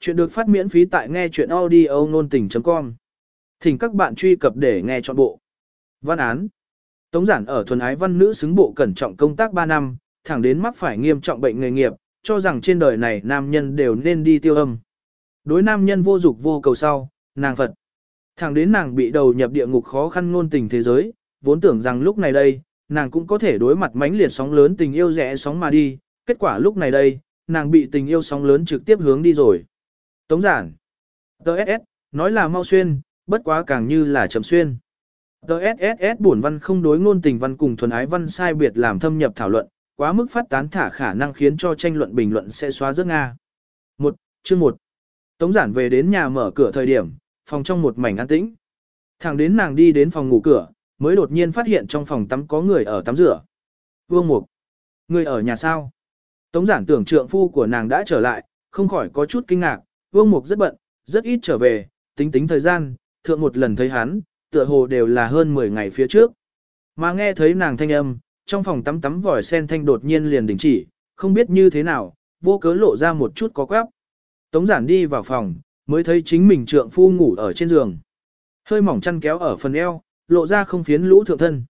Chuyện được phát miễn phí tại nghe chuyện audio nôn tình.com. Thỉnh các bạn truy cập để nghe trọn bộ. Văn án. Tống giản ở thuần ái văn nữ xứng bộ cẩn trọng công tác 3 năm, thẳng đến mắc phải nghiêm trọng bệnh nghề nghiệp, cho rằng trên đời này nam nhân đều nên đi tiêu âm. Đối nam nhân vô dục vô cầu sau, nàng Phật. Thẳng đến nàng bị đầu nhập địa ngục khó khăn ngôn tình thế giới, vốn tưởng rằng lúc này đây, nàng cũng có thể đối mặt mãnh liệt sóng lớn tình yêu rẽ sóng mà đi, kết quả lúc này đây, nàng bị tình yêu sóng lớn trực tiếp hướng đi rồi. Tống giản. TSS, nói là mau xuyên, bất quá càng như là chậm xuyên. TSSS buồn văn không đối ngôn tình văn cùng thuần ái văn sai biệt làm thâm nhập thảo luận, quá mức phát tán thả khả năng khiến cho tranh luận bình luận sẽ xóa rớt Nga. Một, chương một. Tống giản về đến nhà mở cửa thời điểm, phòng trong một mảnh an tĩnh. Thẳng đến nàng đi đến phòng ngủ cửa, mới đột nhiên phát hiện trong phòng tắm có người ở tắm rửa. Vương Mục. Người ở nhà sao? Tống giản tưởng trượng phu của nàng đã trở lại, không khỏi có chút kinh ngạc, Vương Mục rất bận, rất ít trở về, tính tính thời gian, thượng một lần thấy hắn, tựa hồ đều là hơn 10 ngày phía trước. Mà nghe thấy nàng thanh âm, trong phòng tắm tắm vòi sen thanh đột nhiên liền đình chỉ, không biết như thế nào, vô cớ lộ ra một chút có quép. Tống giản đi vào phòng, mới thấy chính mình trượng phu ngủ ở trên giường. Hơi mỏng chăn kéo ở phần eo, lộ ra không phiến lũ thượng thân.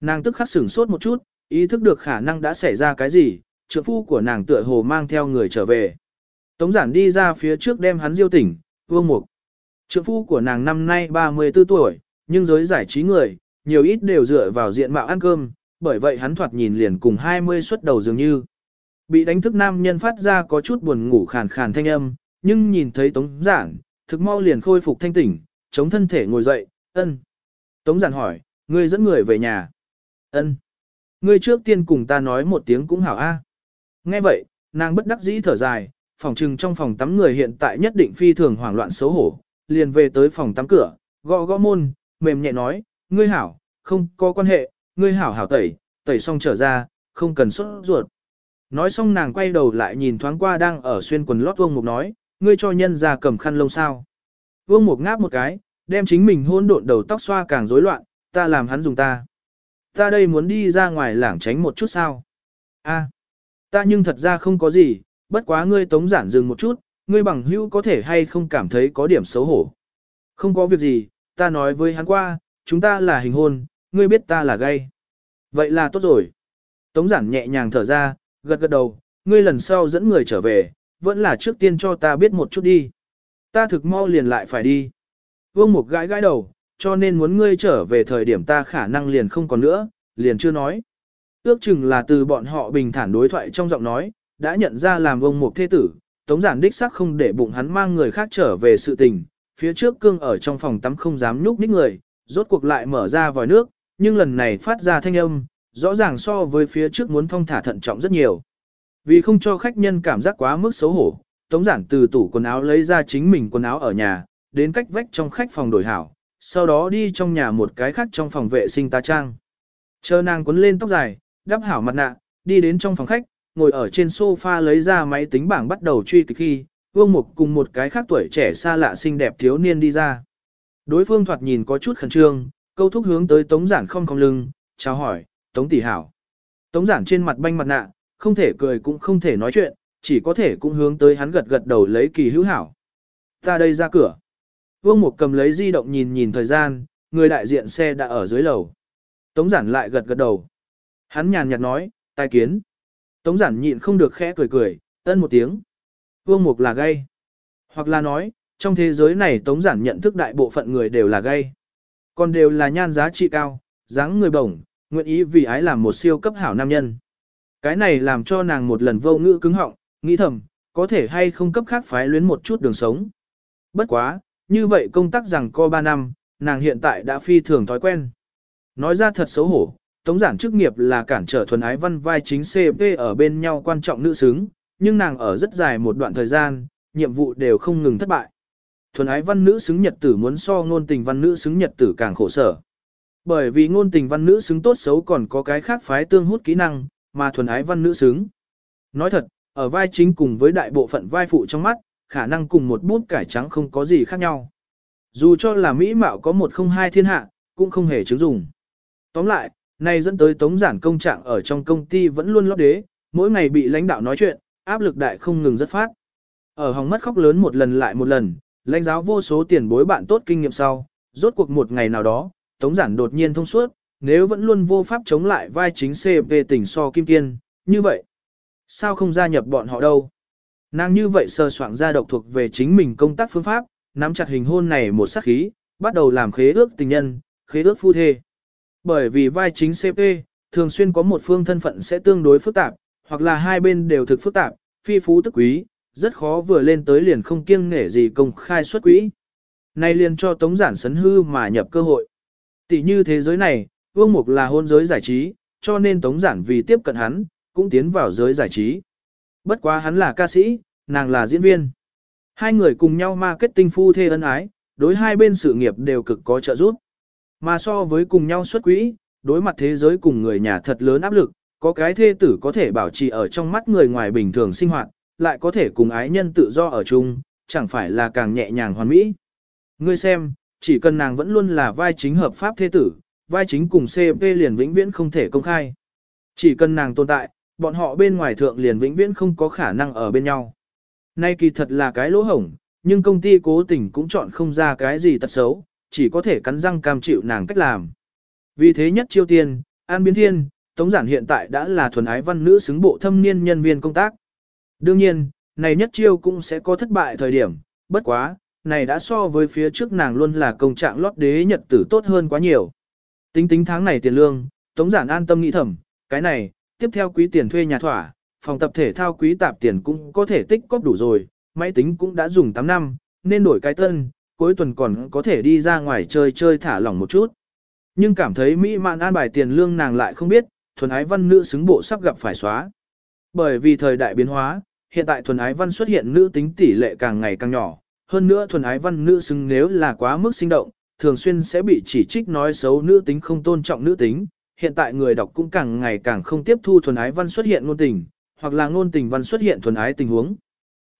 Nàng tức khắc sửng sốt một chút, ý thức được khả năng đã xảy ra cái gì, trượng phu của nàng tựa hồ mang theo người trở về. Tống giản đi ra phía trước đem hắn diêu tỉnh, vương mục. Trượng phu của nàng năm nay 34 tuổi, nhưng giới giải trí người, nhiều ít đều dựa vào diện mạo ăn cơm, bởi vậy hắn thoạt nhìn liền cùng 20 xuất đầu dường như. Bị đánh thức nam nhân phát ra có chút buồn ngủ khàn khàn thanh âm, nhưng nhìn thấy tống giản, thực mau liền khôi phục thanh tỉnh, chống thân thể ngồi dậy, ân. Tống giản hỏi, ngươi dẫn người về nhà. ân. Ngươi trước tiên cùng ta nói một tiếng cũng hảo a. Nghe vậy, nàng bất đắc dĩ thở dài, phòng trừng trong phòng tắm người hiện tại nhất định phi thường hoảng loạn xấu hổ, liền về tới phòng tắm cửa, gõ gõ môn, mềm nhẹ nói, ngươi hảo, không có quan hệ, ngươi hảo hảo tẩy, tẩy xong trở ra, không cần sốt ruột. Nói xong nàng quay đầu lại nhìn thoáng qua đang ở xuyên quần lót vương mục nói, ngươi cho nhân ra cầm khăn lông sao. Vương mục ngáp một cái, đem chính mình hôn độn đầu tóc xoa càng rối loạn, ta làm hắn dùng ta. Ta đây muốn đi ra ngoài lảng tránh một chút sao. a ta nhưng thật ra không có gì, bất quá ngươi tống giản dừng một chút, ngươi bằng hữu có thể hay không cảm thấy có điểm xấu hổ. Không có việc gì, ta nói với hắn qua, chúng ta là hình hôn, ngươi biết ta là gay. Vậy là tốt rồi. Tống giản nhẹ nhàng thở ra, gật gật đầu, ngươi lần sau dẫn người trở về, vẫn là trước tiên cho ta biết một chút đi. Ta thực mau liền lại phải đi. Vương Mục gãi gãi đầu, cho nên muốn ngươi trở về thời điểm ta khả năng liền không còn nữa, liền chưa nói. Ước chừng là từ bọn họ bình thản đối thoại trong giọng nói, đã nhận ra làm ông một thế tử, Tống giản đích xác không để bụng hắn mang người khác trở về sự tình, phía trước cương ở trong phòng tắm không dám nhúc nhích người, rốt cuộc lại mở ra vòi nước, nhưng lần này phát ra thanh âm, rõ ràng so với phía trước muốn thông thả thận trọng rất nhiều. Vì không cho khách nhân cảm giác quá mức xấu hổ, Tống giản từ tủ quần áo lấy ra chính mình quần áo ở nhà, đến cách vách trong khách phòng đổi hảo, sau đó đi trong nhà một cái khác trong phòng vệ sinh tá trang. Chờ nàng quấn lên tóc dài, đắp hảo mặt nạ, đi đến trong phòng khách, ngồi ở trên sofa lấy ra máy tính bảng bắt đầu truy kịch khi, Vương Mục cùng một cái khác tuổi trẻ xa lạ xinh đẹp thiếu niên đi ra. Đối phương thoạt nhìn có chút khẩn trương, câu thúc hướng tới Tống Giản không cong lưng, chào hỏi, Tống tỷ hảo. Tống Giản trên mặt banh mặt nạ, không thể cười cũng không thể nói chuyện, chỉ có thể cũng hướng tới hắn gật gật đầu lấy kỳ hữu hảo. Ta đây ra cửa. Vương Mục cầm lấy di động nhìn nhìn thời gian, người đại diện xe đã ở dưới lầu. Tống Giản lại gật gật đầu. Hắn nhàn nhạt nói, tai kiến. Tống giản nhịn không được khẽ cười cười, ân một tiếng. Vương mục là gay. Hoặc là nói, trong thế giới này tống giản nhận thức đại bộ phận người đều là gay. Còn đều là nhan giá trị cao, dáng người bổng, nguyện ý vì ái làm một siêu cấp hảo nam nhân. Cái này làm cho nàng một lần vô ngữ cứng họng, nghĩ thầm, có thể hay không cấp khác phái luyến một chút đường sống. Bất quá, như vậy công tác rằng co 3 năm, nàng hiện tại đã phi thường thói quen. Nói ra thật xấu hổ, Tống giản chức nghiệp là cản trở thuần ái văn vai chính CP ở bên nhau quan trọng nữ xứng, nhưng nàng ở rất dài một đoạn thời gian, nhiệm vụ đều không ngừng thất bại. Thuần ái văn nữ xứng nhật tử muốn so ngôn tình văn nữ xứng nhật tử càng khổ sở. Bởi vì ngôn tình văn nữ xứng tốt xấu còn có cái khác phái tương hút kỹ năng, mà thuần ái văn nữ xứng. Nói thật, ở vai chính cùng với đại bộ phận vai phụ trong mắt, khả năng cùng một bút cải trắng không có gì khác nhau. Dù cho là mỹ mạo có một không hai thiên hạ, cũng không hề chứng dùng. Tóm lại, này dẫn tới tống giản công trạng ở trong công ty vẫn luôn lót đế, mỗi ngày bị lãnh đạo nói chuyện, áp lực đại không ngừng rất phát. Ở hòng mất khóc lớn một lần lại một lần, lãnh giáo vô số tiền bối bạn tốt kinh nghiệm sau, rốt cuộc một ngày nào đó, Tống Giản đột nhiên thông suốt, nếu vẫn luôn vô pháp chống lại vai chính CP tỉnh so Kim Kiên, như vậy, sao không gia nhập bọn họ đâu? Nàng như vậy sơ soạn ra độc thuộc về chính mình công tác phương pháp, nắm chặt hình hôn này một sắc khí, bắt đầu làm khế ước tình nhân, khế ước phu thê. Bởi vì vai chính CP, thường xuyên có một phương thân phận sẽ tương đối phức tạp, hoặc là hai bên đều thực phức tạp, phi phú tức quý, rất khó vừa lên tới liền không kiêng nể gì công khai xuất quỹ. nay liền cho Tống Giản sấn hư mà nhập cơ hội. Tỷ như thế giới này, Vương Mục là hôn giới giải trí, cho nên Tống Giản vì tiếp cận hắn, cũng tiến vào giới giải trí. Bất quá hắn là ca sĩ, nàng là diễn viên. Hai người cùng nhau marketing phu thê ân ái, đối hai bên sự nghiệp đều cực có trợ giúp. Mà so với cùng nhau xuất quỹ, đối mặt thế giới cùng người nhà thật lớn áp lực, có cái thê tử có thể bảo trì ở trong mắt người ngoài bình thường sinh hoạt, lại có thể cùng ái nhân tự do ở chung, chẳng phải là càng nhẹ nhàng hoàn mỹ. Ngươi xem, chỉ cần nàng vẫn luôn là vai chính hợp pháp thế tử, vai chính cùng CP liền vĩnh viễn không thể công khai. Chỉ cần nàng tồn tại, bọn họ bên ngoài thượng liền vĩnh viễn không có khả năng ở bên nhau. Nay kỳ thật là cái lỗ hổng, nhưng công ty cố tình cũng chọn không ra cái gì tật xấu, chỉ có thể cắn răng cam chịu nàng cách làm. Vì thế nhất chiêu tiên, An Biến Thiên, Tống Giản hiện tại đã là thuần ái văn nữ xứng bộ thâm niên nhân viên công tác. Đương nhiên, này nhất chiêu cũng sẽ có thất bại thời điểm, bất quá, này đã so với phía trước nàng luôn là công trạng lót đế nhật tử tốt hơn quá nhiều. Tính tính tháng này tiền lương, Tống Giản an tâm nghĩ thầm, cái này, tiếp theo quý tiền thuê nhà thỏa, phòng tập thể thao quý tạp tiền cũng có thể tích cóp đủ rồi, máy tính cũng đã dùng 8 năm, nên đổi cái tân, cuối tuần còn có thể đi ra ngoài chơi chơi thả lỏng một chút. Nhưng cảm thấy mỹ mạn an bài tiền lương nàng lại không biết, thuần ái văn nữ xứng bộ sắp gặp phải xóa. Bởi vì thời đại biến hóa, hiện tại thuần ái văn xuất hiện nữ tính tỷ lệ càng ngày càng nhỏ, hơn nữa thuần ái văn nữ xứng nếu là quá mức sinh động, thường xuyên sẽ bị chỉ trích nói xấu nữ tính không tôn trọng nữ tính. Hiện tại người đọc cũng càng ngày càng không tiếp thu thuần ái văn xuất hiện ngôn tình, hoặc là ngôn tình văn xuất hiện thuần ái tình huống.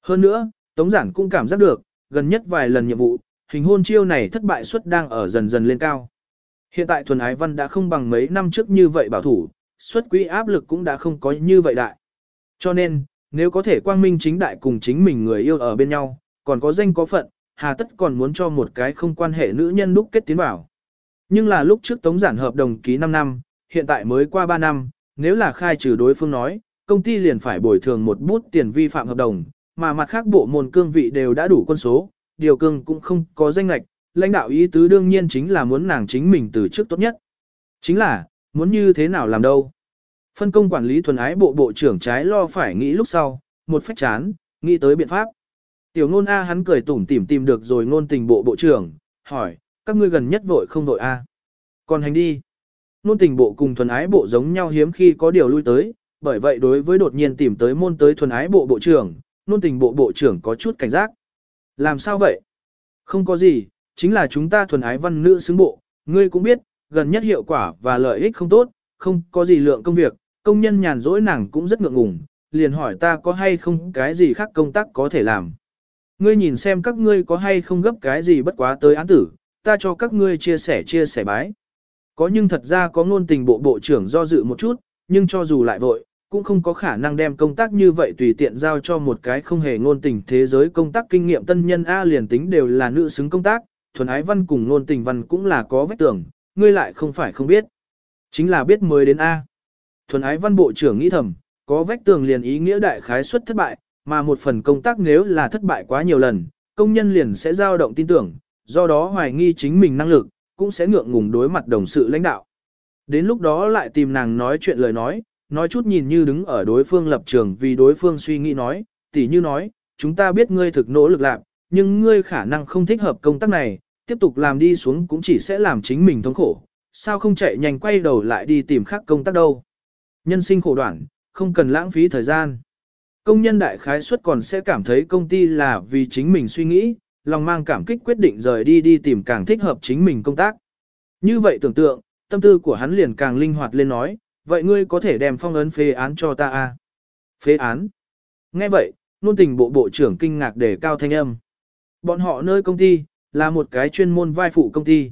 Hơn nữa, Tống Giản cũng cảm giác được, gần nhất vài lần nhiệm vụ, hình hôn chiêu này thất bại suất đang ở dần dần lên cao. Hiện tại thuần ái văn đã không bằng mấy năm trước như vậy bảo thủ, xuất quỹ áp lực cũng đã không có như vậy đại. Cho nên, nếu có thể quang minh chính đại cùng chính mình người yêu ở bên nhau, còn có danh có phận, hà tất còn muốn cho một cái không quan hệ nữ nhân đúc kết tiến bảo. Nhưng là lúc trước tống giản hợp đồng ký 5 năm, hiện tại mới qua 3 năm, nếu là khai trừ đối phương nói, công ty liền phải bồi thường một bút tiền vi phạm hợp đồng, mà mặt khác bộ môn cương vị đều đã đủ quân số, điều cương cũng không có danh lệch, lãnh đạo ý tứ đương nhiên chính là muốn nàng chính mình từ trước tốt nhất. Chính là, muốn như thế nào làm đâu. Phân công quản lý thuần ái bộ bộ trưởng trái lo phải nghĩ lúc sau, một phách chán, nghĩ tới biện pháp. Tiểu ngôn A hắn cười tủm tỉm tìm được rồi ngôn tình bộ bộ trưởng, hỏi, các ngươi gần nhất vội không vội A. Còn hành đi. Ngôn tình bộ cùng thuần ái bộ giống nhau hiếm khi có điều lui tới, bởi vậy đối với đột nhiên tìm tới môn tới thuần ái bộ bộ trưởng, ngôn tình bộ bộ trưởng có chút cảnh giác. Làm sao vậy? Không có gì, chính là chúng ta thuần ái văn nữ xứng bộ, ngươi cũng biết, gần nhất hiệu quả và lợi ích không tốt, không có gì lượng công việc, công nhân nhàn rỗi nàng cũng rất ngượng ngùng, liền hỏi ta có hay không cái gì khác công tác có thể làm. Ngươi nhìn xem các ngươi có hay không gấp cái gì bất quá tới án tử, ta cho các ngươi chia sẻ chia sẻ bái. Có nhưng thật ra có ngôn tình bộ bộ trưởng do dự một chút, nhưng cho dù lại vội, cũng không có khả năng đem công tác như vậy tùy tiện giao cho một cái không hề ngôn tình thế giới công tác kinh nghiệm tân nhân A liền tính đều là nữ xứng công tác, thuần ái văn cùng ngôn tình văn cũng là có vết tưởng, ngươi lại không phải không biết. Chính là biết mới đến A. Thuần ái văn bộ trưởng nghĩ thầm, có vách tường liền ý nghĩa đại khái suất thất bại, mà một phần công tác nếu là thất bại quá nhiều lần, công nhân liền sẽ dao động tin tưởng, do đó hoài nghi chính mình năng lực, cũng sẽ ngượng ngùng đối mặt đồng sự lãnh đạo. Đến lúc đó lại tìm nàng nói chuyện lời nói, nói chút nhìn như đứng ở đối phương lập trường vì đối phương suy nghĩ nói, tỉ như nói, chúng ta biết ngươi thực nỗ lực làm, nhưng ngươi khả năng không thích hợp công tác này, tiếp tục làm đi xuống cũng chỉ sẽ làm chính mình thống khổ, sao không chạy nhanh quay đầu lại đi tìm khác công tác đâu. Nhân sinh khổ đoạn, không cần lãng phí thời gian. Công nhân đại khái suất còn sẽ cảm thấy công ty là vì chính mình suy nghĩ, lòng mang cảm kích quyết định rời đi đi tìm càng thích hợp chính mình công tác. Như vậy tưởng tượng, tâm tư của hắn liền càng linh hoạt lên nói, vậy ngươi có thể đem phong ấn phê án cho ta à? Phê án? Nghe vậy, nôn tình bộ bộ trưởng kinh ngạc để cao thanh âm. Bọn họ nơi công ty, là một cái chuyên môn vai phụ công ty.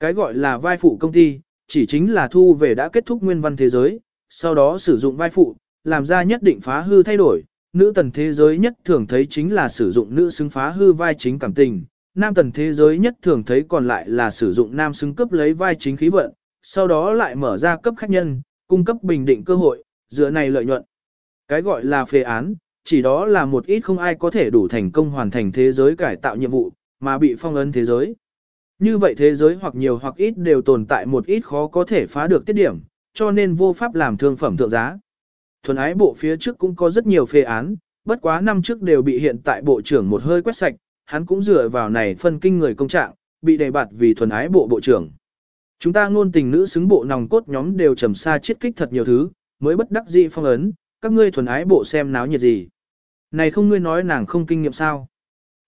Cái gọi là vai phụ công ty, chỉ chính là thu về đã kết thúc nguyên văn thế giới, sau đó sử dụng vai phụ, làm ra nhất định phá hư thay đổi, nữ tần thế giới nhất thường thấy chính là sử dụng nữ xứng phá hư vai chính cảm tình, nam tần thế giới nhất thường thấy còn lại là sử dụng nam xứng cấp lấy vai chính khí vận, sau đó lại mở ra cấp khách nhân, cung cấp bình định cơ hội, dựa này lợi nhuận. Cái gọi là phê án, chỉ đó là một ít không ai có thể đủ thành công hoàn thành thế giới cải tạo nhiệm vụ, mà bị phong ấn thế giới. Như vậy thế giới hoặc nhiều hoặc ít đều tồn tại một ít khó có thể phá được tiết điểm, cho nên vô pháp làm thương phẩm thượng giá. Thuần ái bộ phía trước cũng có rất nhiều phê án, bất quá năm trước đều bị hiện tại bộ trưởng một hơi quét sạch, hắn cũng dựa vào này phân kinh người công trạng, bị đề bạt vì thuần ái bộ bộ trưởng. Chúng ta ngôn tình nữ xứng bộ nòng cốt nhóm đều trầm xa chiết kích thật nhiều thứ, mới bất đắc dĩ phong ấn, các ngươi thuần ái bộ xem náo nhiệt gì. Này không ngươi nói nàng không kinh nghiệm sao.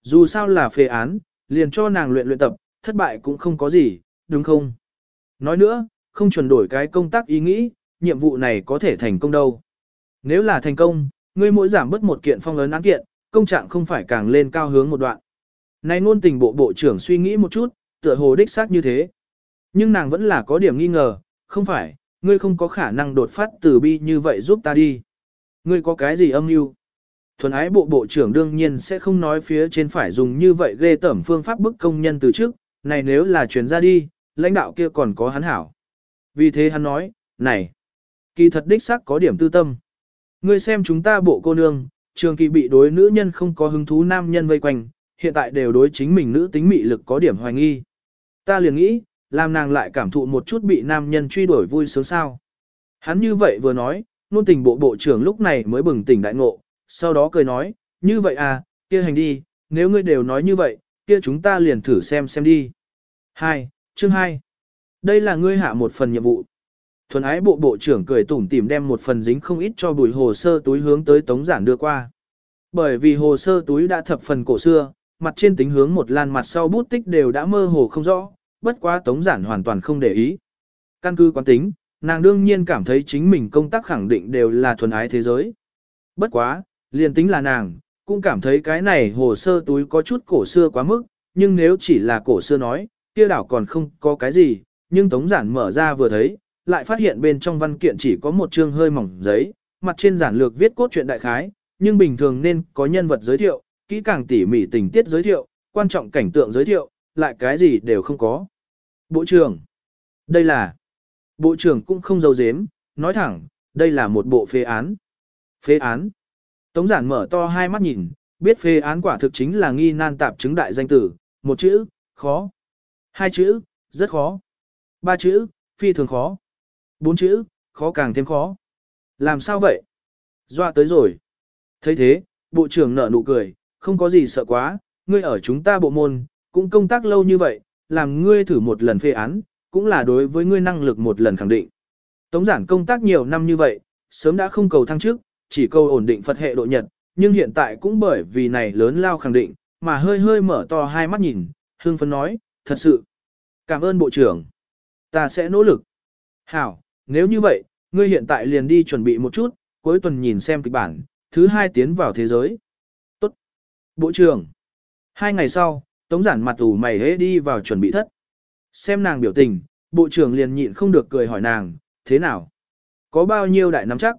Dù sao là phê án, liền cho nàng luyện luyện tập, thất bại cũng không có gì, đúng không? Nói nữa, không chuẩn đổi cái công tác ý nghĩ, nhiệm vụ này có thể thành công đâu. Nếu là thành công, ngươi mỗi giảm bớt một kiện phong ấn án kiện, công trạng không phải càng lên cao hướng một đoạn. Này ngôn tình bộ bộ trưởng suy nghĩ một chút, tựa hồ đích xác như thế. Nhưng nàng vẫn là có điểm nghi ngờ, không phải, ngươi không có khả năng đột phát từ bi như vậy giúp ta đi. Ngươi có cái gì âm mưu? Thuần ái bộ bộ trưởng đương nhiên sẽ không nói phía trên phải dùng như vậy ghê tẩm phương pháp bức công nhân từ trước, này nếu là chuyển ra đi, lãnh đạo kia còn có hắn hảo. Vì thế hắn nói, này, kỳ thật đích xác có điểm tư tâm. Ngươi xem chúng ta bộ cô nương, trường kỳ bị đối nữ nhân không có hứng thú nam nhân vây quanh, hiện tại đều đối chính mình nữ tính mị lực có điểm hoài nghi. Ta liền nghĩ, làm nàng lại cảm thụ một chút bị nam nhân truy đuổi vui sướng sao. Hắn như vậy vừa nói, nôn tình bộ bộ trưởng lúc này mới bừng tỉnh đại ngộ, sau đó cười nói, như vậy à, kia hành đi, nếu ngươi đều nói như vậy, kia chúng ta liền thử xem xem đi. 2. Chương 2. Đây là ngươi hạ một phần nhiệm vụ. Thuần ái bộ bộ trưởng cười tủm tỉm đem một phần dính không ít cho bùi hồ sơ túi hướng tới tống giản đưa qua. Bởi vì hồ sơ túi đã thập phần cổ xưa, mặt trên tính hướng một lan mặt sau bút tích đều đã mơ hồ không rõ, bất quá tống giản hoàn toàn không để ý. Căn cứ quán tính, nàng đương nhiên cảm thấy chính mình công tác khẳng định đều là thuần ái thế giới. Bất quá, liền tính là nàng, cũng cảm thấy cái này hồ sơ túi có chút cổ xưa quá mức, nhưng nếu chỉ là cổ xưa nói, kia đảo còn không có cái gì, nhưng tống giản mở ra vừa thấy, lại phát hiện bên trong văn kiện chỉ có một chương hơi mỏng giấy, mặt trên giản lược viết cốt truyện đại khái, nhưng bình thường nên có nhân vật giới thiệu, kỹ càng tỉ mỉ tình tiết giới thiệu, quan trọng cảnh tượng giới thiệu, lại cái gì đều không có. Bộ trưởng, đây là, bộ trưởng cũng không giấu giếm, nói thẳng, đây là một bộ phê án. Phê án. Tống giản mở to hai mắt nhìn, biết phê án quả thực chính là nghi nan tạp chứng đại danh tử, một chữ, khó. Hai chữ, rất khó. Ba chữ, phi thường khó. Bốn chữ, khó càng thêm khó. Làm sao vậy? Doa tới rồi. thấy thế, bộ trưởng nở nụ cười, không có gì sợ quá, ngươi ở chúng ta bộ môn, cũng công tác lâu như vậy, làm ngươi thử một lần phê án, cũng là đối với ngươi năng lực một lần khẳng định. Tống giản công tác nhiều năm như vậy, sớm đã không cầu thăng chức, chỉ cầu ổn định Phật hệ độ nhật, nhưng hiện tại cũng bởi vì này lớn lao khẳng định, mà hơi hơi mở to hai mắt nhìn, hương phấn nói, thật sự. Cảm ơn bộ trưởng. Ta sẽ nỗ lực. Hảo, nếu như vậy, ngươi hiện tại liền đi chuẩn bị một chút, cuối tuần nhìn xem kịch bản, thứ hai tiến vào thế giới. Tốt. Bộ trưởng. Hai ngày sau, tống giản mặt ủ mày hế đi vào chuẩn bị thất. Xem nàng biểu tình, bộ trưởng liền nhịn không được cười hỏi nàng, thế nào? Có bao nhiêu đại nắm chắc?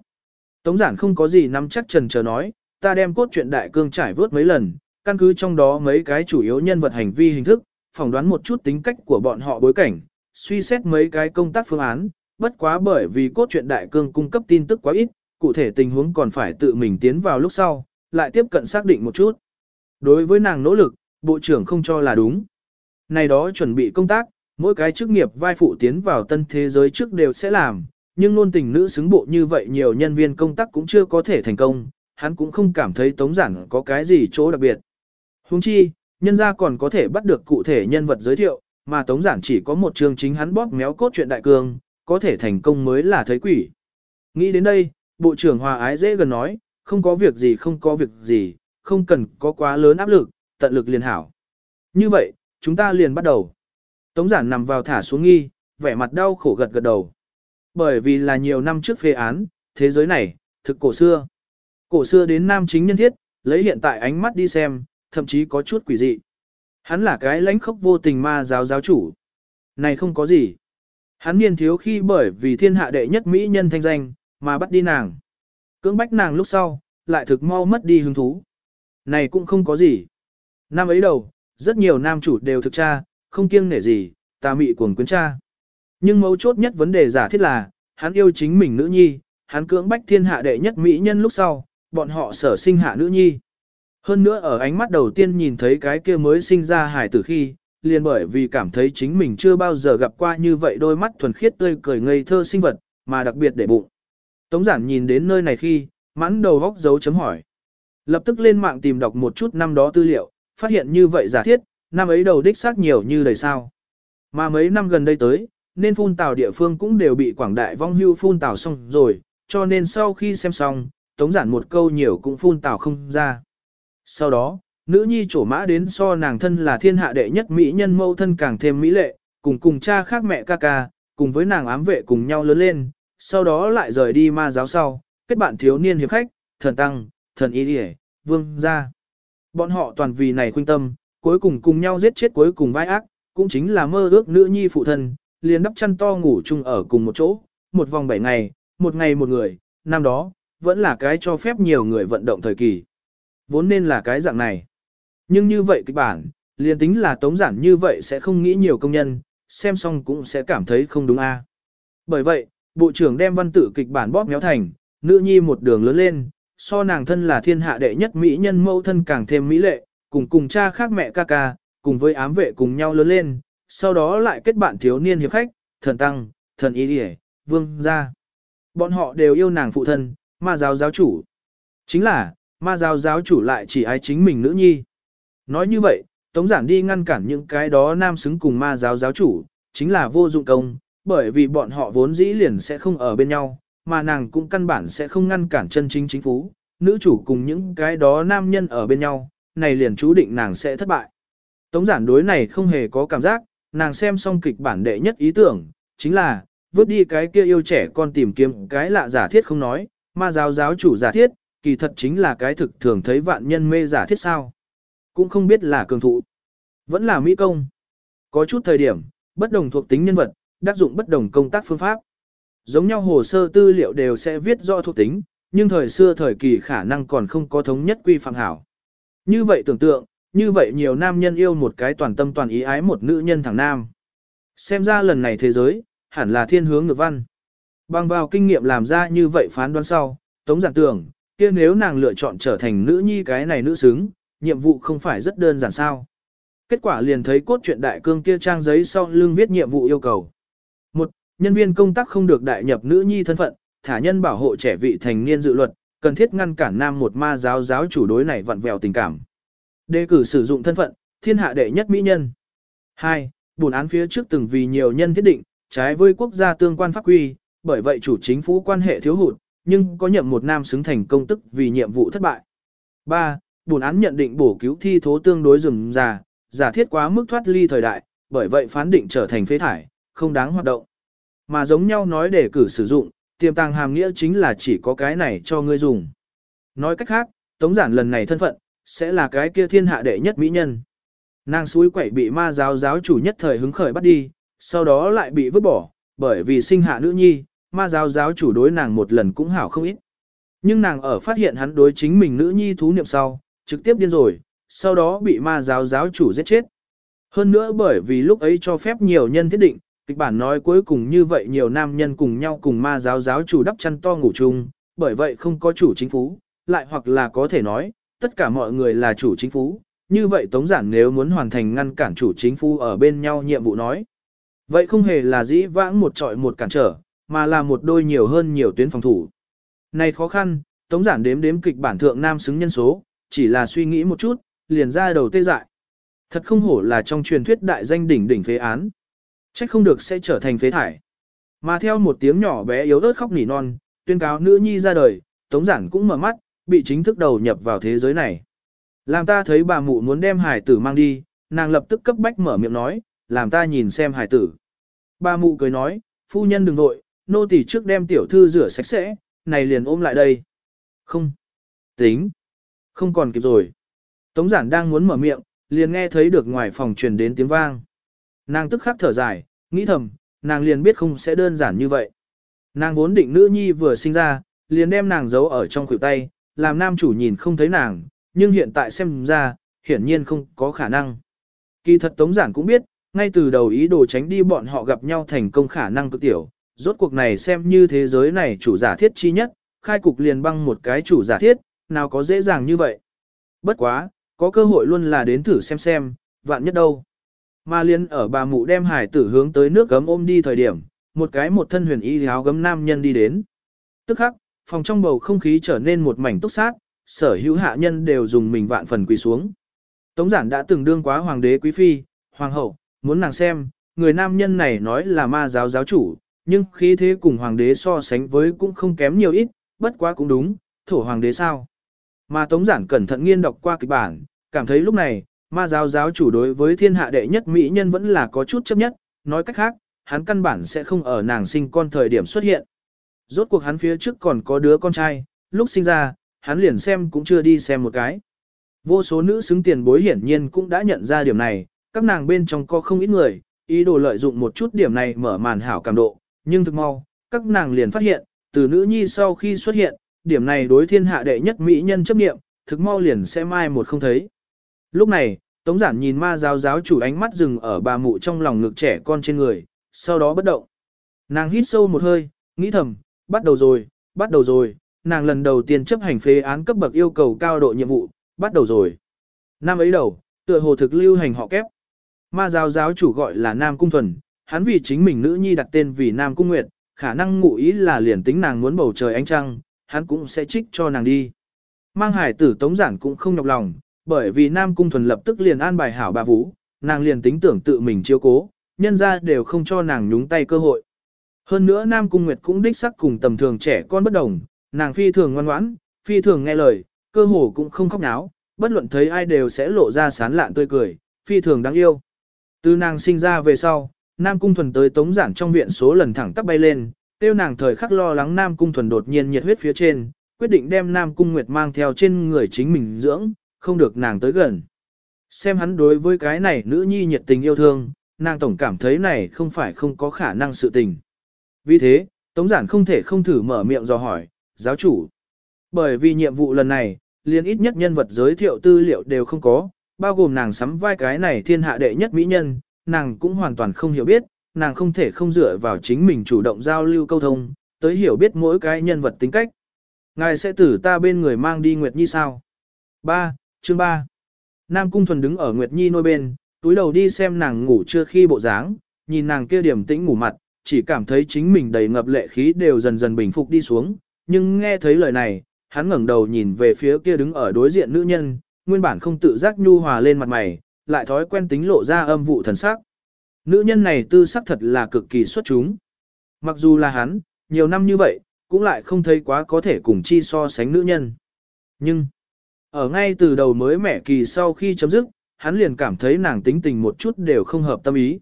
Tống giản không có gì nắm chắc trần chờ nói, ta đem cốt truyện đại cương trải vớt mấy lần, căn cứ trong đó mấy cái chủ yếu nhân vật hành vi hình thức, phỏng đoán một chút tính cách của bọn họ bối cảnh, suy xét mấy cái công tác phương án, bất quá bởi vì cốt truyện đại cương cung cấp tin tức quá ít, cụ thể tình huống còn phải tự mình tiến vào lúc sau, lại tiếp cận xác định một chút. Đối với nàng nỗ lực, bộ trưởng không cho là đúng. Này đó chuẩn bị công tác, mỗi cái chức nghiệp vai phụ tiến vào tân thế giới trước đều sẽ làm, nhưng luôn tình nữ xứng bộ như vậy nhiều nhân viên công tác cũng chưa có thể thành công, hắn cũng không cảm thấy tống giản có cái gì chỗ đặc biệt. Huống chi, nhân gia còn có thể bắt được cụ thể nhân vật giới thiệu, mà tống giản chỉ có một chương chính hắn bóp méo cốt truyện đại cương, có thể thành công mới là thấy quỷ. Nghĩ đến đây, Bộ trưởng Hòa Ái dễ gần nói, không có việc gì không có việc gì, không cần có quá lớn áp lực, tận lực liền hảo. Như vậy, chúng ta liền bắt đầu. Tống giản nằm vào thả xuống nghi, vẻ mặt đau khổ gật gật đầu. Bởi vì là nhiều năm trước phê án, thế giới này, thực cổ xưa. Cổ xưa đến nam chính nhân thiết, lấy hiện tại ánh mắt đi xem, thậm chí có chút quỷ dị. Hắn là cái lãnh khốc vô tình ma giáo giáo chủ. Này không có gì. Hắn niên thiếu khi bởi vì thiên hạ đệ nhất mỹ nhân thanh danh, mà bắt đi nàng. Cưỡng bách nàng lúc sau, lại thực mau mất đi hứng thú. Này cũng không có gì. Năm ấy đầu, rất nhiều nam chủ đều thực cha, không kiêng nể gì, ta mị cuồng quyến cha. Nhưng mấu chốt nhất vấn đề giả thiết là, hắn yêu chính mình nữ nhi, hắn cưỡng bách thiên hạ đệ nhất mỹ nhân lúc sau, bọn họ sở sinh hạ nữ nhi. Hơn nữa ở ánh mắt đầu tiên nhìn thấy cái kia mới sinh ra hài tử khi, liền bởi vì cảm thấy chính mình chưa bao giờ gặp qua như vậy đôi mắt thuần khiết tươi cười ngây thơ sinh vật, mà đặc biệt để bụng. Tống giản nhìn đến nơi này khi, mãn đầu góc dấu chấm hỏi. Lập tức lên mạng tìm đọc một chút năm đó tư liệu, phát hiện như vậy giả thiết, năm ấy đầu đích xác nhiều như đầy sao. Mà mấy năm gần đây tới, nên phun tảo địa phương cũng đều bị quảng đại vong hưu phun tảo xong rồi, cho nên sau khi xem xong, tống giản một câu nhiều cũng phun tảo không ra. Sau đó, nữ nhi trổ mã đến so nàng thân là thiên hạ đệ nhất mỹ nhân mâu thân càng thêm mỹ lệ, cùng cùng cha khác mẹ ca ca, cùng với nàng ám vệ cùng nhau lớn lên, sau đó lại rời đi ma giáo sau, kết bạn thiếu niên hiệp khách, thần tăng, thần y địa, vương gia. Bọn họ toàn vì này khuynh tâm, cuối cùng cùng nhau giết chết cuối cùng vai ác, cũng chính là mơ ước nữ nhi phụ thân, liền đắp chăn to ngủ chung ở cùng một chỗ, một vòng bảy ngày, một ngày một người, năm đó, vẫn là cái cho phép nhiều người vận động thời kỳ. Vốn nên là cái dạng này. Nhưng như vậy kịch bản, liền tính là tống giản như vậy sẽ không nghĩ nhiều công nhân, xem xong cũng sẽ cảm thấy không đúng a. À. Bởi vậy, bộ trưởng đem văn tự kịch bản bóp méo thành, nữ nhi một đường lớn lên, so nàng thân là thiên hạ đệ nhất mỹ nhân mẫu thân càng thêm mỹ lệ, cùng cùng cha khác mẹ ca ca, cùng với ám vệ cùng nhau lớn lên, sau đó lại kết bạn thiếu niên hiệp khách, thần tăng, thần y điề, vương gia. Bọn họ đều yêu nàng phụ thân, ma giáo giáo chủ. Chính là, ma giáo giáo chủ lại chỉ ái chính mình nữ nhi. Nói như vậy, Tống Giản đi ngăn cản những cái đó nam xứng cùng ma giáo giáo chủ, chính là vô dụng công, bởi vì bọn họ vốn dĩ liền sẽ không ở bên nhau, mà nàng cũng căn bản sẽ không ngăn cản chân chính chính phú, nữ chủ cùng những cái đó nam nhân ở bên nhau, này liền chú định nàng sẽ thất bại. Tống giản đối này không hề có cảm giác, nàng xem xong kịch bản đệ nhất ý tưởng, chính là, vứt đi cái kia yêu trẻ con tìm kiếm cái lạ giả thiết không nói, ma giáo giáo chủ giả thiết, kỳ thật chính là cái thực thường thấy vạn nhân mê giả thiết sao. Cũng không biết là cường thụ, vẫn là mỹ công. Có chút thời điểm, bất đồng thuộc tính nhân vật, đắc dụng bất đồng công tác phương pháp. Giống nhau hồ sơ tư liệu đều sẽ viết rõ thuộc tính, nhưng thời xưa thời kỳ khả năng còn không có thống nhất quy phạm hảo. Như vậy tưởng tượng, như vậy nhiều nam nhân yêu một cái toàn tâm toàn ý ái một nữ nhân thằng nam. Xem ra lần này thế giới, hẳn là thiên hướng ngược văn. Bằng vào kinh nghiệm làm ra như vậy phán đoán sau, Tống giản tưởng, kia nếu nàng lựa chọn trở thành nữ nhi cái này nữ xứng, nhiệm vụ không phải rất đơn giản sao. Kết quả liền thấy cốt truyện đại cương kia trang giấy sau lưng viết nhiệm vụ yêu cầu. Nhân viên công tác không được đại nhập nữ nhi thân phận, thả nhân bảo hộ trẻ vị thành niên dự luật, cần thiết ngăn cản nam một ma giáo giáo chủ đối này vặn vẹo tình cảm. Đề cử sử dụng thân phận, thiên hạ đệ nhất mỹ nhân. 2. Bùn án phía trước từng vì nhiều nhân thiết định, trái với quốc gia tương quan pháp quy, bởi vậy chủ chính phủ quan hệ thiếu hụt, nhưng có nhậm một nam xứng thành công tức vì nhiệm vụ thất bại. 3. Bùn án nhận định bổ cứu thi thố tương đối rườm già, giả thiết quá mức thoát ly thời đại, bởi vậy phán định trở thành phế thải, không đáng hoạt động. Mà giống nhau nói để cử sử dụng, tiềm tàng hàm nghĩa chính là chỉ có cái này cho ngươi dùng. Nói cách khác, tống giản lần này thân phận, sẽ là cái kia thiên hạ đệ nhất mỹ nhân. Nàng suối quẩy bị ma giáo giáo chủ nhất thời hứng khởi bắt đi, sau đó lại bị vứt bỏ, bởi vì sinh hạ nữ nhi, ma giáo giáo chủ đối nàng một lần cũng hảo không ít. Nhưng nàng ở phát hiện hắn đối chính mình nữ nhi thú niệm sau, trực tiếp điên rồi, sau đó bị ma giáo giáo chủ giết chết. Hơn nữa bởi vì lúc ấy cho phép nhiều nhân thiết định, kịch bản nói cuối cùng như vậy nhiều nam nhân cùng nhau cùng ma giáo giáo chủ đắp chăn to ngủ chung, bởi vậy không có chủ chính phủ, lại hoặc là có thể nói, tất cả mọi người là chủ chính phủ, như vậy Tống Giản nếu muốn hoàn thành ngăn cản chủ chính phủ ở bên nhau nhiệm vụ nói. Vậy không hề là dĩ vãng một trọi một cản trở, mà là một đôi nhiều hơn nhiều tuyến phòng thủ. Này khó khăn, Tống Giản đếm đếm kịch bản thượng nam xứng nhân số, chỉ là suy nghĩ một chút, liền ra đầu tê dại. Thật không hổ là trong truyền thuyết đại danh đỉnh đỉnh phế án. Trách không được sẽ trở thành phế thải. Mà theo một tiếng nhỏ bé yếu ớt khóc nỉ non, tuyên cáo nữ nhi ra đời, Tống Giản cũng mở mắt, bị chính thức đầu nhập vào thế giới này. Làm ta thấy bà mụ muốn đem hải tử mang đi, nàng lập tức cấp bách mở miệng nói, làm ta nhìn xem hải tử. Bà mụ cười nói, phu nhân đừng vội, nô tỳ trước đem tiểu thư rửa sạch sẽ, này liền ôm lại đây. Không. Tính. Không còn kịp rồi. Tống giản đang muốn mở miệng, liền nghe thấy được ngoài phòng truyền đến tiếng vang. Nàng tức khắc thở dài, nghĩ thầm, nàng liền biết không sẽ đơn giản như vậy. Nàng vốn định nữ nhi vừa sinh ra, liền đem nàng giấu ở trong khuỷu tay, làm nam chủ nhìn không thấy nàng, nhưng hiện tại xem ra, hiển nhiên không có khả năng. Kỳ thật Tống Giản cũng biết, ngay từ đầu ý đồ tránh đi bọn họ gặp nhau thành công khả năng cực tiểu, rốt cuộc này xem như thế giới này chủ giả thiết chi nhất, khai cục liền băng một cái chủ giả thiết, nào có dễ dàng như vậy. Bất quá, có cơ hội luôn là đến thử xem xem, vạn nhất đâu. Mà liên ở bà mụ đem hải tử hướng tới nước gấm ôm đi thời điểm, một cái một thân huyền y áo gấm nam nhân đi đến. Tức khắc, phòng trong bầu không khí trở nên một mảnh túc sát, sở hữu hạ nhân đều dùng mình vạn phần quỳ xuống. Tống giản đã từng đương quá hoàng đế quý phi, hoàng hậu, muốn nàng xem, người nam nhân này nói là ma giáo giáo chủ, nhưng khí thế cùng hoàng đế so sánh với cũng không kém nhiều ít, bất quá cũng đúng, thổ hoàng đế sao. Mà Tống Giản cẩn thận nghiên đọc qua kịch bản, cảm thấy lúc này, ma giáo giáo chủ đối với thiên hạ đệ nhất mỹ nhân vẫn là có chút chấp nhất, nói cách khác, hắn căn bản sẽ không ở nàng sinh con thời điểm xuất hiện. Rốt cuộc hắn phía trước còn có đứa con trai, lúc sinh ra, hắn liền xem cũng chưa đi xem một cái. Vô số nữ xứng tiền bối hiển nhiên cũng đã nhận ra điểm này, các nàng bên trong có không ít người, ý đồ lợi dụng một chút điểm này mở màn hảo cảm độ, nhưng thực mau, các nàng liền phát hiện, từ nữ nhi sau khi xuất hiện, điểm này đối thiên hạ đệ nhất mỹ nhân chấp nghiệm, thực mau liền sẽ mai một không thấy. Lúc này, Tống Giản nhìn ma giáo giáo chủ ánh mắt dừng ở bà mụ trong lòng ngực trẻ con trên người, sau đó bất động. Nàng hít sâu một hơi, nghĩ thầm, bắt đầu rồi, bắt đầu rồi, nàng lần đầu tiên chấp hành phế án cấp bậc yêu cầu cao độ nhiệm vụ, bắt đầu rồi. Năm ấy đầu, tựa hồ thực lưu hành họ kép. Ma giáo giáo chủ gọi là Nam Cung Thuần, hắn vì chính mình nữ nhi đặt tên vì Nam Cung Nguyệt, khả năng ngụ ý là liền tính nàng muốn bầu trời ánh trăng, hắn cũng sẽ trích cho nàng đi. Mang hải tử tống giản cũng không nhọc lòng, bởi vì Nam Cung Thuần lập tức liền an bài hảo bà vũ, nàng liền tính tưởng tự mình chiếu cố, nhân ra đều không cho nàng nhúng tay cơ hội. Hơn nữa Nam Cung Nguyệt cũng đích sắc cùng tầm thường trẻ con bất đồng, nàng phi thường ngoan ngoãn, phi thường nghe lời, cơ hồ cũng không khóc náo, bất luận thấy ai đều sẽ lộ ra sán lạn tươi cười, phi thường đáng yêu. Từ nàng sinh ra về sau, Nam Cung Thuần tới tống giản trong viện số lần thẳng tắp bay lên, tiêu nàng thời khắc lo lắng Nam Cung Thuần đột nhiên nhiệt huyết phía trên, quyết định đem Nam Cung Nguyệt mang theo trên người chính mình dưỡng, không được nàng tới gần. Xem hắn đối với cái này nữ nhi nhiệt tình yêu thương, nàng tổng cảm thấy này không phải không có khả năng sự tình. Vì thế, Tống Giản không thể không thử mở miệng dò hỏi, giáo chủ. Bởi vì nhiệm vụ lần này, liền ít nhất nhân vật giới thiệu tư liệu đều không có, bao gồm nàng sắm vai cái này thiên hạ đệ nhất mỹ nhân, nàng cũng hoàn toàn không hiểu biết, nàng không thể không dựa vào chính mình chủ động giao lưu câu thông, tới hiểu biết mỗi cái nhân vật tính cách. Ngài sẽ tử ta bên người mang đi Nguyệt Nhi sao? 3. Chương 3 Nam Cung Thuần đứng ở Nguyệt Nhi nôi bên, túi đầu đi xem nàng ngủ chưa khi bộ dáng, nhìn nàng kia điểm tĩnh ngủ mặt, chỉ cảm thấy chính mình đầy ngập lệ khí đều dần dần bình phục đi xuống, nhưng nghe thấy lời này, hắn ngẩng đầu nhìn về phía kia đứng ở đối diện nữ nhân, nguyên bản không tự giác nhu hòa lên mặt mày, lại thói quen tính lộ ra âm vụ thần sắc. Nữ nhân này tư sắc thật là cực kỳ xuất chúng. Mặc dù là hắn, nhiều năm như vậy, cũng lại không thấy quá có thể cùng chi so sánh nữ nhân. Nhưng, ở ngay từ đầu mới mẻ kỳ sau khi chấm dứt, hắn liền cảm thấy nàng tính tình một chút đều không hợp tâm ý.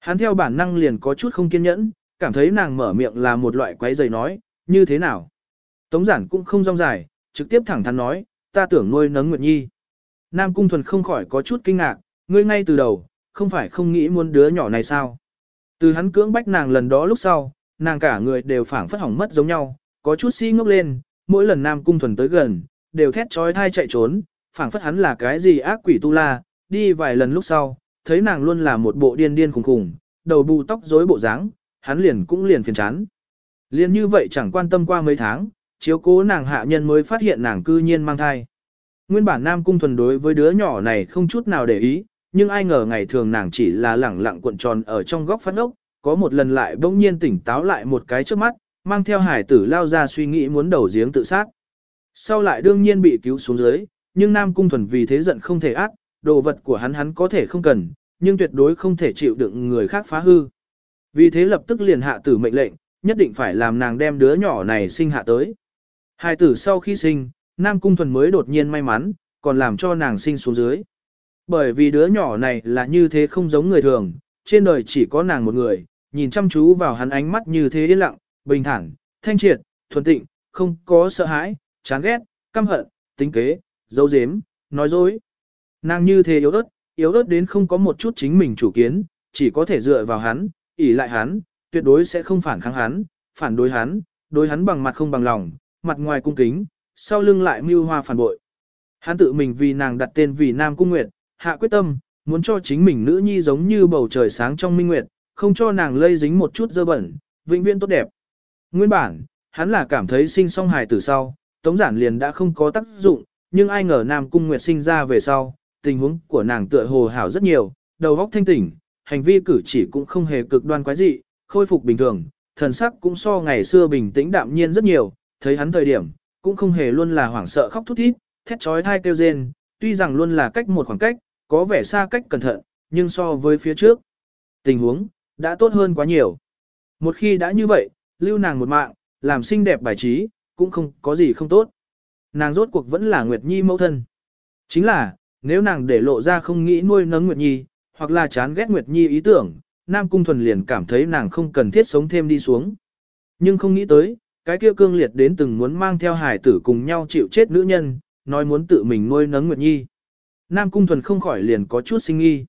Hắn theo bản năng liền có chút không kiên nhẫn, cảm thấy nàng mở miệng là một loại quấy giày nói, như thế nào. Tống giản cũng không rong dài, trực tiếp thẳng thắn nói, ta tưởng nuôi nấng Nguyệt Nhi. Nam Cung Thuần không khỏi có chút kinh ngạc, ngươi ngay từ đầu, không phải không nghĩ muốn đứa nhỏ này sao. Từ hắn cưỡng bách nàng lần đó lúc sau, nàng cả người đều phảng phất hỏng mất giống nhau, có chút si ngốc lên, mỗi lần Nam Cung Thuần tới gần, đều thét trói thai chạy trốn, phảng phất hắn là cái gì ác quỷ tu la, đi vài lần lúc sau, thấy nàng luôn là một bộ điên điên khùng khùng, đầu bù tóc rối bộ dáng, hắn liền cũng liền phiền chán. Liên như vậy chẳng quan tâm qua mấy tháng, chiếu cố nàng hạ nhân mới phát hiện nàng cư nhiên mang thai. Nguyên bản Nam Cung Thuần đối với đứa nhỏ này không chút nào để ý, nhưng ai ngờ ngày thường nàng chỉ là lẳng lặng cuộn tròn ở trong góc phát ốc, có một lần lại bỗng nhiên tỉnh táo lại một cái trước mắt, mang theo hải tử lao ra suy nghĩ muốn đầu giếng tự sát. Sau lại đương nhiên bị cứu xuống dưới, nhưng Nam Cung Thuần vì thế giận không thể ác, đồ vật của hắn hắn có thể không cần, nhưng tuyệt đối không thể chịu đựng người khác phá hư. Vì thế lập tức liền hạ tử mệnh lệnh, nhất định phải làm nàng đem đứa nhỏ này sinh hạ tới. Hai tử sau khi sinh, Nam Cung Thuần mới đột nhiên may mắn, còn làm cho nàng sinh xuống dưới. Bởi vì đứa nhỏ này là như thế không giống người thường, trên đời chỉ có nàng một người, nhìn chăm chú vào hắn ánh mắt như thế yên lặng, bình thản, thanh triệt, thuần tịnh, không có sợ hãi, chán ghét, căm hận, tính kế, dấu dếm, nói dối. Nàng như thế yếu ớt, yếu ớt đến không có một chút chính mình chủ kiến, chỉ có thể dựa vào hắn, ỷ lại hắn, tuyệt đối sẽ không phản kháng hắn, phản đối hắn, đối hắn bằng mặt không bằng lòng, mặt ngoài cung kính, sau lưng lại mưu hoa phản bội. Hắn tự mình vì nàng đặt tên vì Nam Cung Nguyệt, hạ quyết tâm, muốn cho chính mình nữ nhi giống như bầu trời sáng trong minh nguyệt, không cho nàng lây dính một chút dơ bẩn, vĩnh viễn tốt đẹp. Nguyên bản, hắn là cảm thấy sinh song hài từ sau, tống giản liền đã không có tác dụng, nhưng ai ngờ Nam Cung Nguyệt sinh ra về sau, tình huống của nàng tựa hồ hảo rất nhiều, đầu óc thanh tỉnh, hành vi cử chỉ cũng không hề cực đoan quái dị, khôi phục bình thường, thần sắc cũng so ngày xưa bình tĩnh đạm nhiên rất nhiều, thấy hắn thời điểm, cũng không hề luôn là hoảng sợ khóc thút thít, thét chói tai kêu rên, tuy rằng luôn là cách một khoảng cách, có vẻ xa cách cẩn thận, nhưng so với phía trước, tình huống đã tốt hơn quá nhiều. Một khi đã như vậy, lưu nàng một mạng, làm xinh đẹp bài trí, cũng không có gì không tốt. Nàng rốt cuộc vẫn là Nguyệt Nhi mẫu thân. Chính là, nếu nàng để lộ ra không nghĩ nuôi nấng Nguyệt Nhi, hoặc là chán ghét Nguyệt Nhi ý tưởng, Nam Cung Thuần liền cảm thấy nàng không cần thiết sống thêm đi xuống. Nhưng không nghĩ tới, cái kia cương liệt đến từng muốn mang theo hải tử cùng nhau chịu chết nữ nhân, nói muốn tự mình nuôi nấng Nguyệt Nhi. Nam Cung Thuần không khỏi liền có chút sinh nghi.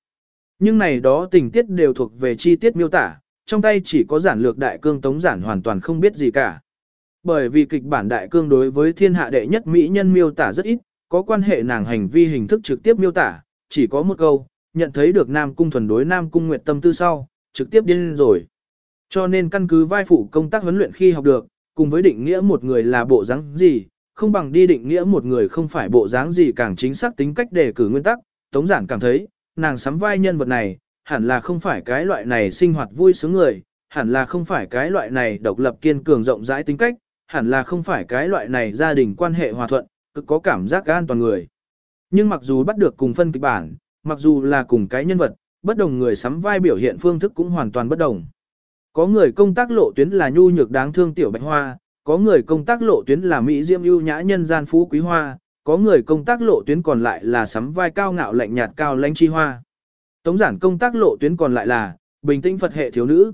Nhưng này đó tình tiết đều thuộc về chi tiết miêu tả, trong tay chỉ có giản lược đại cương tống giản hoàn toàn không biết gì cả. Bởi vì kịch bản đại cương đối với thiên hạ đệ nhất mỹ nhân miêu tả rất ít, có quan hệ nàng hành vi hình thức trực tiếp miêu tả, chỉ có một câu, nhận thấy được Nam Cung thuần đối Nam Cung Nguyệt tâm tư sau, trực tiếp điên rồi. Cho nên căn cứ vai phụ công tác huấn luyện khi học được, cùng với định nghĩa một người là bộ dáng gì, không bằng đi định nghĩa một người không phải bộ dáng gì càng chính xác tính cách đề cử nguyên tắc, Tống Giản cảm thấy, nàng sắm vai nhân vật này, hẳn là không phải cái loại này sinh hoạt vui sướng người, hẳn là không phải cái loại này độc lập kiên cường rộng rãi tính cách, hẳn là không phải cái loại này gia đình quan hệ hòa thuận, cực có cảm giác an toàn người. Nhưng mặc dù bắt được cùng phân kịch bản, mặc dù là cùng cái nhân vật, bất đồng người sắm vai biểu hiện phương thức cũng hoàn toàn bất đồng. Có người công tác lộ tuyến là nhu nhược đáng thương tiểu bạch hoa, có người công tác lộ tuyến là mỹ diêm ưu nhã nhân gian phú quý hoa, có người công tác lộ tuyến còn lại là sắm vai cao ngạo lạnh nhạt cao lãnh chi hoa. Tống giản công tác lộ tuyến còn lại là bình tĩnh Phật hệ thiếu nữ.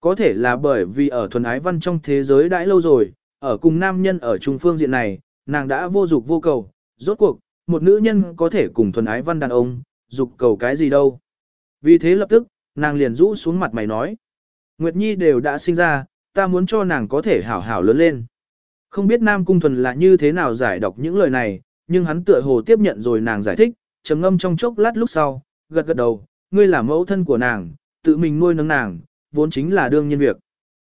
Có thể là bởi vì ở thuần ái văn trong thế giới đãi lâu rồi, ở cùng nam nhân ở trung phương diện này, nàng đã vô dục vô cầu, rốt cuộc, một nữ nhân có thể cùng thuần ái văn đàn ông, dục cầu cái gì đâu. Vì thế lập tức, nàng liền rũ xuống mặt mày nói. Nguyệt Nhi đều đã sinh ra, ta muốn cho nàng có thể hảo hảo lớn lên. Không biết Nam Cung Thuần là như thế nào giải đọc những lời này, nhưng hắn tựa hồ tiếp nhận rồi nàng giải thích, trầm ngâm trong chốc lát lúc sau, gật gật đầu, ngươi là mẫu thân của nàng, tự mình nuôi nấng nàng, vốn chính là đương nhiên việc.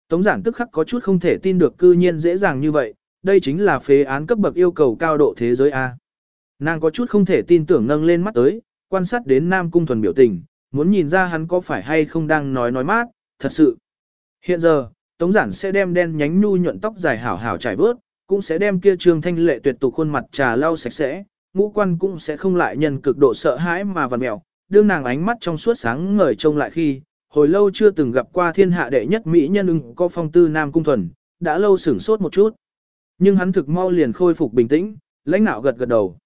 Tống giản tức khắc có chút không thể tin được cư nhiên dễ dàng như vậy, đây chính là phế án cấp bậc yêu cầu cao độ thế giới A. Nàng có chút không thể tin tưởng nâng lên mắt tới, quan sát đến Nam Cung Thuần biểu tình, muốn nhìn ra hắn có phải hay không đang nói nói mát, thật sự. Hiện giờ, Tống giản sẽ đem đen nhánh nhu nhuận tóc dài hảo hảo trải vớt, cũng sẽ đem kia trương thanh lệ tuyệt tục khuôn mặt trà lau sạch sẽ, ngũ quan cũng sẽ không lại nhân cực độ sợ hãi mà vằn mẹo, đương nàng ánh mắt trong suốt sáng ngời trông lại khi, hồi lâu chưa từng gặp qua thiên hạ đệ nhất mỹ nhân ưng có phong tư nam cung thuần, đã lâu sửng sốt một chút. Nhưng hắn thực mau liền khôi phục bình tĩnh, lãnh nạo gật gật đầu.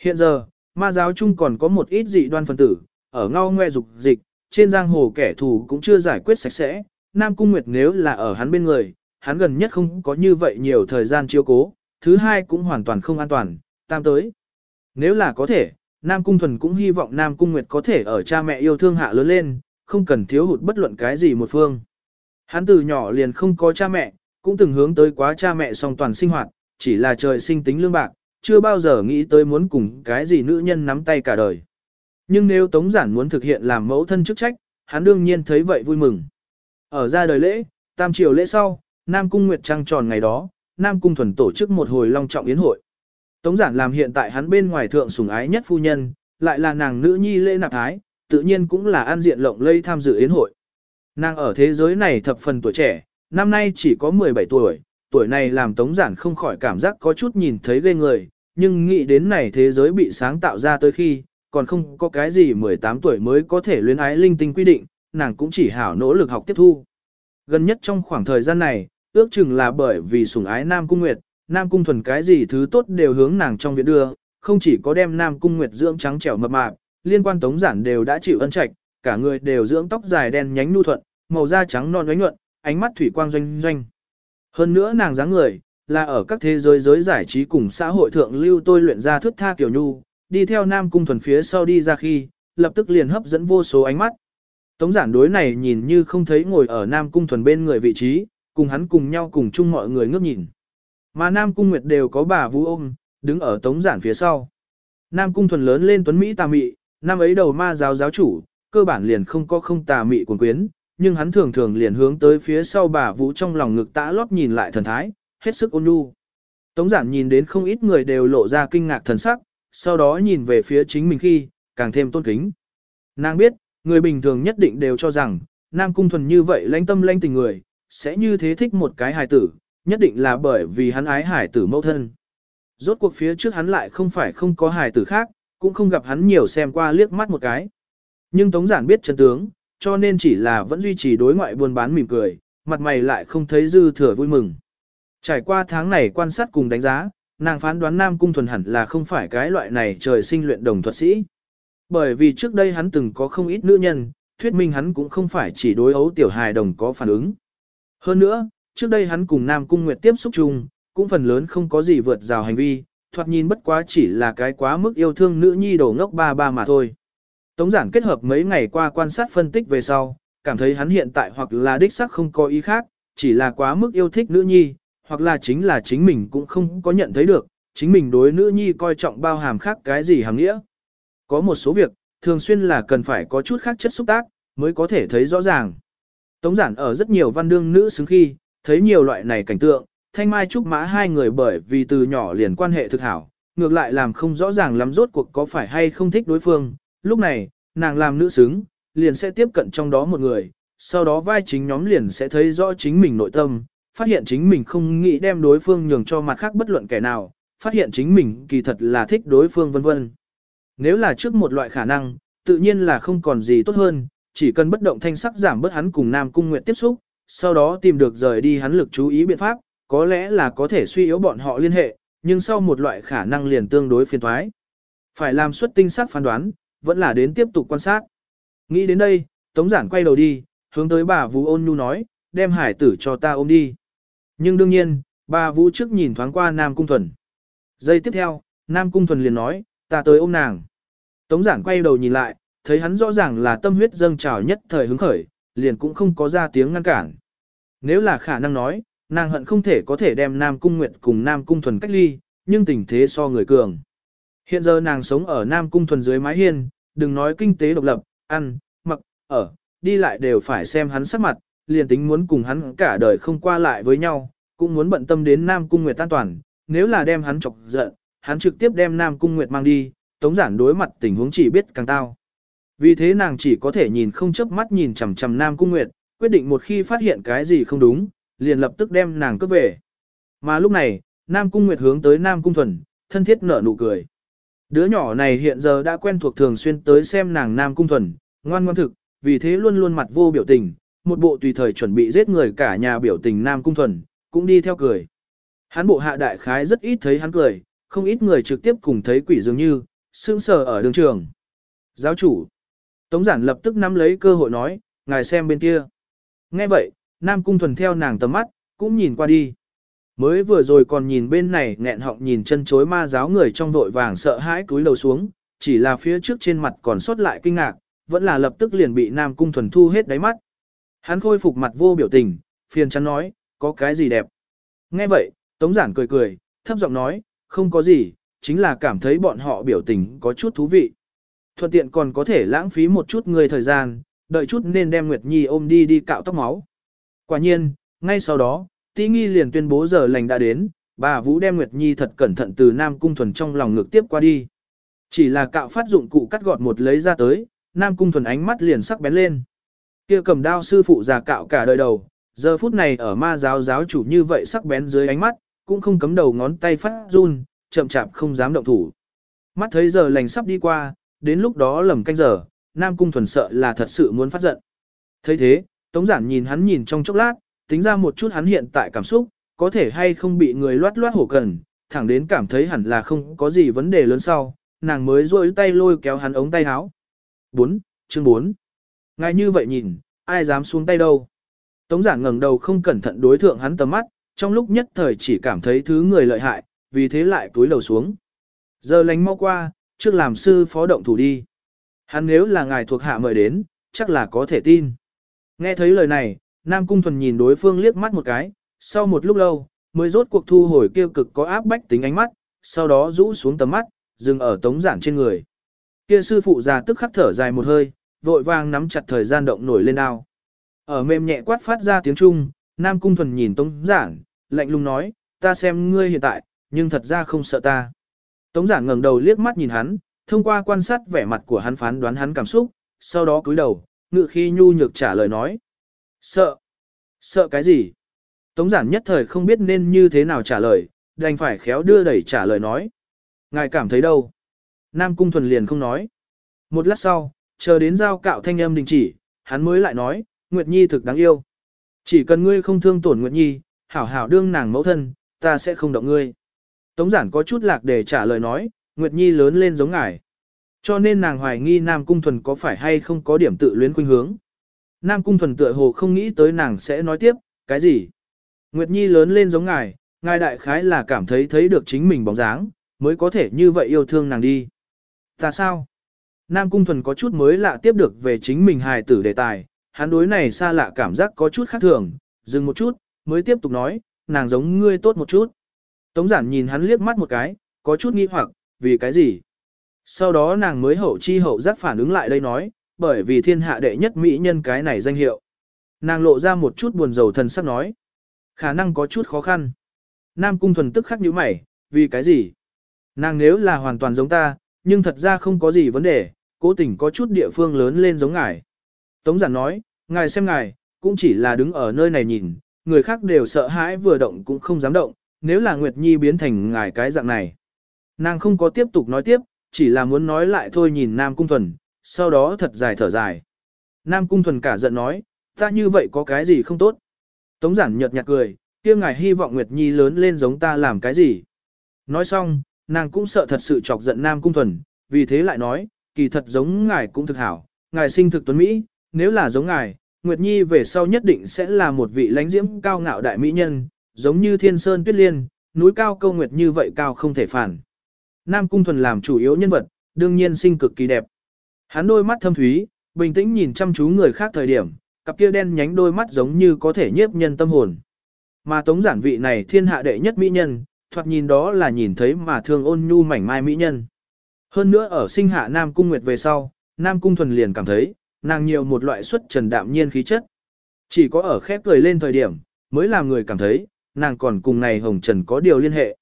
Hiện giờ, ma giáo chung còn có một ít dị đoan phân tử, ở ngao ngoe dục dịch, trên giang hồ kẻ thù cũng chưa giải quyết sạch sẽ, Nam Cung Nguyệt nếu là ở hắn bên người, hắn gần nhất không có như vậy nhiều thời gian chiếu cố, thứ hai cũng hoàn toàn không an toàn, tam tới. Nếu là có thể, Nam Cung Thuần cũng hy vọng Nam Cung Nguyệt có thể ở cha mẹ yêu thương hạ lớn lên, không cần thiếu hụt bất luận cái gì một phương. Hắn từ nhỏ liền không có cha mẹ, cũng từng hướng tới quá cha mẹ song toàn sinh hoạt, chỉ là trời sinh tính lương bạc, chưa bao giờ nghĩ tới muốn cùng cái gì nữ nhân nắm tay cả đời. Nhưng nếu Tống Giản muốn thực hiện làm mẫu thân chức trách, hắn đương nhiên thấy vậy vui mừng. Ở ra đời lễ, tam triều lễ sau, Nam Cung Nguyệt Trăng tròn ngày đó, Nam Cung Thuần tổ chức một hồi long trọng yến hội. Tống giản làm hiện tại hắn bên ngoài thượng sủng ái nhất phu nhân, lại là nàng nữ nhi lễ nạp thái, tự nhiên cũng là an diện lộng lây tham dự yến hội. Nàng ở thế giới này thập phần tuổi trẻ, năm nay chỉ có 17 tuổi, tuổi này làm tống giản không khỏi cảm giác có chút nhìn thấy ghê người, nhưng nghĩ đến này thế giới bị sáng tạo ra tới khi, còn không có cái gì 18 tuổi mới có thể luyến ái linh tinh quy định, nàng cũng chỉ hảo nỗ lực học tiếp thu. Gần nhất trong khoảng thời gian này, ước chừng là bởi vì sủng ái Nam Cung Nguyệt, Nam Cung thuần cái gì thứ tốt đều hướng nàng trong viện đưa, không chỉ có đem Nam Cung Nguyệt dưỡng trắng trẻo mập mạp, liên quan tống giản đều đã chịu ân trạch, cả người đều dưỡng tóc dài đen nhánh nhu thuận, màu da trắng non ánh nhuận, ánh mắt thủy quang doanh doanh. Hơn nữa nàng dáng người, là ở các thế giới giới giải trí cùng xã hội thượng lưu tôi luyện ra thước tha kiểu nhu, đi theo Nam Cung thuần phía sau đi ra khi, lập tức liền hấp dẫn vô số ánh mắt. Tống giản đối này nhìn như không thấy ngồi ở Nam Cung thuần bên người vị trí, cùng hắn cùng nhau cùng chung mọi người ngước nhìn. Mà Nam Cung Nguyệt đều có bà Vũ ôm, đứng ở tống giản phía sau. Nam Cung Thuần lớn lên tuấn Mỹ tà mị, năm ấy đầu ma giáo giáo chủ, cơ bản liền không có không tà mị quần quyến, nhưng hắn thường thường liền hướng tới phía sau bà Vũ trong lòng ngực tã lót nhìn lại thần thái, hết sức ôn nhu. Tống giản nhìn đến không ít người đều lộ ra kinh ngạc thần sắc, sau đó nhìn về phía chính mình khi, càng thêm tôn kính. Nàng biết, người bình thường nhất định đều cho rằng, Nam Cung Thuần như vậy lãnh tâm lãnh tình người, sẽ như thế thích một cái hài tử, nhất định là bởi vì hắn ái hải tử mẫu thân. Rốt cuộc phía trước hắn lại không phải không có hài tử khác, cũng không gặp hắn nhiều xem qua liếc mắt một cái. Nhưng Tống Giản biết chân tướng, cho nên chỉ là vẫn duy trì đối ngoại buôn bán mỉm cười, mặt mày lại không thấy dư thừa vui mừng. Trải qua tháng này quan sát cùng đánh giá, nàng phán đoán Nam Cung Thuần hẳn là không phải cái loại này trời sinh luyện đồng thuật sĩ. Bởi vì trước đây hắn từng có không ít nữ nhân, thuyết minh hắn cũng không phải chỉ đối ấu tiểu hài đồng có phản ứng. Hơn nữa, trước đây hắn cùng Nam Cung Nguyệt tiếp xúc chung, cũng phần lớn không có gì vượt rào hành vi, thoạt nhìn bất quá chỉ là cái quá mức yêu thương nữ nhi đồ ngốc ba ba mà thôi. Tống giản kết hợp mấy ngày qua quan sát phân tích về sau, cảm thấy hắn hiện tại hoặc là đích sắc không có ý khác, chỉ là quá mức yêu thích nữ nhi, hoặc là chính là chính mình cũng không có nhận thấy được, chính mình đối nữ nhi coi trọng bao hàm khác cái gì hàm nghĩa. Có một số việc, thường xuyên là cần phải có chút khác chất xúc tác, mới có thể thấy rõ ràng. Tống giản ở rất nhiều văn đương nữ xứng khi, thấy nhiều loại này cảnh tượng, thanh mai trúc mã hai người bởi vì từ nhỏ liền quan hệ thực hảo, ngược lại làm không rõ ràng lắm rốt cuộc có phải hay không thích đối phương. Lúc này, nàng làm nữ xứng, liền sẽ tiếp cận trong đó một người, sau đó vai chính nhóm liền sẽ thấy rõ chính mình nội tâm, phát hiện chính mình không nghĩ đem đối phương nhường cho mặt khác bất luận kẻ nào, phát hiện chính mình kỳ thật là thích đối phương vân vân. Nếu là trước một loại khả năng, tự nhiên là không còn gì tốt hơn, chỉ cần bất động thanh sắc giảm bớt hắn cùng Nam Cung Nguyệt tiếp xúc, sau đó tìm được rời đi hắn lực chú ý biện pháp, có lẽ là có thể suy yếu bọn họ liên hệ, nhưng sau một loại khả năng liền tương đối phiền thoái. Phải làm xuất tinh xác phán đoán, vẫn là đến tiếp tục quan sát. Nghĩ đến đây, Tống Giản quay đầu đi, hướng tới bà Vũ ôn nhu nói, đem hải tử cho ta ôm đi. Nhưng đương nhiên, bà Vũ trước nhìn thoáng qua Nam Cung Thuần. Giây tiếp theo, Nam Cung Thuần liền nói, ta tới ôm nàng. Tống Giản quay đầu nhìn lại, thấy hắn rõ ràng là tâm huyết dâng trào nhất thời hứng khởi, liền cũng không có ra tiếng ngăn cản. Nếu là khả năng nói, nàng hận không thể có thể đem Nam Cung Nguyệt cùng Nam Cung Thuần cách ly, nhưng tình thế so người cường. Hiện giờ nàng sống ở Nam Cung Thuần dưới mái hiên, đừng nói kinh tế độc lập, ăn, mặc, ở, đi lại đều phải xem hắn sắc mặt, liền tính muốn cùng hắn cả đời không qua lại với nhau, cũng muốn bận tâm đến Nam Cung Nguyệt an toàn, nếu là đem hắn chọc giận, hắn trực tiếp đem Nam Cung Nguyệt mang đi, tống giản đối mặt tình huống chỉ biết càng tao. Vì thế nàng chỉ có thể nhìn không chớp mắt nhìn chằm chằm Nam Cung Nguyệt, quyết định một khi phát hiện cái gì không đúng, liền lập tức đem nàng cướp về. Mà lúc này, Nam Cung Nguyệt hướng tới Nam Cung Thuần, thân thiết nở nụ cười. Đứa nhỏ này hiện giờ đã quen thuộc thường xuyên tới xem nàng Nam Cung Thuần, ngoan ngoan thực, vì thế luôn luôn mặt vô biểu tình, một bộ tùy thời chuẩn bị giết người cả nhà biểu tình Nam Cung Thuần, cũng đi theo cười. Hắn bộ hạ đại khái rất ít thấy hắn cười, không ít người trực tiếp cùng thấy quỷ dường như, sững sờ ở đường trường. Giáo chủ. Tống giản lập tức nắm lấy cơ hội nói, ngài xem bên kia. Nghe vậy, Nam Cung Thuần theo nàng tầm mắt, cũng nhìn qua đi. Mới vừa rồi còn nhìn bên này nghẹn họng nhìn chân chối ma giáo người trong vội vàng sợ hãi cúi đầu xuống, chỉ là phía trước trên mặt còn sót lại kinh ngạc, vẫn là lập tức liền bị Nam Cung Thuần thu hết đáy mắt. Hắn khôi phục mặt vô biểu tình, phiền chắn nói, có cái gì đẹp. Nghe vậy, Tống Giản cười cười, thấp giọng nói, không có gì, chính là cảm thấy bọn họ biểu tình có chút thú vị. Thuận tiện còn có thể lãng phí một chút người thời gian, đợi chút nên đem Nguyệt Nhi ôm đi đi cạo tóc máu. Quả nhiên, ngay sau đó, Tĩ Nghi liền tuyên bố giờ lành đã đến, bà Vũ đem Nguyệt Nhi thật cẩn thận từ Nam Cung Thuần trong lòng ngực tiếp qua đi. Chỉ là cạo phát dụng cụ cắt gọt một lấy ra tới, Nam Cung Thuần ánh mắt liền sắc bén lên. Kia cầm đao sư phụ già cạo cả đời đầu, giờ phút này ở ma giáo giáo chủ như vậy sắc bén dưới ánh mắt, cũng không cấm đầu ngón tay phát run, chậm chạp không dám động thủ. Mắt thấy giờ lành sắp đi qua, đến lúc đó lầm canh giờ, Nam Cung Thuần sợ là thật sự muốn phát giận. thấy thế, Tống Giản nhìn hắn nhìn trong chốc lát, tính ra một chút hắn hiện tại cảm xúc, có thể hay không bị người loát loát hổ cần, thẳng đến cảm thấy hẳn là không có gì vấn đề lớn sau, nàng mới duỗi tay lôi kéo hắn ống tay áo. 4. Chương 4 Ngay như vậy nhìn, ai dám xuống tay đâu. Tống giản ngẩng đầu không cẩn thận đối thượng hắn tầm mắt, trong lúc nhất thời chỉ cảm thấy thứ người lợi hại, vì thế lại túi lầu xuống. Giờ lánh mau qua, trước làm sư phó động thủ đi. Hắn nếu là ngài thuộc hạ mời đến, chắc là có thể tin. Nghe thấy lời này, Nam Cung Thuần nhìn đối phương liếc mắt một cái, sau một lúc lâu, mới rốt cuộc thu hồi kêu cực có áp bách tính ánh mắt, sau đó rũ xuống tầm mắt, dừng ở tống giản trên người. Kia sư phụ già tức khắc thở dài một hơi, vội vàng nắm chặt thời gian động nổi lên ao. Ở mềm nhẹ quát phát ra tiếng Trung, Nam Cung Thuần nhìn Tống Giản, lạnh lùng nói, ta xem ngươi hiện tại, nhưng thật ra không sợ ta. Tống Giản ngẩng đầu liếc mắt nhìn hắn, thông qua quan sát vẻ mặt của hắn phán đoán hắn cảm xúc, sau đó cúi đầu, ngự khi nhu nhược trả lời nói. Sợ? Sợ cái gì? Tống Giản nhất thời không biết nên như thế nào trả lời, đành phải khéo đưa đẩy trả lời nói. Ngài cảm thấy đâu? Nam Cung Thuần liền không nói. Một lát sau, chờ đến giao cạo thanh âm đình chỉ, hắn mới lại nói, Nguyệt Nhi thực đáng yêu. Chỉ cần ngươi không thương tổn Nguyệt Nhi, hảo hảo đương nàng mẫu thân, ta sẽ không động ngươi. Tống giản có chút lạc để trả lời nói, Nguyệt Nhi lớn lên giống ngài. Cho nên nàng hoài nghi Nam Cung Thuần có phải hay không có điểm tự luyến khuynh hướng. Nam Cung Thuần tựa hồ không nghĩ tới nàng sẽ nói tiếp, cái gì? Nguyệt Nhi lớn lên giống ngài, ngài đại khái là cảm thấy thấy được chính mình bóng dáng, mới có thể như vậy yêu thương nàng đi. Ta sao? Nam Cung Thuần có chút mới lạ tiếp được về chính mình hài tử đề tài, hắn đối này xa lạ cảm giác có chút khác thường, dừng một chút, mới tiếp tục nói, nàng giống ngươi tốt một chút. Tống giản nhìn hắn liếc mắt một cái, có chút nghi hoặc, vì cái gì? Sau đó nàng mới hậu chi hậu giác phản ứng lại đây nói, bởi vì thiên hạ đệ nhất mỹ nhân cái này danh hiệu. Nàng lộ ra một chút buồn rầu thần sắc nói. Khả năng có chút khó khăn. Nam cung thuần tức khắc nhíu mày, vì cái gì? Nàng nếu là hoàn toàn giống ta, nhưng thật ra không có gì vấn đề, cố tình có chút địa phương lớn lên giống ngài. Tống giản nói, ngài xem ngài, cũng chỉ là đứng ở nơi này nhìn, người khác đều sợ hãi vừa động cũng không dám động, nếu là Nguyệt Nhi biến thành ngài cái dạng này. Nàng không có tiếp tục nói tiếp, chỉ là muốn nói lại thôi nhìn Nam Cung Thuần, sau đó thật dài thở dài. Nam Cung Thuần cả giận nói, ta như vậy có cái gì không tốt. Tống giản nhợt nhạt cười, kia ngài hy vọng Nguyệt Nhi lớn lên giống ta làm cái gì. Nói xong, nàng cũng sợ thật sự chọc giận Nam Cung Thuần, vì thế lại nói, kỳ thật giống ngài cũng thực hảo, ngài sinh thực tuấn Mỹ, nếu là giống ngài, Nguyệt Nhi về sau nhất định sẽ là một vị lãnh diễm cao ngạo đại mỹ nhân, giống như thiên sơn tuyết liên, núi cao câu nguyệt như vậy cao không thể phản. Nam Cung Thuần làm chủ yếu nhân vật, đương nhiên sinh cực kỳ đẹp. Hắn đôi mắt thâm thúy, bình tĩnh nhìn chăm chú người khác thời điểm, cặp kia đen nhánh đôi mắt giống như có thể nhiếp nhân tâm hồn. Mà tống giản vị này thiên hạ đệ nhất mỹ nhân, thoạt nhìn đó là nhìn thấy mà thương ôn nhu mảnh mai mỹ nhân. Hơn nữa ở sinh hạ Nam Cung Nguyệt về sau, Nam Cung Thuần liền cảm thấy, nàng nhiều một loại xuất trần đạm nhiên khí chất. Chỉ có ở khép cười lên thời điểm, mới làm người cảm thấy, nàng còn cùng này hồng trần có điều liên hệ.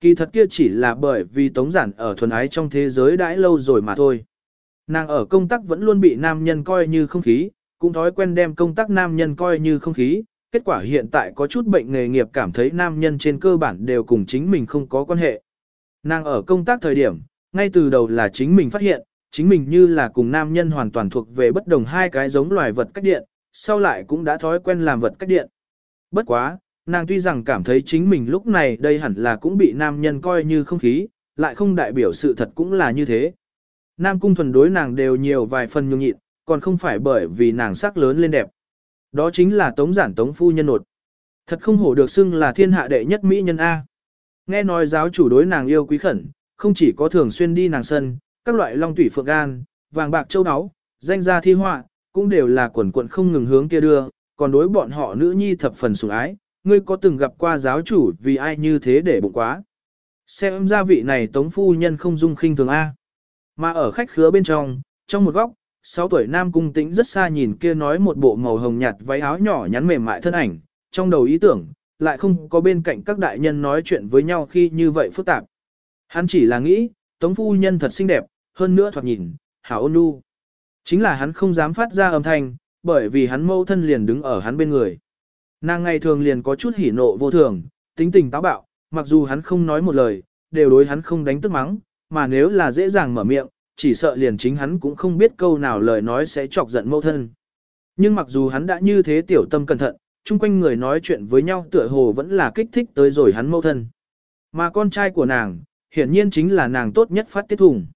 Kỳ thật kia chỉ là bởi vì tống giản ở thuần ái trong thế giới đãi lâu rồi mà thôi. Nàng ở công tác vẫn luôn bị nam nhân coi như không khí, cũng thói quen đem công tác nam nhân coi như không khí, kết quả hiện tại có chút bệnh nghề nghiệp cảm thấy nam nhân trên cơ bản đều cùng chính mình không có quan hệ. Nàng ở công tác thời điểm, ngay từ đầu là chính mình phát hiện, chính mình như là cùng nam nhân hoàn toàn thuộc về bất đồng hai cái giống loài vật cách điện, sau lại cũng đã thói quen làm vật cách điện. Bất quá, nàng tuy rằng cảm thấy chính mình lúc này đây hẳn là cũng bị nam nhân coi như không khí, lại không đại biểu sự thật cũng là như thế. Nam cung thuần đối nàng đều nhiều vài phần nhường nhịn, còn không phải bởi vì nàng sắc lớn lên đẹp. Đó chính là tống giản tống phu nhân nột. Thật không hổ được xưng là thiên hạ đệ nhất mỹ nhân A. Nghe nói giáo chủ đối nàng yêu quý khẩn, không chỉ có thường xuyên đi nàng sân, các loại long thủy phượng gan, vàng bạc châu áo, danh gia thi họa, cũng đều là quần quận không ngừng hướng kia đưa, còn đối bọn họ nữ nhi thập phần sủng ái, ngươi có từng gặp qua giáo chủ vì ai như thế để bụng quá. Xem ra vị này tống phu nhân không dung khinh thường A. Mà ở khách khứa bên trong, trong một góc, 6 tuổi nam cung tĩnh rất xa nhìn kia nói một bộ màu hồng nhạt váy áo nhỏ nhắn mềm mại thân ảnh, trong đầu ý tưởng, lại không có bên cạnh các đại nhân nói chuyện với nhau khi như vậy phức tạp. Hắn chỉ là nghĩ, tống phu nhân thật xinh đẹp, hơn nữa thoạt nhìn, hảo ôn nhu. Chính là hắn không dám phát ra âm thanh, bởi vì hắn mâu thân liền đứng ở hắn bên người. Nàng ngày thường liền có chút hỉ nộ vô thường, tính tình táo bạo, mặc dù hắn không nói một lời, đều đối hắn không đánh tức mắng, mà nếu là dễ dàng mở miệng, chỉ sợ liền chính hắn cũng không biết câu nào lời nói sẽ chọc giận mâu thân. Nhưng mặc dù hắn đã như thế tiểu tâm cẩn thận, chung quanh người nói chuyện với nhau tựa hồ vẫn là kích thích tới rồi hắn mâu thân. Mà con trai của nàng, hiển nhiên chính là nàng tốt nhất phát tiết thùng.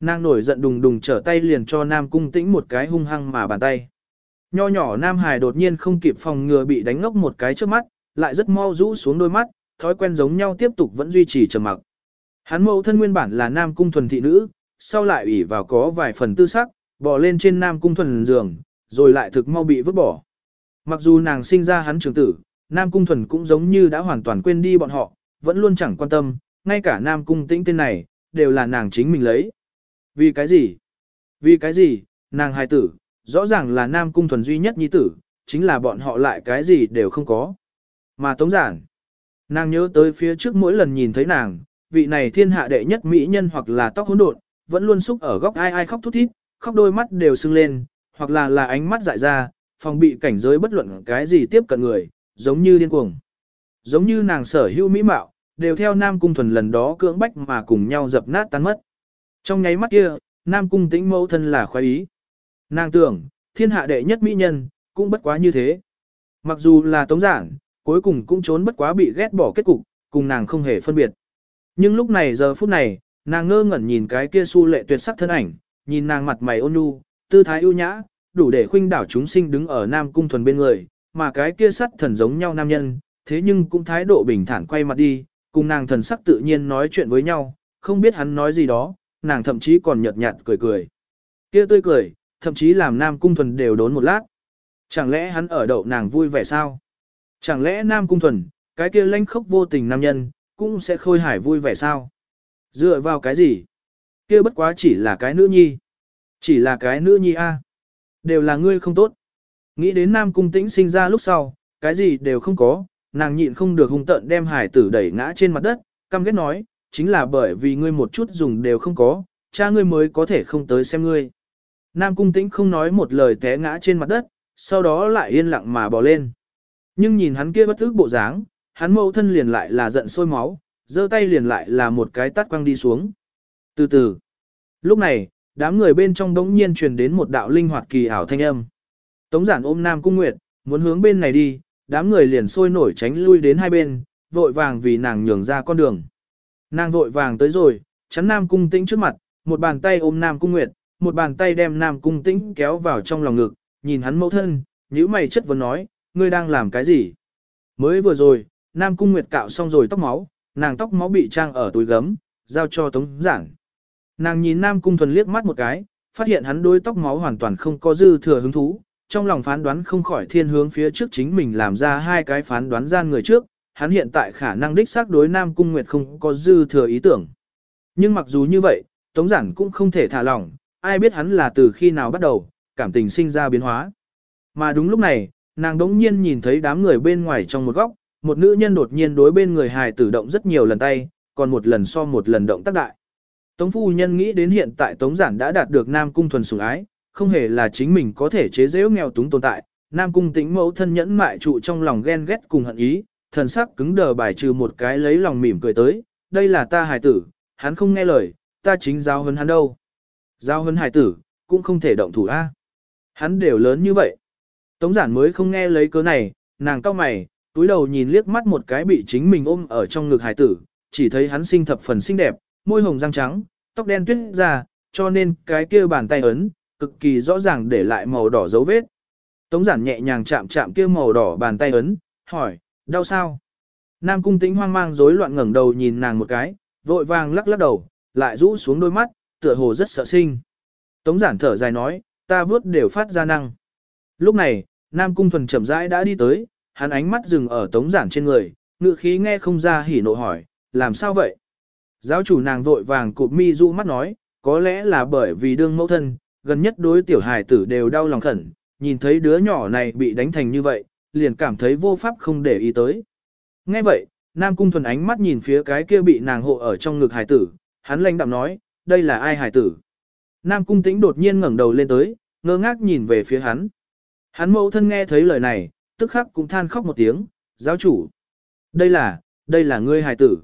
Nàng nổi giận đùng đùng trở tay liền cho Nam Cung Tĩnh một cái hung hăng mà bàn tay. Nho nhỏ Nam Hải đột nhiên không kịp phòng ngừa bị đánh ngốc một cái trước mắt, lại rất mau rũ xuống đôi mắt, thói quen giống nhau tiếp tục vẫn duy trì trầm mặc. Hắn mẫu thân nguyên bản là Nam Cung thuần thị nữ, sau lại ủy vào có vài phần tư sắc, bỏ lên trên Nam Cung thuần giường, rồi lại thực mau bị vứt bỏ. Mặc dù nàng sinh ra hắn trưởng tử, Nam Cung Thuần cũng giống như đã hoàn toàn quên đi bọn họ, vẫn luôn chẳng quan tâm, ngay cả Nam Cung Tĩnh tên này, đều là nàng chính mình lấy. Vì cái gì? Vì cái gì? Nàng hài tử, rõ ràng là Nam Cung Thuần duy nhất nhi tử, chính là bọn họ lại cái gì đều không có. Mà tống giản, nàng nhớ tới phía trước mỗi lần nhìn thấy nàng, vị này thiên hạ đệ nhất mỹ nhân hoặc là tóc hỗn độn, vẫn luôn xúc ở góc ai ai khóc thút thít, khóc đôi mắt đều sưng lên, hoặc là là ánh mắt dại ra, phòng bị cảnh giới bất luận cái gì tiếp cận người, giống như điên cuồng. Giống như nàng sở hữu mỹ mạo, đều theo Nam Cung Thuần lần đó cưỡng bách mà cùng nhau dập nát tan mất. Trong nháy mắt kia, Nam Cung tĩnh mẫu thân là khoái ý. Nàng tưởng, thiên hạ đệ nhất mỹ nhân, cũng bất quá như thế. Mặc dù là tống giản, cuối cùng cũng trốn bất quá bị ghét bỏ kết cục, cùng nàng không hề phân biệt. Nhưng lúc này giờ phút này, nàng ngơ ngẩn nhìn cái kia su lệ tuyệt sắc thân ảnh, nhìn nàng mặt mày ôn nhu, tư thái ưu nhã, đủ để khuynh đảo chúng sinh đứng ở Nam Cung Thuần bên người, mà cái kia sắt thần giống nhau nam nhân, thế nhưng cũng thái độ bình thản quay mặt đi, cùng nàng thần sắc tự nhiên nói chuyện với nhau, không biết hắn nói gì đó, nàng thậm chí còn nhợt nhạt cười cười. Kia tươi cười, thậm chí làm Nam Cung Thuần đều đốn một lát. Chẳng lẽ hắn ở đậu nàng vui vẻ sao? Chẳng lẽ Nam Cung Thuần, cái kia lanh khốc vô tình nam nhân, cũng sẽ khôi hải vui vẻ sao? Dựa vào cái gì? Kia bất quá chỉ là cái nữ nhi. Chỉ là cái nữ nhi a. Đều là ngươi không tốt. Nghĩ đến Nam Cung Tĩnh sinh ra lúc sau, cái gì đều không có, nàng nhịn không được hung tợn đem hải tử đẩy ngã trên mặt đất, căm ghét nói, chính là bởi vì ngươi một chút dùng đều không có, cha ngươi mới có thể không tới xem ngươi. Nam Cung Tĩnh không nói một lời té ngã trên mặt đất, sau đó lại yên lặng mà bò lên. Nhưng nhìn hắn kia bất ức bộ dáng, hắn mâu thân liền lại là giận sôi máu, giơ tay liền lại là một cái tát quăng đi xuống. Từ từ, lúc này, đám người bên trong đống nhiên truyền đến một đạo linh hoạt kỳ ảo thanh âm. Tống giản ôm Nam Cung Nguyệt, muốn hướng bên này đi, đám người liền sôi nổi tránh lui đến hai bên, vội vàng vì nàng nhường ra con đường. Nàng vội vàng tới rồi, chắn Nam Cung Tĩnh trước mặt, một bàn tay ôm Nam Cung Nguyệt, một bàn tay đem Nam Cung Tĩnh kéo vào trong lòng ngực, nhìn hắn mẫu thân, nhíu mày chất vấn nói, ngươi đang làm cái gì? Mới vừa rồi, Nam Cung Nguyệt cạo xong rồi tóc máu, nàng tóc máu bị trang ở túi gấm, giao cho Tống Giản. Nàng nhìn Nam Cung Thuần liếc mắt một cái, phát hiện hắn đôi tóc máu hoàn toàn không có dư thừa hứng thú, trong lòng phán đoán không khỏi thiên hướng phía trước chính mình làm ra hai cái phán đoán gian người trước, hắn hiện tại khả năng đích xác đối Nam Cung Nguyệt không có dư thừa ý tưởng. Nhưng mặc dù như vậy, Tống Giản cũng không thể thả lỏng, ai biết hắn là từ khi nào bắt đầu, cảm tình sinh ra biến hóa. Mà đúng lúc này, nàng đống nhiên nhìn thấy đám người bên ngoài trong một góc, một nữ nhân đột nhiên đối bên người hài tử động rất nhiều lần tay, còn một lần so một lần động tác đại. Tống phu nhân nghĩ đến hiện tại Tống Giản đã đạt được Nam Cung thuần sủng ái, không hề là chính mình có thể chế giễu nghèo túng tồn tại. Nam Cung tĩnh mẫu thân nhẫn mại trụ trong lòng ghen ghét cùng hận ý, thần sắc cứng đờ bài trừ một cái lấy lòng mỉm cười tới, đây là ta hài tử, hắn không nghe lời, ta chính giáo hơn hắn đâu. Giao hấn hài tử, cũng không thể động thủ a. Hắn đều lớn như vậy. Tống giản mới không nghe lấy cớ này, nàng cao mày, túi đầu nhìn liếc mắt một cái bị chính mình ôm ở trong ngực hài tử, chỉ thấy hắn sinh thập phần xinh đẹp, môi hồng răng trắng, tóc đen tuyết ra, cho nên cái kia bàn tay ấn, cực kỳ rõ ràng để lại màu đỏ dấu vết. Tống giản nhẹ nhàng chạm chạm kia màu đỏ bàn tay ấn, hỏi, đau sao? Nam cung tĩnh hoang mang rối loạn ngẩng đầu nhìn nàng một cái, vội vàng lắc lắc đầu, lại rũ xuống đôi mắt, tựa hồ rất sợ sinh. Tống giản thở dài nói, ta vớt đều phát ra năng. Lúc này, Nam cung thuần chậm rãi đã đi tới, hắn ánh mắt dừng ở tống giản trên người, ngựa khí nghe không ra hỉ nộ hỏi, làm sao vậy? Giáo chủ nàng vội vàng cụp mi du mắt nói, có lẽ là bởi vì đương mẫu thân, gần nhất đối tiểu hài tử đều đau lòng khẩn, nhìn thấy đứa nhỏ này bị đánh thành như vậy, liền cảm thấy vô pháp không để ý tới. Nghe vậy, Nam Cung Thuần ánh mắt nhìn phía cái kia bị nàng hộ ở trong ngực hài tử, hắn lanh đạm nói, đây là ai hài tử? Nam Cung Tĩnh đột nhiên ngẩng đầu lên tới, ngơ ngác nhìn về phía hắn. Hắn mẫu thân nghe thấy lời này, tức khắc cũng than khóc một tiếng, giáo chủ. Đây là, đây là ngươi hài tử.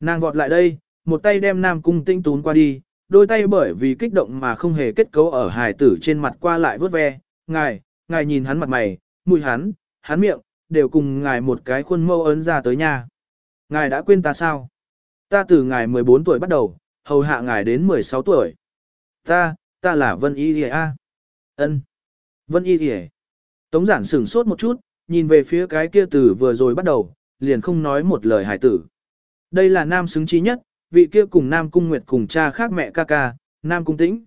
Nàng vọt lại đây, một tay đem Nam Cung Tĩnh tún qua đi, đôi tay bởi vì kích động mà không hề kết cấu ở hài tử trên mặt qua lại vớt ve. Ngài, ngài nhìn hắn mặt mày, mùi hắn, hắn miệng, đều cùng ngài một cái khuôn mâu ấn ra tới nhà. Ngài đã quên ta sao? Ta từ ngài 14 tuổi bắt đầu, hầu hạ ngài đến 16 tuổi. Ta, ta là Vân Y Lìa A. Ân. Vân Y Lìa. Tống giản sửng sốt một chút, nhìn về phía cái kia từ vừa rồi bắt đầu, liền không nói một lời hải tử. Đây là nam xứng trí nhất, vị kia cùng nam cung nguyệt cùng cha khác mẹ ca ca, nam cung tĩnh.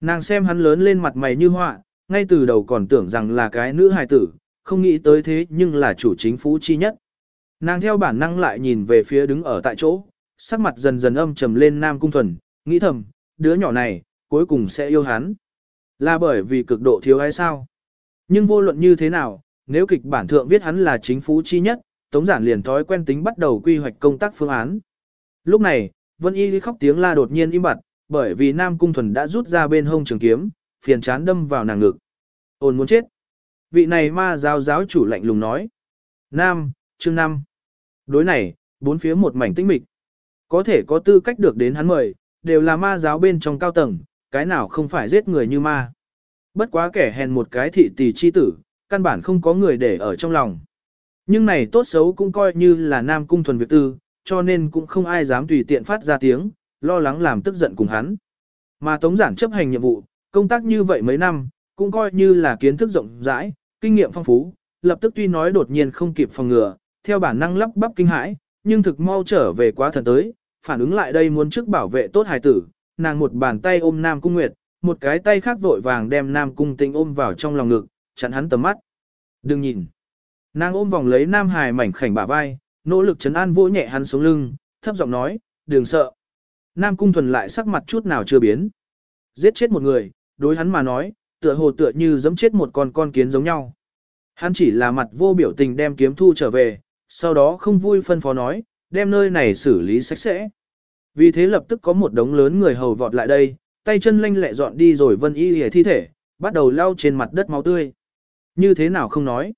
Nàng xem hắn lớn lên mặt mày như họa, ngay từ đầu còn tưởng rằng là cái nữ hài tử, không nghĩ tới thế nhưng là chủ chính phú chi nhất. Nàng theo bản năng lại nhìn về phía đứng ở tại chỗ, sắc mặt dần dần âm trầm lên Nam Cung Thuần, nghĩ thầm, đứa nhỏ này, cuối cùng sẽ yêu hắn. Là bởi vì cực độ thiếu hay sao? Nhưng vô luận như thế nào, nếu kịch bản thượng viết hắn là chính phú chi nhất, Tống Giản liền thói quen tính bắt đầu quy hoạch công tác phương án. Lúc này, Vân Y khóc tiếng la đột nhiên im bặt, bởi vì Nam Cung Thuần đã rút ra bên hông trường kiếm, phiền chán đâm vào nàng ngực. Ôn muốn chết. Vị này ma giáo giáo chủ lạnh lùng nói. Nam, chương năm. Đối này, bốn phía một mảnh tĩnh mịch. Có thể có tư cách được đến hắn mời, đều là ma giáo bên trong cao tầng, cái nào không phải giết người như ma. Bất quá kẻ hèn một cái thị tỷ chi tử, căn bản không có người để ở trong lòng. Nhưng này tốt xấu cũng coi như là nam cung thuần việc tư, cho nên cũng không ai dám tùy tiện phát ra tiếng, lo lắng làm tức giận cùng hắn. Mà Tống Giản chấp hành nhiệm vụ, công tác như vậy mấy năm, cũng coi như là kiến thức rộng rãi, kinh nghiệm phong phú, lập tức tuy nói đột nhiên không kịp phòng ngừa, theo bản năng lắp bắp kinh hãi, nhưng thực mau trở về quá thần tới, phản ứng lại đây muốn trước bảo vệ tốt hài tử, nàng một bàn tay ôm Nam Cung Nguyệt, một cái tay khác vội vàng đem Nam Cung Tĩnh ôm vào trong lòng ngực, chặn hắn tầm mắt. Đừng nhìn. Nàng ôm vòng lấy Nam Hải mảnh khảnh bả vai, nỗ lực chấn an vỗ nhẹ hắn xuống lưng, thấp giọng nói, đừng sợ. Nam Cung Thuần lại sắc mặt chút nào chưa biến. Giết chết một người, đối hắn mà nói, tựa hồ tựa như giẫm chết một con con kiến giống nhau. Hắn chỉ là mặt vô biểu tình đem kiếm thu trở về, sau đó không vui phân phó nói, đem nơi này xử lý sạch sẽ. Vì thế lập tức có một đống lớn người hầu vọt lại đây, tay chân lanh lẹ dọn đi rồi vân y hề thi thể, bắt đầu lau trên mặt đất máu tươi. Như thế nào không nói.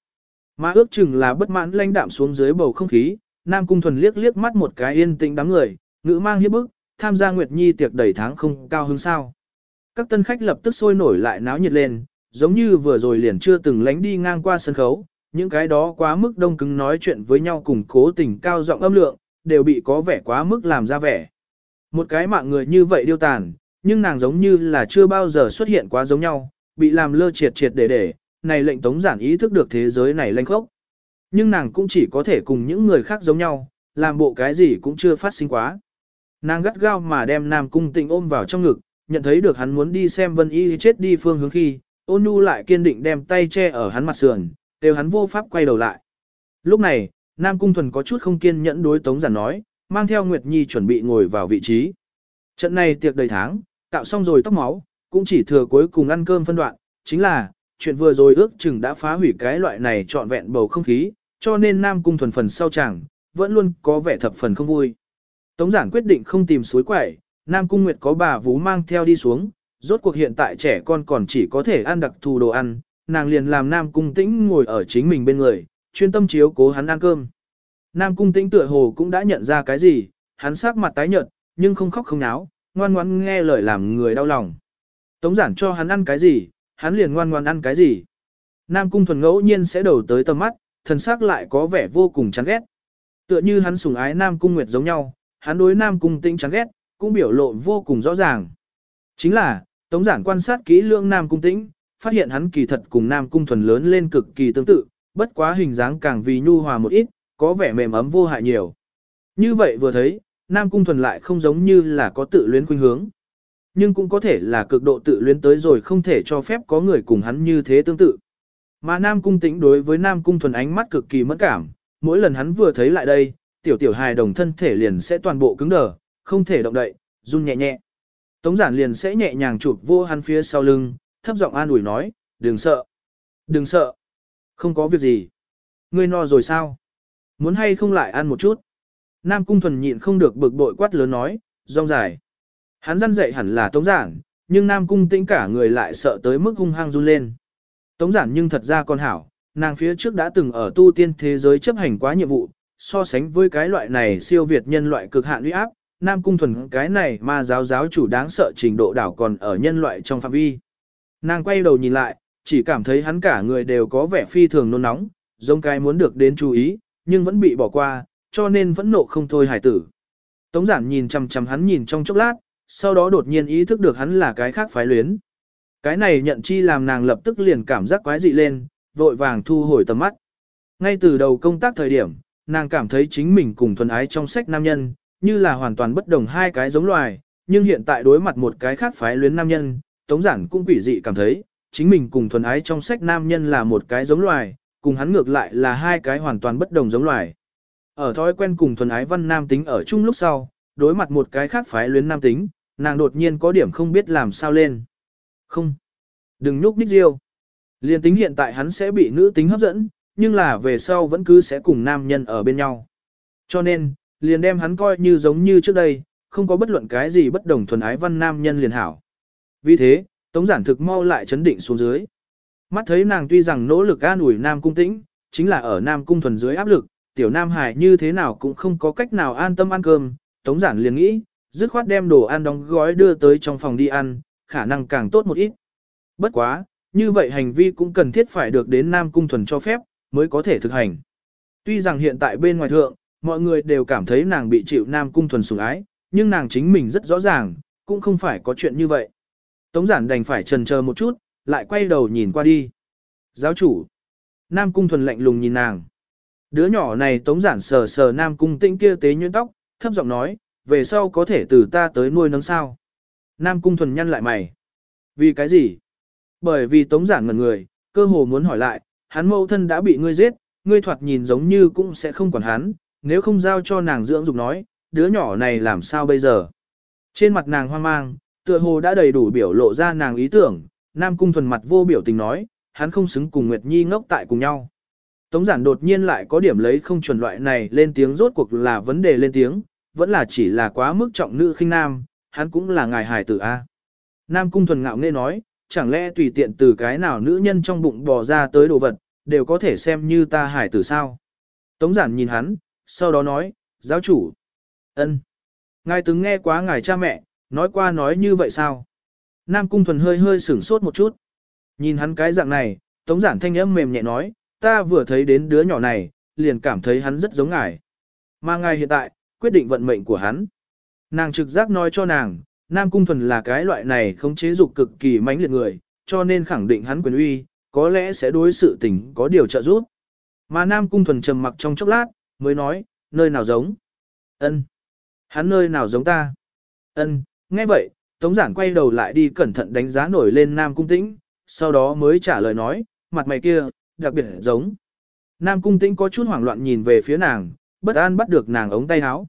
Mà ước chừng là bất mãn lanh đạm xuống dưới bầu không khí, Nam Cung Thuần liếc liếc mắt một cái yên tĩnh đám người, ngữ mang hiếp bức, tham gia Nguyệt Nhi tiệc đầy tháng không cao hứng sao. Các tân khách lập tức sôi nổi lại náo nhiệt lên, giống như vừa rồi liền chưa từng lánh đi ngang qua sân khấu, những cái đó quá mức đông cứng nói chuyện với nhau cùng cố tình cao giọng âm lượng, đều bị có vẻ quá mức làm ra vẻ. Một cái mạng người như vậy điêu tàn, nhưng nàng giống như là chưa bao giờ xuất hiện quá giống nhau, bị làm lơ triệt triệt để để, này lệnh tống giản ý thức được thế giới này lanh khốc. Nhưng nàng cũng chỉ có thể cùng những người khác giống nhau, làm bộ cái gì cũng chưa phát sinh quá. Nàng gắt gao mà đem Nam Cung Tịnh ôm vào trong ngực, nhận thấy được hắn muốn đi xem Vân Y chết đi phương hướng khi, ôn nhu lại kiên định đem tay che ở hắn mặt sườn, đều hắn vô pháp quay đầu lại. Lúc này, Nam Cung Thuần có chút không kiên nhẫn đối Tống Giản nói, mang theo Nguyệt Nhi chuẩn bị ngồi vào vị trí. Trận này tiệc đầy tháng, cạo xong rồi tóc máu, cũng chỉ thừa cuối cùng ăn cơm phân đoạn, chính là, chuyện vừa rồi ước chừng đã phá hủy cái loại này trọn vẹn bầu không khí, cho nên Nam Cung Thuần phần sau chẳng, vẫn luôn có vẻ thập phần không vui. Tống giản quyết định không tìm suối quẩy, Nam Cung Nguyệt có bà vú mang theo đi xuống, rốt cuộc hiện tại trẻ con còn chỉ có thể ăn đặc thù đồ ăn, nàng liền làm Nam Cung Tĩnh ngồi ở chính mình bên người, chuyên tâm chiếu cố hắn ăn cơm. Nam Cung Tĩnh tựa hồ cũng đã nhận ra cái gì, hắn sắc mặt tái nhợt, nhưng không khóc không náo, ngoan ngoãn nghe lời làm người đau lòng. Tống giản cho hắn ăn cái gì, hắn liền ngoan ngoan ăn cái gì. Nam Cung Thuần ngẫu nhiên sẽ đầu tới tầm mắt, thần sắc lại có vẻ vô cùng chán ghét. Tựa như hắn sủng ái Nam Cung Nguyệt giống nhau, hắn đối Nam Cung Tĩnh chán ghét, cũng biểu lộ vô cùng rõ ràng. Chính là, Tống giản quan sát kỹ lưỡng Nam Cung Tĩnh, phát hiện hắn kỳ thật cùng Nam Cung Thuần lớn lên cực kỳ tương tự, bất quá hình dáng càng vì nhu hòa một ít, có vẻ mềm ấm vô hại nhiều. Như vậy vừa thấy, Nam Cung Thuần lại không giống như là có tự luyến khuynh hướng. Nhưng cũng có thể là cực độ tự luyến tới rồi không thể cho phép có người cùng hắn như thế tương tự. Mà Nam Cung Tĩnh đối với Nam Cung Thuần ánh mắt cực kỳ mẫn cảm, mỗi lần hắn vừa thấy lại đây, tiểu tiểu hài đồng thân thể liền sẽ toàn bộ cứng đờ, không thể động đậy, run nhẹ nhẹ. Tống giản liền sẽ nhẹ nhàng chụp vô hắn phía sau lưng, thấp giọng an ủi nói, đừng sợ. Đừng sợ. Không có việc gì. Ngươi no rồi sao? Muốn hay không lại ăn một chút? Nam Cung Thuần nhịn không được bực bội quát lớn nói, rong dài. Hắn răn dậy hẳn là tống giản, nhưng Nam Cung tĩnh cả người lại sợ tới mức hung hăng run lên. Tống giản nhưng thật ra còn hảo, nàng phía trước đã từng ở tu tiên thế giới chấp hành quá nhiệm vụ, so sánh với cái loại này siêu việt nhân loại cực hạn uy áp, Nam Cung Thuần cái này ma giáo giáo chủ đáng sợ trình độ đảo còn ở nhân loại trong phạm vi. Nàng quay đầu nhìn lại, chỉ cảm thấy hắn cả người đều có vẻ phi thường nôn nóng, giống cái muốn được đến chú ý, nhưng vẫn bị bỏ qua, cho nên vẫn nộ không thôi hải tử. Tống giản nhìn chằm chằm hắn nhìn trong chốc lát, sau đó đột nhiên ý thức được hắn là cái khác phái luyến. Cái này nhận chi làm nàng lập tức liền cảm giác quái dị lên, vội vàng thu hồi tầm mắt. Ngay từ đầu công tác thời điểm, nàng cảm thấy chính mình cùng thuần ái trong sách nam nhân, như là hoàn toàn bất đồng hai cái giống loài, nhưng hiện tại đối mặt một cái khác phái luyến nam nhân, Tống Giản cũng quỷ dị cảm thấy, chính mình cùng thuần ái trong sách nam nhân là một cái giống loài, cùng hắn ngược lại là hai cái hoàn toàn bất đồng giống loài. Ở thói quen cùng thuần ái văn nam tính ở chung lúc sau, đối mặt một cái khác phái luyến nam tính, nàng đột nhiên có điểm không biết làm sao lên. Không. Đừng nhúc nhích riêu. Liên tính hiện tại hắn sẽ bị nữ tính hấp dẫn, nhưng là về sau vẫn cứ sẽ cùng nam nhân ở bên nhau. Cho nên, liền đem hắn coi như giống như trước đây, không có bất luận cái gì bất đồng thuần ái văn nam nhân liền hảo. Vì thế, Tống giản thực mau lại chấn định xuống dưới. Mắt thấy nàng tuy rằng nỗ lực an ủi Nam Cung Tĩnh, chính là ở Nam Cung thuần dưới áp lực, tiểu Nam Hải như thế nào cũng không có cách nào an tâm ăn cơm, Tống giản liền nghĩ, dứt khoát đem đồ ăn đóng gói đưa tới trong phòng đi ăn, khả năng càng tốt một ít. Bất quá, như vậy hành vi cũng cần thiết phải được đến Nam Cung thuần cho phép, mới có thể thực hành. Tuy rằng hiện tại bên ngoài thượng, mọi người đều cảm thấy nàng bị chịu Nam Cung thuần sủng ái, nhưng nàng chính mình rất rõ ràng, cũng không phải có chuyện như vậy. Tống giản đành phải trần chờ một chút, lại quay đầu nhìn qua đi. Giáo chủ. Nam cung thuần lạnh lùng nhìn nàng. Đứa nhỏ này tống giản sờ sờ Nam cung tĩnh kia tế nhuyễn tóc, thấp giọng nói, về sau có thể từ ta tới nuôi nấng sao. Nam cung thuần nhăn lại mày. Vì cái gì? Bởi vì tống giản ngẩn người, cơ hồ muốn hỏi lại, hắn mẫu thân đã bị ngươi giết, ngươi thoạt nhìn giống như cũng sẽ không quản hắn, nếu không giao cho nàng dưỡng dục nói, đứa nhỏ này làm sao bây giờ? Trên mặt nàng hoang mang, tựa hồ đã đầy đủ biểu lộ ra nàng ý tưởng, Nam Cung thuần mặt vô biểu tình nói, hắn không xứng cùng Nguyệt Nhi ngốc tại cùng nhau. Tống giản đột nhiên lại có điểm lấy không chuẩn loại này lên tiếng rốt cuộc là vấn đề lên tiếng, vẫn là chỉ là quá mức trọng nữ khinh nam, hắn cũng là ngài hài tử A. Nam Cung thuần ngạo nghe nói, chẳng lẽ tùy tiện từ cái nào nữ nhân trong bụng bò ra tới đồ vật, đều có thể xem như ta hài tử sao. Tống giản nhìn hắn, sau đó nói, giáo chủ. ân, Ngài từng nghe quá ngài cha mẹ, nói qua nói như vậy sao? Nam Cung Thuần hơi hơi sửng sốt một chút. Nhìn hắn cái dạng này, Tống Giản thanh âm mềm nhẹ nói, ta vừa thấy đến đứa nhỏ này, liền cảm thấy hắn rất giống ngài. Mà ngài hiện tại, quyết định vận mệnh của hắn. Nàng trực giác nói cho nàng, Nam Cung Thuần là cái loại này không chế dục cực kỳ mãnh liệt người, cho nên khẳng định hắn quyền uy, có lẽ sẽ đối sự tình có điều trợ giúp. Mà Nam Cung Thuần trầm mặc trong chốc lát, mới nói, nơi nào giống? Ân, Hắn nơi nào giống ta? Ân, nghe vậy, Tống giản quay đầu lại đi cẩn thận đánh giá nổi lên Nam Cung Tĩnh, sau đó mới trả lời nói, mặt mày kia, đặc biệt giống. Nam Cung Tĩnh có chút hoảng loạn nhìn về phía nàng, bất an bắt được nàng ống tay áo.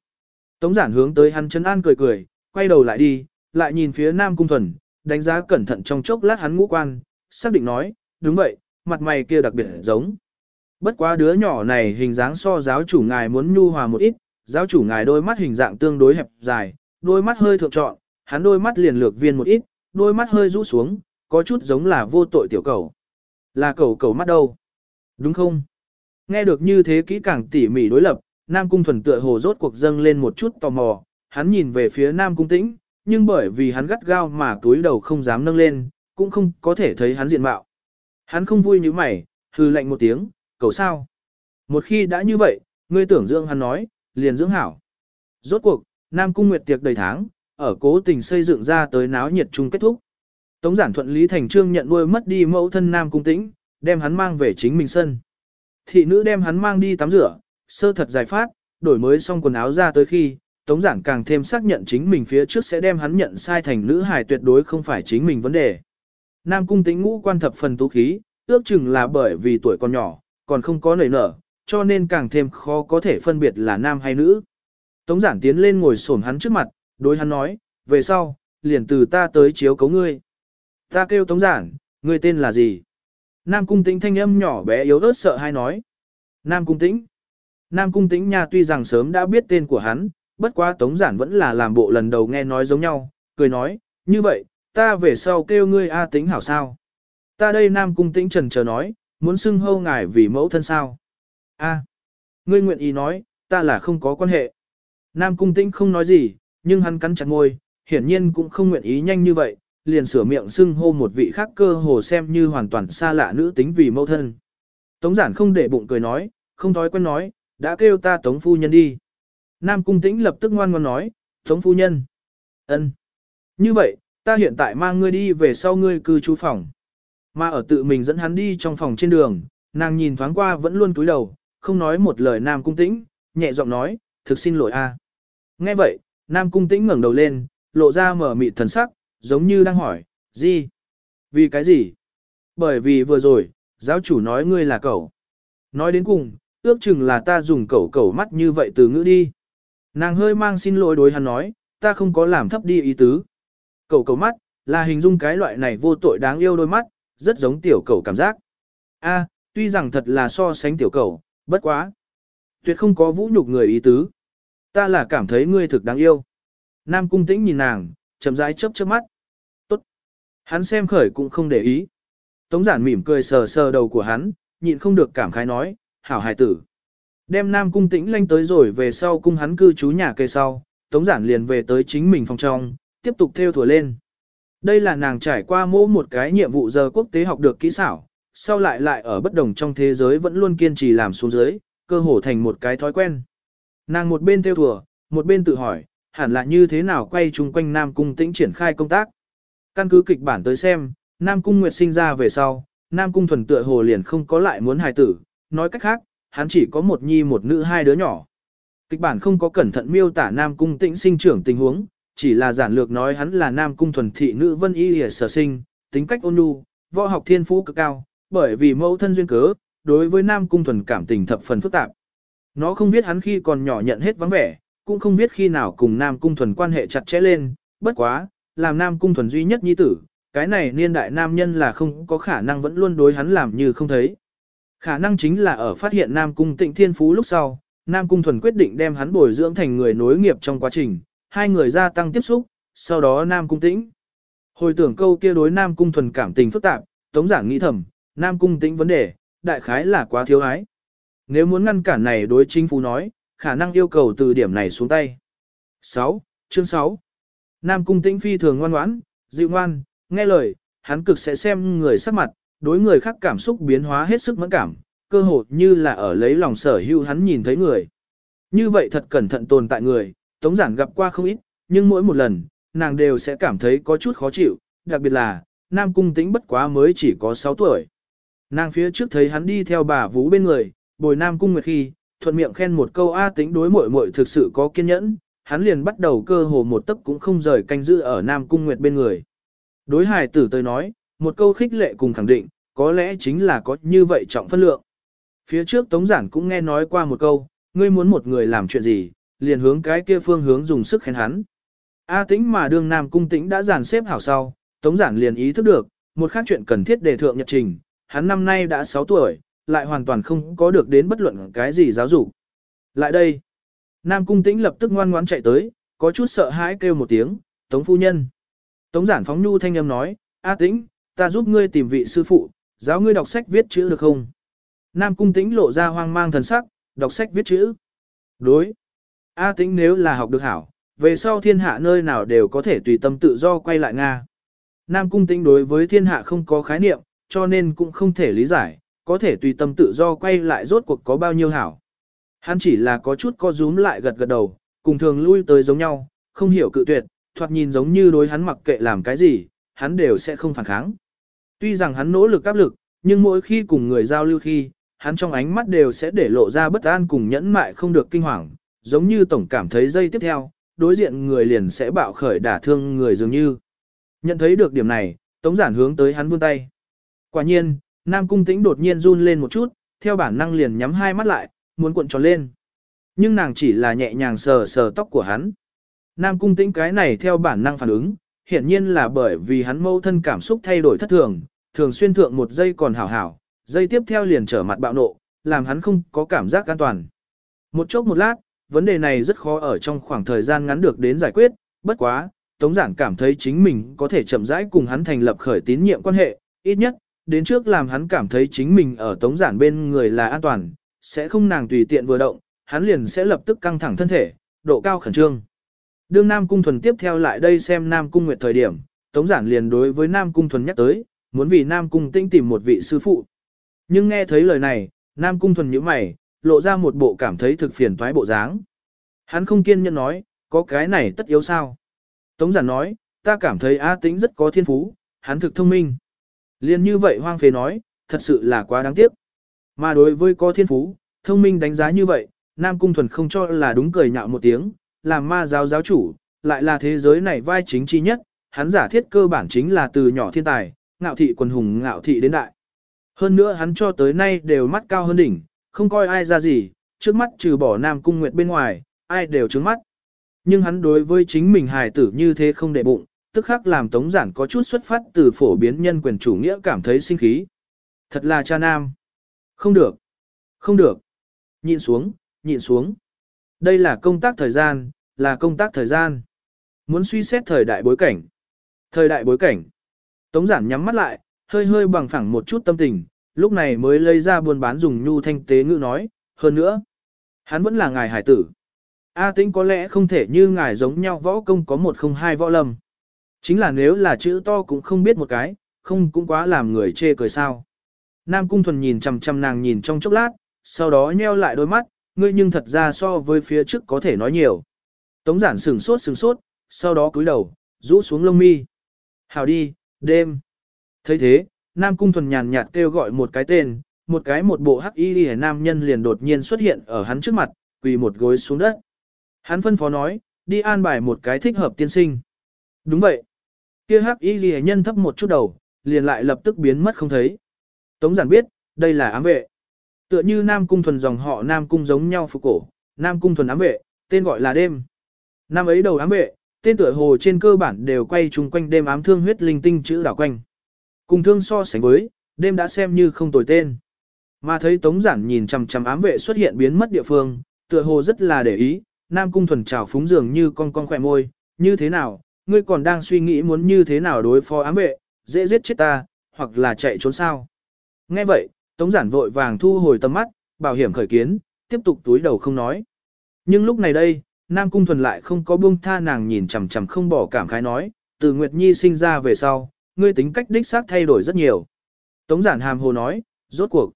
Tống giản hướng tới hắn chân an cười cười, quay đầu lại đi, lại nhìn phía Nam Cung Thuần, đánh giá cẩn thận trong chốc lát hắn ngũ quan, xác định nói, đúng vậy, mặt mày kia đặc biệt giống. Bất quá đứa nhỏ này hình dáng so giáo chủ ngài muốn nhu hòa một ít, giáo chủ ngài đôi mắt hình dạng tương đối hẹp dài, đôi mắt hơi thượng trọn, hắn đôi mắt liền lược viên một ít, đôi mắt hơi rũ xuống, có chút giống là vô tội tiểu cầu. Là cầu cầu mắt đâu? Đúng không? Nghe được như thế kỹ càng tỉ mỉ đối lập, Nam Cung thuần tựa hồ rốt cuộc dâng lên một chút tò mò, hắn nhìn về phía Nam Cung tĩnh, nhưng bởi vì hắn gắt gao mà túi đầu không dám nâng lên, cũng không có thể thấy hắn diện mạo. Hắn không vui như mày, hư lạnh một tiếng, cầu sao? Một khi đã như vậy, ngươi tưởng dưỡng hắn nói, liền dưỡng hảo. Rốt cuộc, Nam Cung Nguyệt tiệc đầy tháng, ở cố tình xây dựng ra tới náo nhiệt chung kết thúc. Tống giản thuận lý thành trương nhận nuôi mất đi mẫu thân nam cung tĩnh, đem hắn mang về chính mình sân. Thị nữ đem hắn mang đi tắm rửa, sơ thật giải phát, đổi mới xong quần áo ra tới khi, Tống giản càng thêm xác nhận chính mình phía trước sẽ đem hắn nhận sai thành nữ hài tuyệt đối không phải chính mình vấn đề. Nam cung tĩnh ngũ quan thập phần tú khí, ước chừng là bởi vì tuổi còn nhỏ, còn không có nảy nở, cho nên càng thêm khó có thể phân biệt là nam hay nữ. Tống giản tiến lên ngồi xổm hắn trước mặt, đối hắn nói, về sau, liền từ ta tới chiếu cấu ngươi. Ta kêu tống giản, ngươi tên là gì? Nam cung tĩnh thanh âm nhỏ bé yếu ớt sợ hay nói. Nam cung tĩnh. Nam cung tĩnh nha tuy rằng sớm đã biết tên của hắn, bất quá tống giản vẫn là làm bộ lần đầu nghe nói giống nhau, cười nói, như vậy, ta về sau kêu ngươi A tĩnh hảo sao. Ta đây Nam cung tĩnh trần chờ nói, muốn xưng hâu ngài vì mẫu thân sao. A. ngươi nguyện ý nói, ta là không có quan hệ. Nam cung tĩnh không nói gì, nhưng hắn cắn chặt ngôi, hiển nhiên cũng không nguyện ý nhanh như vậy, liền sửa miệng xưng hô một vị khác cơ hồ xem như hoàn toàn xa lạ nữ tính vì mâu thân. Tống giản không để bụng cười nói, không thói quen nói, đã kêu ta tống phu nhân đi. Nam cung tĩnh lập tức ngoan ngoãn nói, tống phu nhân. ân. Như vậy, ta hiện tại mang ngươi đi về sau ngươi cư trú phòng. Mà ở tự mình dẫn hắn đi trong phòng trên đường, nàng nhìn thoáng qua vẫn luôn cúi đầu, không nói một lời Nam cung tĩnh, nhẹ giọng nói, thực xin lỗi a. Nghe vậy, Nam Cung Tĩnh ngẩng đầu lên, lộ ra mở mịt thần sắc, giống như đang hỏi, gì? Vì cái gì? Bởi vì vừa rồi, giáo chủ nói ngươi là cậu. Nói đến cùng, ước chừng là ta dùng cậu cậu mắt như vậy từ ngữ đi. Nàng hơi mang xin lỗi đối hắn nói, ta không có làm thấp đi ý tứ. Cậu cậu mắt, là hình dung cái loại này vô tội đáng yêu đôi mắt, rất giống tiểu cậu cảm giác. A, tuy rằng thật là so sánh tiểu cậu, bất quá. Tuyệt không có vũ nhục người ý tứ. Ta là cảm thấy ngươi thực đáng yêu. Nam cung tĩnh nhìn nàng, chậm rãi chớp chớp mắt. Tốt. Hắn xem khởi cũng không để ý. Tống giản mỉm cười sờ sờ đầu của hắn, nhịn không được cảm khái nói, hảo hài tử. Đem Nam cung tĩnh lanh tới rồi về sau cung hắn cư trú nhà cây sau, Tống giản liền về tới chính mình phòng trong, tiếp tục theo thùa lên. Đây là nàng trải qua mỗi một cái nhiệm vụ giờ quốc tế học được kỹ xảo, sau lại lại ở bất đồng trong thế giới vẫn luôn kiên trì làm xuống dưới, cơ hồ thành một cái thói quen. Nàng một bên theo thùa, một bên tự hỏi, hẳn là như thế nào quay chung quanh Nam Cung tĩnh triển khai công tác. Căn cứ kịch bản tới xem, Nam Cung Nguyệt sinh ra về sau, Nam Cung thuần tựa hồ liền không có lại muốn hài tử, nói cách khác, hắn chỉ có một nhi một nữ hai đứa nhỏ. Kịch bản không có cẩn thận miêu tả Nam Cung tĩnh sinh trưởng tình huống, chỉ là giản lược nói hắn là Nam Cung thuần thị nữ vân y hề sở sinh, tính cách ôn nhu, võ học thiên phú cực cao, bởi vì mẫu thân duyên cớ, đối với Nam Cung thuần cảm tình thập phần phức tạp. Nó không biết hắn khi còn nhỏ nhận hết vắng vẻ, cũng không biết khi nào cùng Nam Cung thuần quan hệ chặt chẽ lên, bất quá, làm Nam Cung thuần duy nhất nhi tử, cái này niên đại nam nhân là không có khả năng vẫn luôn đối hắn làm như không thấy. Khả năng chính là ở phát hiện Nam Cung tịnh thiên phú lúc sau, Nam Cung thuần quyết định đem hắn bồi dưỡng thành người nối nghiệp trong quá trình, hai người gia tăng tiếp xúc, sau đó Nam Cung tĩnh. Hồi tưởng câu kia đối Nam Cung thuần cảm tình phức tạp, Tống giảng nghĩ thầm, Nam Cung tĩnh vấn đề, đại khái là quá thiếu ái. Nếu muốn ngăn cản này đối chính phủ nói, khả năng yêu cầu từ điểm này xuống tay. 6. Chương 6 Nam Cung tĩnh phi thường ngoan ngoãn, dịu ngoan, nghe lời, hắn cực sẽ xem người sắc mặt, đối người khác cảm xúc biến hóa hết sức mẫn cảm, cơ hội như là ở lấy lòng sở hữu hắn nhìn thấy người. Như vậy thật cẩn thận tồn tại người, Tống Giản gặp qua không ít, nhưng mỗi một lần, nàng đều sẽ cảm thấy có chút khó chịu, đặc biệt là, Nam Cung Tĩnh bất quá mới chỉ có 6 tuổi. Nàng phía trước thấy hắn đi theo bà Vũ bên người, bồi Nam Cung Nguyệt khi, thuận miệng khen một câu A Tĩnh đối muội muội thực sự có kiên nhẫn, hắn liền bắt đầu cơ hồ một tấc cũng không rời canh giữ ở Nam Cung Nguyệt bên người. Đối hài tử tới nói, một câu khích lệ cùng khẳng định, có lẽ chính là có như vậy trọng phân lượng. Phía trước Tống Giản cũng nghe nói qua một câu, ngươi muốn một người làm chuyện gì, liền hướng cái kia phương hướng dùng sức khen hắn. A tĩnh mà đương Nam Cung tĩnh đã dàn xếp hảo sau, Tống Giản liền ý thức được, một khác chuyện cần thiết để thượng nhật trình, hắn năm nay đã 6 tuổi, lại hoàn toàn không có được đến bất luận cái gì giáo dục. Lại đây, Nam Cung tĩnh lập tức ngoan ngoãn chạy tới, có chút sợ hãi kêu một tiếng, Tống phu nhân. Tống giản phóng nhu thanh âm nói, A tĩnh, ta giúp ngươi tìm vị sư phụ, giáo ngươi đọc sách viết chữ được không? Nam cung tĩnh lộ ra hoang mang thần sắc, đọc sách viết chữ. Đối. A tĩnh nếu là học được hảo, về sau thiên hạ nơi nào đều có thể tùy tâm tự do quay lại Nga. Nam cung tĩnh đối với thiên hạ không có khái niệm, cho nên cũng không thể lý giải, có thể tùy tâm tự do quay lại rốt cuộc có bao nhiêu hảo. Hắn chỉ là có chút co rúm lại gật gật đầu, cùng thường lui tới giống nhau, không hiểu cự tuyệt, thoạt nhìn giống như đối hắn mặc kệ làm cái gì, hắn đều sẽ không phản kháng. Tuy rằng hắn nỗ lực áp lực, nhưng mỗi khi cùng người giao lưu khi, hắn trong ánh mắt đều sẽ để lộ ra bất an cùng nhẫn mại không được kinh hoàng, giống như tổng cảm thấy dây tiếp theo, đối diện người liền sẽ bạo khởi đả thương người dường như. Nhận thấy được điểm này, Tống giản hướng tới hắn vươn tay. Quả nhiên, Nam Cung Tĩnh đột nhiên run lên một chút, theo bản năng liền nhắm hai mắt lại, muốn cuộn tròn lên. Nhưng nàng chỉ là nhẹ nhàng sờ sờ tóc của hắn. Nam Cung Tĩnh cái này theo bản năng phản ứng, hiển nhiên là bởi vì hắn mâu thân cảm xúc thay đổi thất thường, thường xuyên thượng một giây còn hảo hảo, giây tiếp theo liền trở mặt bạo nộ, làm hắn không có cảm giác an toàn. Một chốc một lát, vấn đề này rất khó ở trong khoảng thời gian ngắn được đến giải quyết, bất quá, Tống Giản cảm thấy chính mình có thể chậm rãi cùng hắn thành lập khởi tín nhiệm quan hệ, ít nhất, đến trước làm hắn cảm thấy chính mình ở Tống Giản bên người là an toàn, sẽ không nàng tùy tiện vừa động, hắn liền sẽ lập tức căng thẳng thân thể, độ cao khẩn trương. Đương Nam Cung Thuần tiếp theo lại đây xem Nam Cung Nguyệt thời điểm, Tống Giản liền đối với Nam Cung Thuần nhắc tới, muốn vì Nam Cung Tĩnh tìm một vị sư phụ. Nhưng nghe thấy lời này, Nam Cung Thuần nhíu mày, lộ ra một bộ cảm thấy thực phiền toái bộ dáng. Hắn không kiên nhẫn nói, có cái này tất yếu sao? Tống Giản nói, ta cảm thấy A Tĩnh rất có thiên phú, hắn thực thông minh. Liên như vậy hoang phế nói, thật sự là quá đáng tiếc. Mà đối với có thiên phú, thông minh đánh giá như vậy, Nam Cung Thuần không cho là đúng cười nhạo một tiếng, làm ma giáo giáo chủ, lại là thế giới này vai chính chi nhất, hắn giả thiết cơ bản chính là từ nhỏ thiên tài, ngạo thị quần hùng ngạo thị đến đại. Hơn nữa hắn cho tới nay đều mắt cao hơn đỉnh, không coi ai ra gì, trước mắt trừ bỏ Nam Cung Nguyệt bên ngoài, ai đều trướng mắt. Nhưng hắn đối với chính mình hài tử như thế không để bụng, tức khắc làm Tống Giản có chút xuất phát từ phổ biến nhân quyền chủ nghĩa cảm thấy sinh khí. Thật là cha nam. Không được. Không được. Nhịn xuống, nhịn xuống. Đây là công tác thời gian, là công tác thời gian. Muốn suy xét thời đại bối cảnh. Thời đại bối cảnh. Tống giản nhắm mắt lại, hơi hơi bằng phẳng một chút tâm tình, lúc này mới lấy ra buôn bán dùng nhu thanh tế ngữ nói, hơn nữa. Hắn vẫn là ngài hải tử. A tĩnh có lẽ không thể như ngài giống nhau võ công có một không hai võ lâm. Chính là nếu là chữ to cũng không biết một cái, không cũng quá làm người chê cười sao. Nam Cung Thuần nhìn chằm chằm nàng nhìn trong chốc lát, sau đó nheo lại đôi mắt, ngươi nhưng thật ra so với phía trước có thể nói nhiều. Tống giản sừng sốt sừng sốt, sau đó cúi đầu, rũ xuống lông mi. Hào đi, đêm. thấy thế, Nam Cung Thuần nhàn nhạt kêu gọi một cái tên, một cái một bộ hắc y lìa nam nhân liền đột nhiên xuất hiện ở hắn trước mặt, quỳ một gối xuống đất. Hắn phân phó nói, đi an bài một cái thích hợp tiên sinh. Đúng vậy. Kia hắc y ghi nhân thấp một chút đầu, liền lại lập tức biến mất không thấy. Tống giản biết, đây là ám vệ. Tựa như Nam Cung thuần dòng họ Nam Cung giống nhau phục cổ, Nam Cung thuần ám vệ, tên gọi là đêm. Năm ấy đầu ám vệ, tên tựa hồ trên cơ bản đều quay chung quanh đêm ám thương huyết linh tinh chữ đảo quanh. Cùng thương so sánh với, đêm đã xem như không tồi tên. Mà thấy Tống Giản nhìn chằm chằm ám vệ xuất hiện biến mất địa phương, tựa hồ rất là để ý, Nam Cung thuần trào phúng dường như con con khỏe môi, như thế nào, ngươi còn đang suy nghĩ muốn như thế nào đối phó ám vệ, dễ giết chết ta, hoặc là chạy trốn sao. Nghe vậy, Tống giản vội vàng thu hồi tầm mắt, bảo hiểm khởi kiến, tiếp tục túi đầu không nói. Nhưng lúc này đây, Nam Cung Thuần lại không có buông tha nàng nhìn chằm chằm không bỏ cảm khái nói, từ Nguyệt Nhi sinh ra về sau, ngươi tính cách đích xác thay đổi rất nhiều. Tống giản hàm hồ nói, rốt cuộc,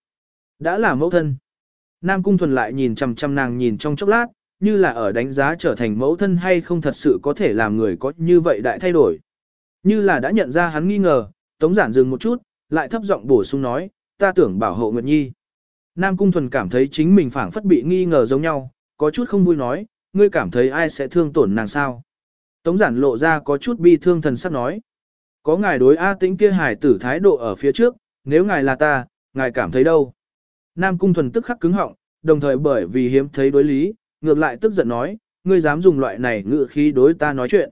đã là mẫu thân. Nam Cung Thuần lại nhìn chằm chằm nàng nhìn trong chốc lát, như là ở đánh giá trở thành mẫu thân hay không thật sự có thể làm người có như vậy đại thay đổi. Như là đã nhận ra hắn nghi ngờ, Tống giản dừng một chút, lại thấp giọng bổ sung nói, ta tưởng bảo hộ Nguyệt Nhi. Nam Cung Thuần cảm thấy chính mình phảng phất bị nghi ngờ giống nhau, có chút không vui nói, ngươi cảm thấy ai sẽ thương tổn nàng sao. Tống giản lộ ra có chút bi thương thần sắc nói. Có ngài đối A tĩnh kia hài tử thái độ ở phía trước, nếu ngài là ta, ngài cảm thấy đâu. Nam Cung Thuần tức khắc cứng họng, đồng thời bởi vì hiếm thấy đối lý, ngược lại tức giận nói, ngươi dám dùng loại này ngự khí đối ta nói chuyện.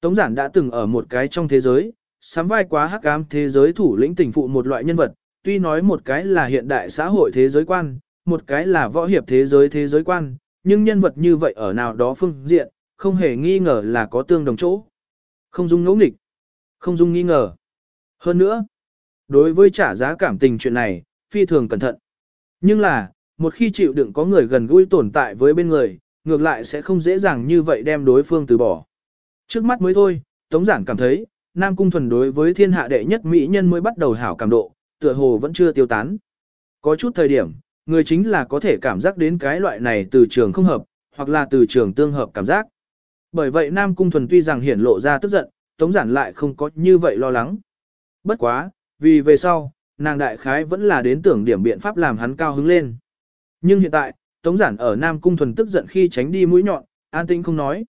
Tống giản đã từng ở một cái trong thế giới, sắm vai quá hắc ám thế giới thủ lĩnh tình phụ một loại nhân vật, tuy nói một cái là hiện đại xã hội thế giới quan, một cái là võ hiệp thế giới thế giới quan, nhưng nhân vật như vậy ở nào đó phương diện, không hề nghi ngờ là có tương đồng chỗ. Không dung ngẫu nghịch, không dung nghi ngờ. Hơn nữa, đối với trả giá cảm tình chuyện này, phi thường cẩn thận. Nhưng là, một khi chịu đựng có người gần gũi tồn tại với bên người, ngược lại sẽ không dễ dàng như vậy đem đối phương từ bỏ. Trước mắt mới thôi, Tống giản cảm thấy, Nam Cung Thuần đối với thiên hạ đệ nhất mỹ nhân mới bắt đầu hảo cảm độ, tựa hồ vẫn chưa tiêu tán. Có chút thời điểm, người chính là có thể cảm giác đến cái loại này từ trường không hợp, hoặc là từ trường tương hợp cảm giác. Bởi vậy Nam Cung Thuần tuy rằng hiển lộ ra tức giận, Tống Giản lại không có như vậy lo lắng. Bất quá, vì về sau, nàng đại khái vẫn là đến tưởng điểm biện pháp làm hắn cao hứng lên. Nhưng hiện tại, Tống Giản ở Nam Cung Thuần tức giận khi tránh đi mũi nhọn, an tĩnh không nói.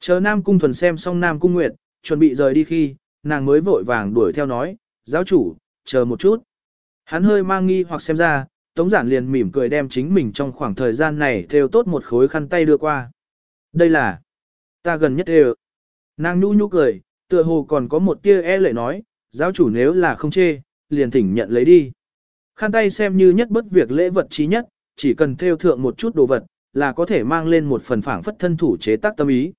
Chờ Nam Cung Thuần xem xong Nam Cung Nguyệt, chuẩn bị rời đi khi, nàng mới vội vàng đuổi theo nói, giáo chủ, chờ một chút. Hắn hơi mang nghi hoặc xem ra, Tống Giản liền mỉm cười đem chính mình trong khoảng thời gian này theo tốt một khối khăn tay đưa qua. Đây là, ta gần nhất đều. Nàng nhu nhu cười, tựa hồ còn có một tia e lệ nói, giáo chủ nếu là không chê, liền thỉnh nhận lấy đi. Khăn tay xem như nhất bất việc lễ vật trí nhất, chỉ cần theo thượng một chút đồ vật, là có thể mang lên một phần phảng phất thân thủ chế tác tâm ý.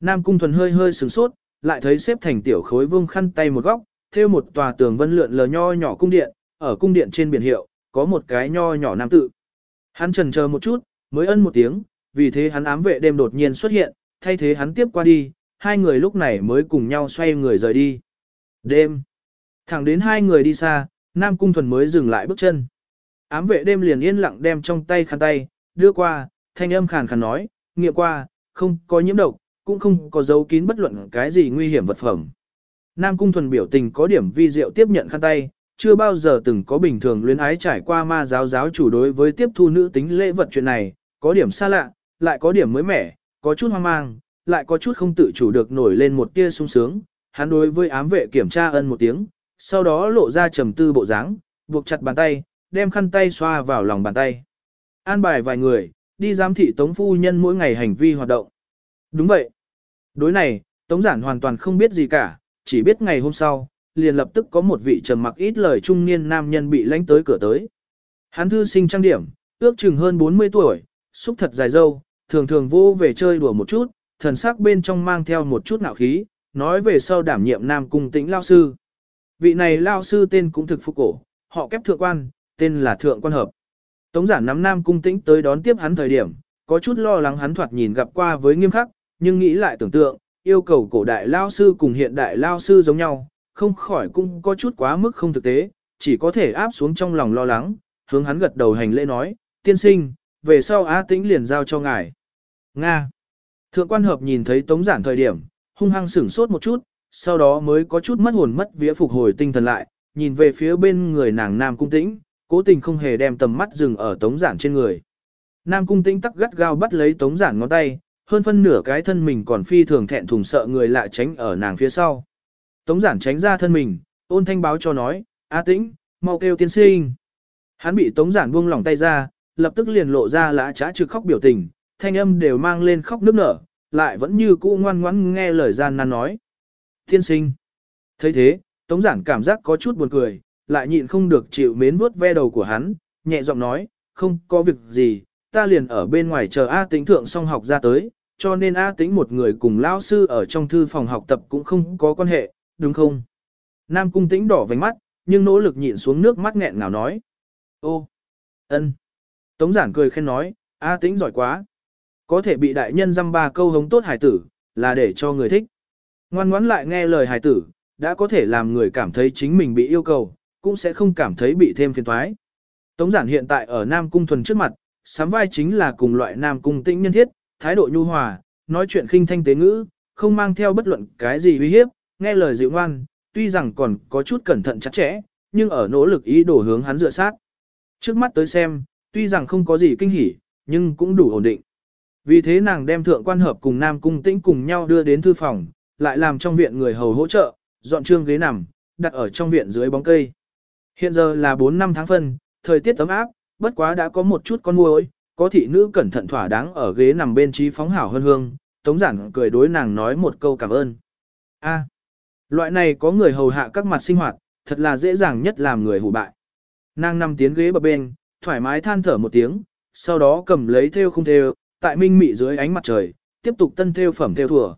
Nam Cung Thuần hơi hơi sửng sốt, lại thấy xếp thành tiểu khối vương khăn tay một góc, theo một tòa tường vân lượn lờ nho nhỏ cung điện, ở cung điện trên biển hiệu, có một cái nho nhỏ nam tự. Hắn trần chờ một chút, mới ân một tiếng, vì thế hắn ám vệ đêm đột nhiên xuất hiện, thay thế hắn tiếp qua đi, hai người lúc này mới cùng nhau xoay người rời đi. Đêm. Thẳng đến hai người đi xa, Nam Cung Thuần mới dừng lại bước chân. Ám vệ đêm liền yên lặng đem trong tay khăn tay, đưa qua, thanh âm khàn khàn nói, nghiệm qua, không có nhiễm độc, cũng không có dấu kín bất luận cái gì nguy hiểm vật phẩm. Nam Cung Thuần biểu tình có điểm vi diệu tiếp nhận khăn tay, chưa bao giờ từng có bình thường luyến ái trải qua ma giáo giáo chủ đối với tiếp thu nữ tính lễ vật chuyện này, có điểm xa lạ, lại có điểm mới mẻ, có chút hoang mang, lại có chút không tự chủ được nổi lên một tia sung sướng. Hắn đối với ám vệ kiểm tra ân một tiếng, sau đó lộ ra trầm tư bộ dáng, buộc chặt bàn tay, đem khăn tay xoa vào lòng bàn tay. an bài vài người, đi giám thị Tống Phu Nhân mỗi ngày hành vi hoạt động. Đúng vậy. Đối này, Tống Giản hoàn toàn không biết gì cả, chỉ biết ngày hôm sau, liền lập tức có một vị trầm mặc ít lời trung niên nam nhân bị lãnh tới cửa tới. Hắn thư sinh trang điểm, ước chừng hơn 40 tuổi, xúc thật dài dâu, thường thường vô về chơi đùa một chút, thần sắc bên trong mang theo một chút nạo khí, nói về sau đảm nhiệm nam cung tĩnh lao sư. Vị này lao sư tên cũng thực phục cổ, họ kép thượng quan, tên là thượng quan hợp. Tống giản nắm nam cung tĩnh tới đón tiếp hắn thời điểm, có chút lo lắng hắn thoạt nhìn gặp qua với nghiêm khắc, nhưng nghĩ lại tưởng tượng, yêu cầu cổ đại lao sư cùng hiện đại lao sư giống nhau, không khỏi cũng có chút quá mức không thực tế, chỉ có thể áp xuống trong lòng lo lắng, hướng hắn gật đầu hành lễ nói, tiên sinh, về sau Á Tĩnh liền giao cho ngài. Nga. Thượng quan hợp nhìn thấy tống giản thời điểm, hung hăng sửng sốt một chút, sau đó mới có chút mất hồn mất vía phục hồi tinh thần lại, nhìn về phía bên người nàng Nam Cung Tĩnh, cố tình không hề đem tầm mắt dừng ở tống giản trên người. Nam Cung Tĩnh tắc gắt gao bắt lấy tống giản ngón tay, hơn phân nửa cái thân mình còn phi thường thẹn thùng sợ người lạ tránh ở nàng phía sau. Tống giản tránh ra thân mình, ôn thanh báo cho nói, A tĩnh, mau kêu tiên sinh. Hắn bị tống giản buông lỏng tay ra, lập tức liền lộ ra lã trá trực khóc biểu tình, thanh âm đều mang lên khóc nức nở, lại vẫn như cũ ngoan ngoãn nghe lời gian nan nói. Tiên sinh. thấy thế, tống giản cảm giác có chút buồn cười, lại nhịn không được chịu mến vuốt ve đầu của hắn, nhẹ giọng nói, không có việc gì, ta liền ở bên ngoài chờ A tĩnh thượng xong học ra tới, cho nên A tĩnh một người cùng lao sư ở trong thư phòng học tập cũng không có quan hệ, đúng không? Nam cung tĩnh đỏ vành mắt, nhưng nỗ lực nhịn xuống nước mắt nghẹn ngào nói. Ô, ân. Tống giản cười khen nói, A tĩnh giỏi quá. Có thể bị đại nhân dăm ba câu hống tốt hài tử, là để cho người thích. Ngoan ngoãn lại nghe lời hài tử, đã có thể làm người cảm thấy chính mình bị yêu cầu, cũng sẽ không cảm thấy bị thêm phiền toái. Tống giản hiện tại ở Nam Cung Thuần trước mặt, sám vai chính là cùng loại Nam Cung tĩnh nhân thiết, thái độ nhu hòa, nói chuyện khinh thanh tế ngữ, không mang theo bất luận cái gì uy hiếp, nghe lời dịu ngoan, tuy rằng còn có chút cẩn thận chặt chẽ, nhưng ở nỗ lực ý đồ hướng hắn dựa sát. Trước mắt tới xem, tuy rằng không có gì kinh hỉ, nhưng cũng đủ ổn định. Vì thế nàng đem thượng quan hợp cùng Nam Cung Tĩnh cùng nhau đưa đến thư phòng, lại làm trong viện người hầu hỗ trợ, dọn trương ghế nằm, đặt ở trong viện dưới bóng cây. Hiện giờ là 4 năm tháng phân, thời tiết ấm áp, bất quá đã có một chút con muỗi, có thị nữ cẩn thận thỏa đáng ở ghế nằm bên trí phóng hảo hơn hương, tống giản cười đối nàng nói một câu cảm ơn. A, loại này có người hầu hạ các mặt sinh hoạt, thật là dễ dàng nhất làm người hủ bại. Nàng nằm tiến ghế bờ bên, thoải mái than thở một tiếng, sau đó cầm lấy theo không theo, tại minh mị dưới ánh mặt trời, tiếp tục tân theo phẩm theo thừa.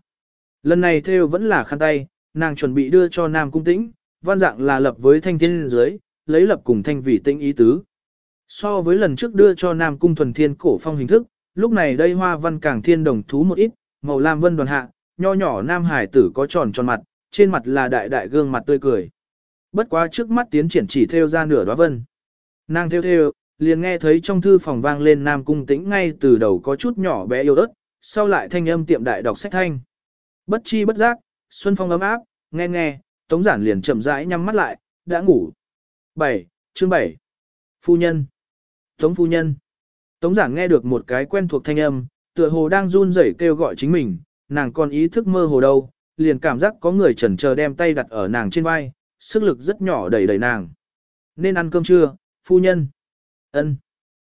Lần này theo vẫn là khăn tay, nàng chuẩn bị đưa cho Nam Cung Tĩnh, văn dạng là lập với thanh thiên dưới, lấy lập cùng thanh vị tinh ý tứ. So với lần trước đưa cho Nam Cung Thuần Thiên cổ phong hình thức, lúc này đây hoa văn càng thiên đồng thú một ít, màu lam vân đoàn hạ, nho nhỏ Nam Hải tử có tròn tròn mặt, trên mặt là đại đại gương mặt tươi cười. Bất quá trước mắt tiến triển chỉ theo ra nửa đóa vân. Nàng theo theo, liền nghe thấy trong thư phòng vang lên Nam Cung tĩnh ngay từ đầu có chút nhỏ bé yêu ớt, sau lại thanh âm tiệm đại đọc sách thanh. Bất chi bất giác, xuân phong ấm áp, nghe nghe, tống giản liền chậm rãi nhắm mắt lại, đã ngủ. 7. Chương 7. Phu nhân. Tống phu nhân. Tống giảng nghe được một cái quen thuộc thanh âm, tựa hồ đang run rẩy kêu gọi chính mình, nàng còn ý thức mơ hồ đâu, liền cảm giác có người chần chờ đem tay đặt ở nàng trên vai, sức lực rất nhỏ đẩy đẩy nàng. Nên ăn cơm trưa, phu nhân. Ân.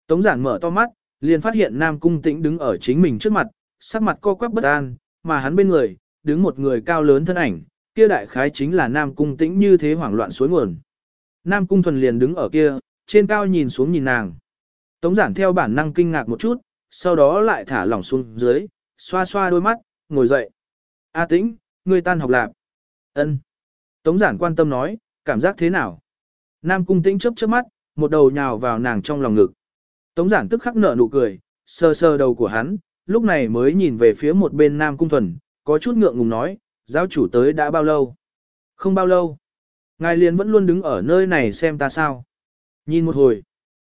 Tống giản mở to mắt, liền phát hiện Nam Cung Tĩnh đứng ở chính mình trước mặt, sắc mặt co quắp bất an, mà hắn bên người, đứng một người cao lớn thân ảnh, kia đại khái chính là Nam Cung Tĩnh như thế hoảng loạn suối nguồn. Nam Cung Thuần liền đứng ở kia, trên cao nhìn xuống nhìn nàng. Tống giản theo bản năng kinh ngạc một chút, sau đó lại thả lỏng xuống dưới, xoa xoa đôi mắt, ngồi dậy. A tĩnh, ngươi tan học lạp. Ân. Tống giản quan tâm nói, cảm giác thế nào? Nam cung tĩnh chớp chớp mắt, một đầu nhào vào nàng trong lòng ngực. Tống giản tức khắc nở nụ cười, sờ sờ đầu của hắn, lúc này mới nhìn về phía một bên Nam cung thuần, có chút ngượng ngùng nói, giáo chủ tới đã bao lâu? Không bao lâu. Ngài liền vẫn luôn đứng ở nơi này xem ta sao. Nhìn một hồi.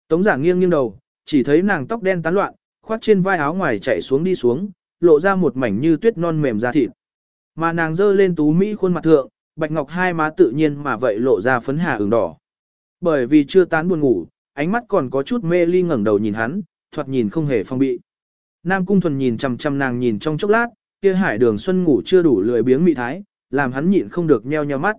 Tống giả nghiêng nghiêng đầu, chỉ thấy nàng tóc đen tán loạn, khoác trên vai áo ngoài chạy xuống đi xuống, lộ ra một mảnh như tuyết non mềm da thịt. Mà nàng dơ lên tú mỹ khuôn mặt thượng, bạch ngọc hai má tự nhiên mà vậy lộ ra phấn hà ửng đỏ. Bởi vì chưa tán buồn ngủ, ánh mắt còn có chút mê ly ngẩng đầu nhìn hắn, thoạt nhìn không hề phong bị. Nam cung thuần nhìn chằm chằm nàng nhìn trong chốc lát, kia hải đường xuân ngủ chưa đủ lười biếng mị thái, làm hắn nhịn không được nheo nheo mắt.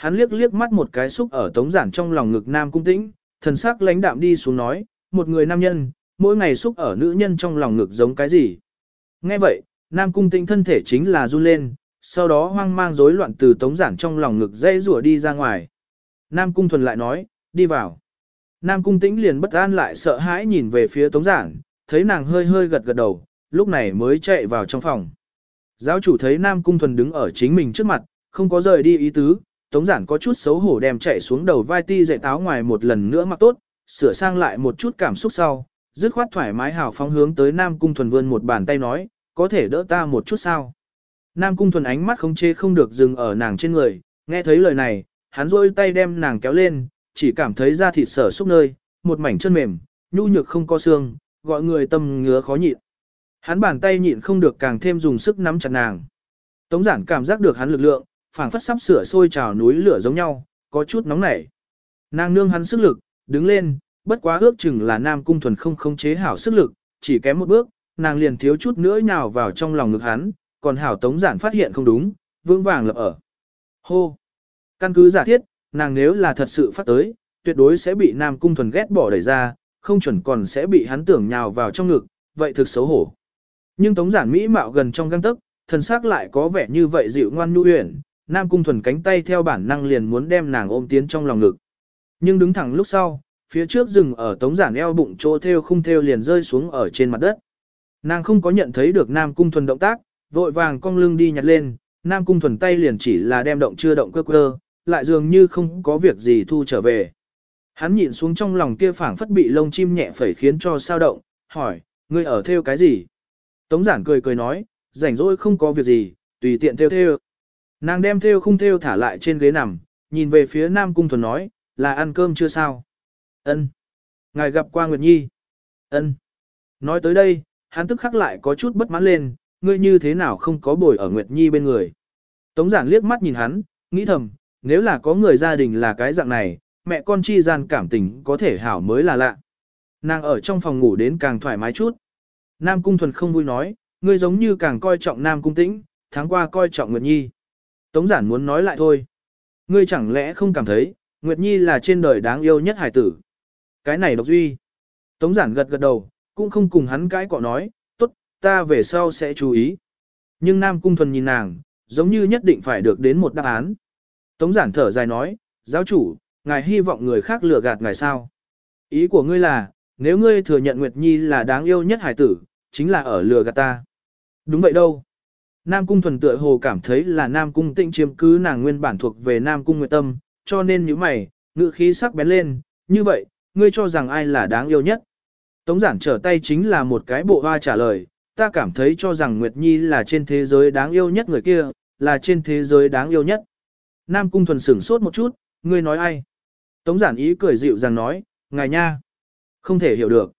Hắn liếc liếc mắt một cái xúc ở tống giản trong lòng ngực Nam cung tĩnh, thần sắc lãnh đạm đi xuống nói, một người nam nhân, mỗi ngày xúc ở nữ nhân trong lòng ngực giống cái gì. Nghe vậy, nam cung tĩnh thân thể chính là run lên, sau đó hoang mang rối loạn từ tống giản trong lòng ngực dây rủa đi ra ngoài. Nam cung thuần lại nói, đi vào. Nam cung tĩnh liền bất an lại sợ hãi nhìn về phía tống giản, thấy nàng hơi hơi gật gật đầu, lúc này mới chạy vào trong phòng. Giáo chủ thấy Nam cung thuần đứng ở chính mình trước mặt, không có rời đi ý tứ, tống giản có chút xấu hổ đem chạy xuống đầu vai ti dạy táo ngoài một lần nữa mặc tốt, sửa sang lại một chút cảm xúc sau, dứt khoát thoải mái hào phóng hướng tới Nam cung thuần vươn một bàn tay nói, có thể đỡ ta một chút sao. Nam cung thuần ánh mắt không chê không được dừng ở nàng trên người, nghe thấy lời này, hắn rôi tay đem nàng kéo lên, chỉ cảm thấy da thịt sở xúc nơi, một mảnh chân mềm, nhu nhược không có xương, gọi người tâm ngứa khó nhịn. Hắn bàn tay nhịn không được càng thêm dùng sức nắm chặt nàng. Tống giản cảm giác được hắn lực lượng, phảng phất sắp sửa sôi trào núi lửa giống nhau, có chút nóng nảy. Nàng nương hắn sức lực, đứng lên, bất quá ước chừng là nam cung thuần không khống chế hảo sức lực, chỉ kém một bước, nàng liền thiếu chút nữa nhào vào trong lòng ngực hắn, còn hảo tống giản phát hiện không đúng, vững vàng lập ở. Hô! Căn cứ giả thiết, nàng nếu là thật sự phát tới, tuyệt đối sẽ bị nam cung thuần ghét bỏ đẩy ra, không chuẩn còn sẽ bị hắn tưởng nhào vào trong ngực, vậy thực xấu hổ. Nhưng tống giản mỹ mạo gần trong găng tức, thần sắc lại có vẻ như vậy dịu ngoan nhu uyển, nam cung thuần cánh tay theo bản năng liền muốn đem nàng ôm tiến trong lòng ngực. Nhưng đứng thẳng lúc sau, phía trước rừng ở tống giản eo bụng chỗ theo không theo liền rơi xuống ở trên mặt đất. Nàng không có nhận thấy được nam cung thuần động tác, vội vàng cong lưng đi nhặt lên, nam cung thuần tay liền chỉ là đem động chưa động cơ cơ, lại dường như không có việc gì thu trở về. Hắn nhịn xuống trong lòng kia phảng phất bị lông chim nhẹ phẩy khiến cho sao động, hỏi, ngươi ở theo cái gì? Tống giản cười cười nói, rảnh rỗi không có việc gì, tùy tiện theo theo. Nàng đem theo không theo thả lại trên ghế nằm, nhìn về phía Nam Cung Thuần nói, là ăn cơm chưa sao? Ân. Ngài gặp qua Nguyệt Nhi. Ân. Nói tới đây, hắn tức khắc lại có chút bất mãn lên, ngươi như thế nào không có bồi ở Nguyệt Nhi bên người. Tống giản liếc mắt nhìn hắn, nghĩ thầm, nếu là có người gia đình là cái dạng này, mẹ con chi gian cảm tình có thể hảo mới là lạ. Nàng ở trong phòng ngủ đến càng thoải mái chút. Nam Cung Thuần không vui nói, ngươi giống như càng coi trọng Nam Cung Tĩnh, tháng qua coi trọng Nguyệt Nhi. Tống giản muốn nói lại thôi. Ngươi chẳng lẽ không cảm thấy, Nguyệt Nhi là trên đời đáng yêu nhất hải tử. Cái này độc duy. Tống giản gật gật đầu, cũng không cùng hắn cãi cọ nói, tốt, ta về sau sẽ chú ý. Nhưng Nam Cung Thuần nhìn nàng, giống như nhất định phải được đến một đáp án. Tống giản thở dài nói, giáo chủ, ngài hy vọng người khác lừa gạt ngài sao. Ý của ngươi là, nếu ngươi thừa nhận Nguyệt Nhi là đáng yêu nhất hải tử, chính là ở lừa gạt ta. Đúng vậy đâu. Nam Cung thuần tựa hồ cảm thấy là Nam Cung tịnh chiếm cứ nàng nguyên bản thuộc về Nam Cung Nguyệt Tâm, cho nên như mày, ngự khí sắc bén lên, như vậy, ngươi cho rằng ai là đáng yêu nhất. Tống giản trở tay chính là một cái bộ hoa trả lời, ta cảm thấy cho rằng Nguyệt Nhi là trên thế giới đáng yêu nhất người kia, là trên thế giới đáng yêu nhất. Nam Cung thuần sửng sốt một chút, ngươi nói ai? Tống giản ý cười dịu dàng nói, ngài nha. Không thể hiểu được.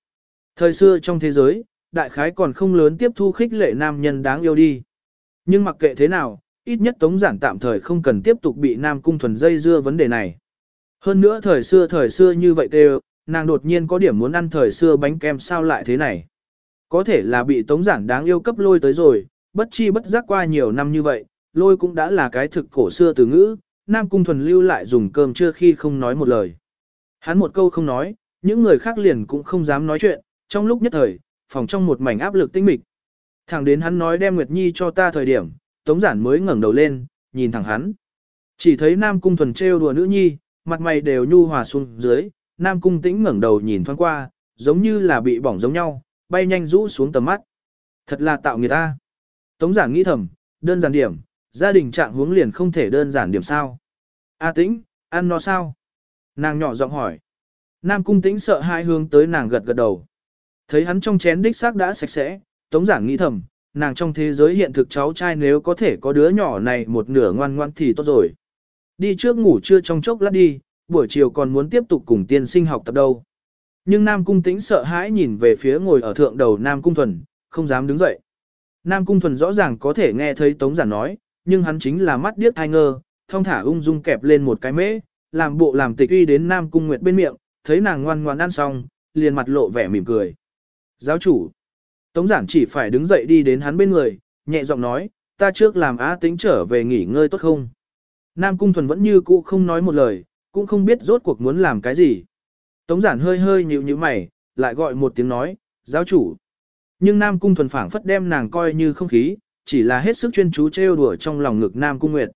Thời xưa trong thế giới, đại khái còn không lớn tiếp thu khích lệ nam nhân đáng yêu đi. Nhưng mặc kệ thế nào, ít nhất Tống Giản tạm thời không cần tiếp tục bị Nam Cung Thuần dây dưa vấn đề này. Hơn nữa thời xưa thời xưa như vậy đều, nàng đột nhiên có điểm muốn ăn thời xưa bánh kem sao lại thế này. Có thể là bị Tống Giản đáng yêu cấp lôi tới rồi, bất chi bất giác qua nhiều năm như vậy, lôi cũng đã là cái thực cổ xưa từ ngữ, Nam Cung Thuần lưu lại dùng cơm trưa khi không nói một lời. Hắn một câu không nói, những người khác liền cũng không dám nói chuyện, trong lúc nhất thời, phòng trong một mảnh áp lực tinh mịch. Thẳng đến hắn nói đem Nguyệt Nhi cho ta thời điểm, Tống Giản mới ngẩng đầu lên, nhìn thẳng hắn. Chỉ thấy Nam Cung thuần trêu đùa nữ nhi, mặt mày đều nhu hòa xuống dưới, Nam Cung tĩnh ngẩng đầu nhìn thoáng qua, giống như là bị bỏng giống nhau, bay nhanh rũ xuống tầm mắt. Thật là tạo người ta. Tống Giản nghĩ thầm, đơn giản điểm, gia đình trạng huống liền không thể đơn giản điểm sao. A tĩnh, ăn no sao? Nàng nhỏ giọng hỏi. Nam Cung tĩnh sợ hai hướng tới nàng gật gật đầu. Thấy hắn trong chén đích xác đã sạch sẽ, Tống giảng nghĩ thầm, nàng trong thế giới hiện thực cháu trai nếu có thể có đứa nhỏ này một nửa ngoan ngoan thì tốt rồi. Đi trước ngủ trưa trong chốc lát đi, buổi chiều còn muốn tiếp tục cùng tiên sinh học tập đâu. Nhưng Nam Cung Tĩnh sợ hãi nhìn về phía ngồi ở thượng đầu Nam Cung Thuần, không dám đứng dậy. Nam Cung Thuần rõ ràng có thể nghe thấy Tống Giản nói, nhưng hắn chính là mắt điếc thai ngơ, thong thả ung dung kẹp lên một cái mễ, làm bộ làm tịch uy đến Nam Cung Nguyệt bên miệng, thấy nàng ngoan ngoan ăn xong, liền mặt lộ vẻ mỉm cười. Giáo chủ, Tống giản chỉ phải đứng dậy đi đến hắn bên người, nhẹ giọng nói, ta trước làm á tính trở về nghỉ ngơi tốt không? Nam Cung Thuần vẫn như cũ không nói một lời, cũng không biết rốt cuộc muốn làm cái gì. Tống giản hơi hơi nhíu nhíu mày, lại gọi một tiếng nói, giáo chủ. Nhưng Nam Cung thuần phảng phất đem nàng coi như không khí, chỉ là hết sức chuyên chú trêu đùa trong lòng ngực Nam Cung Nguyệt.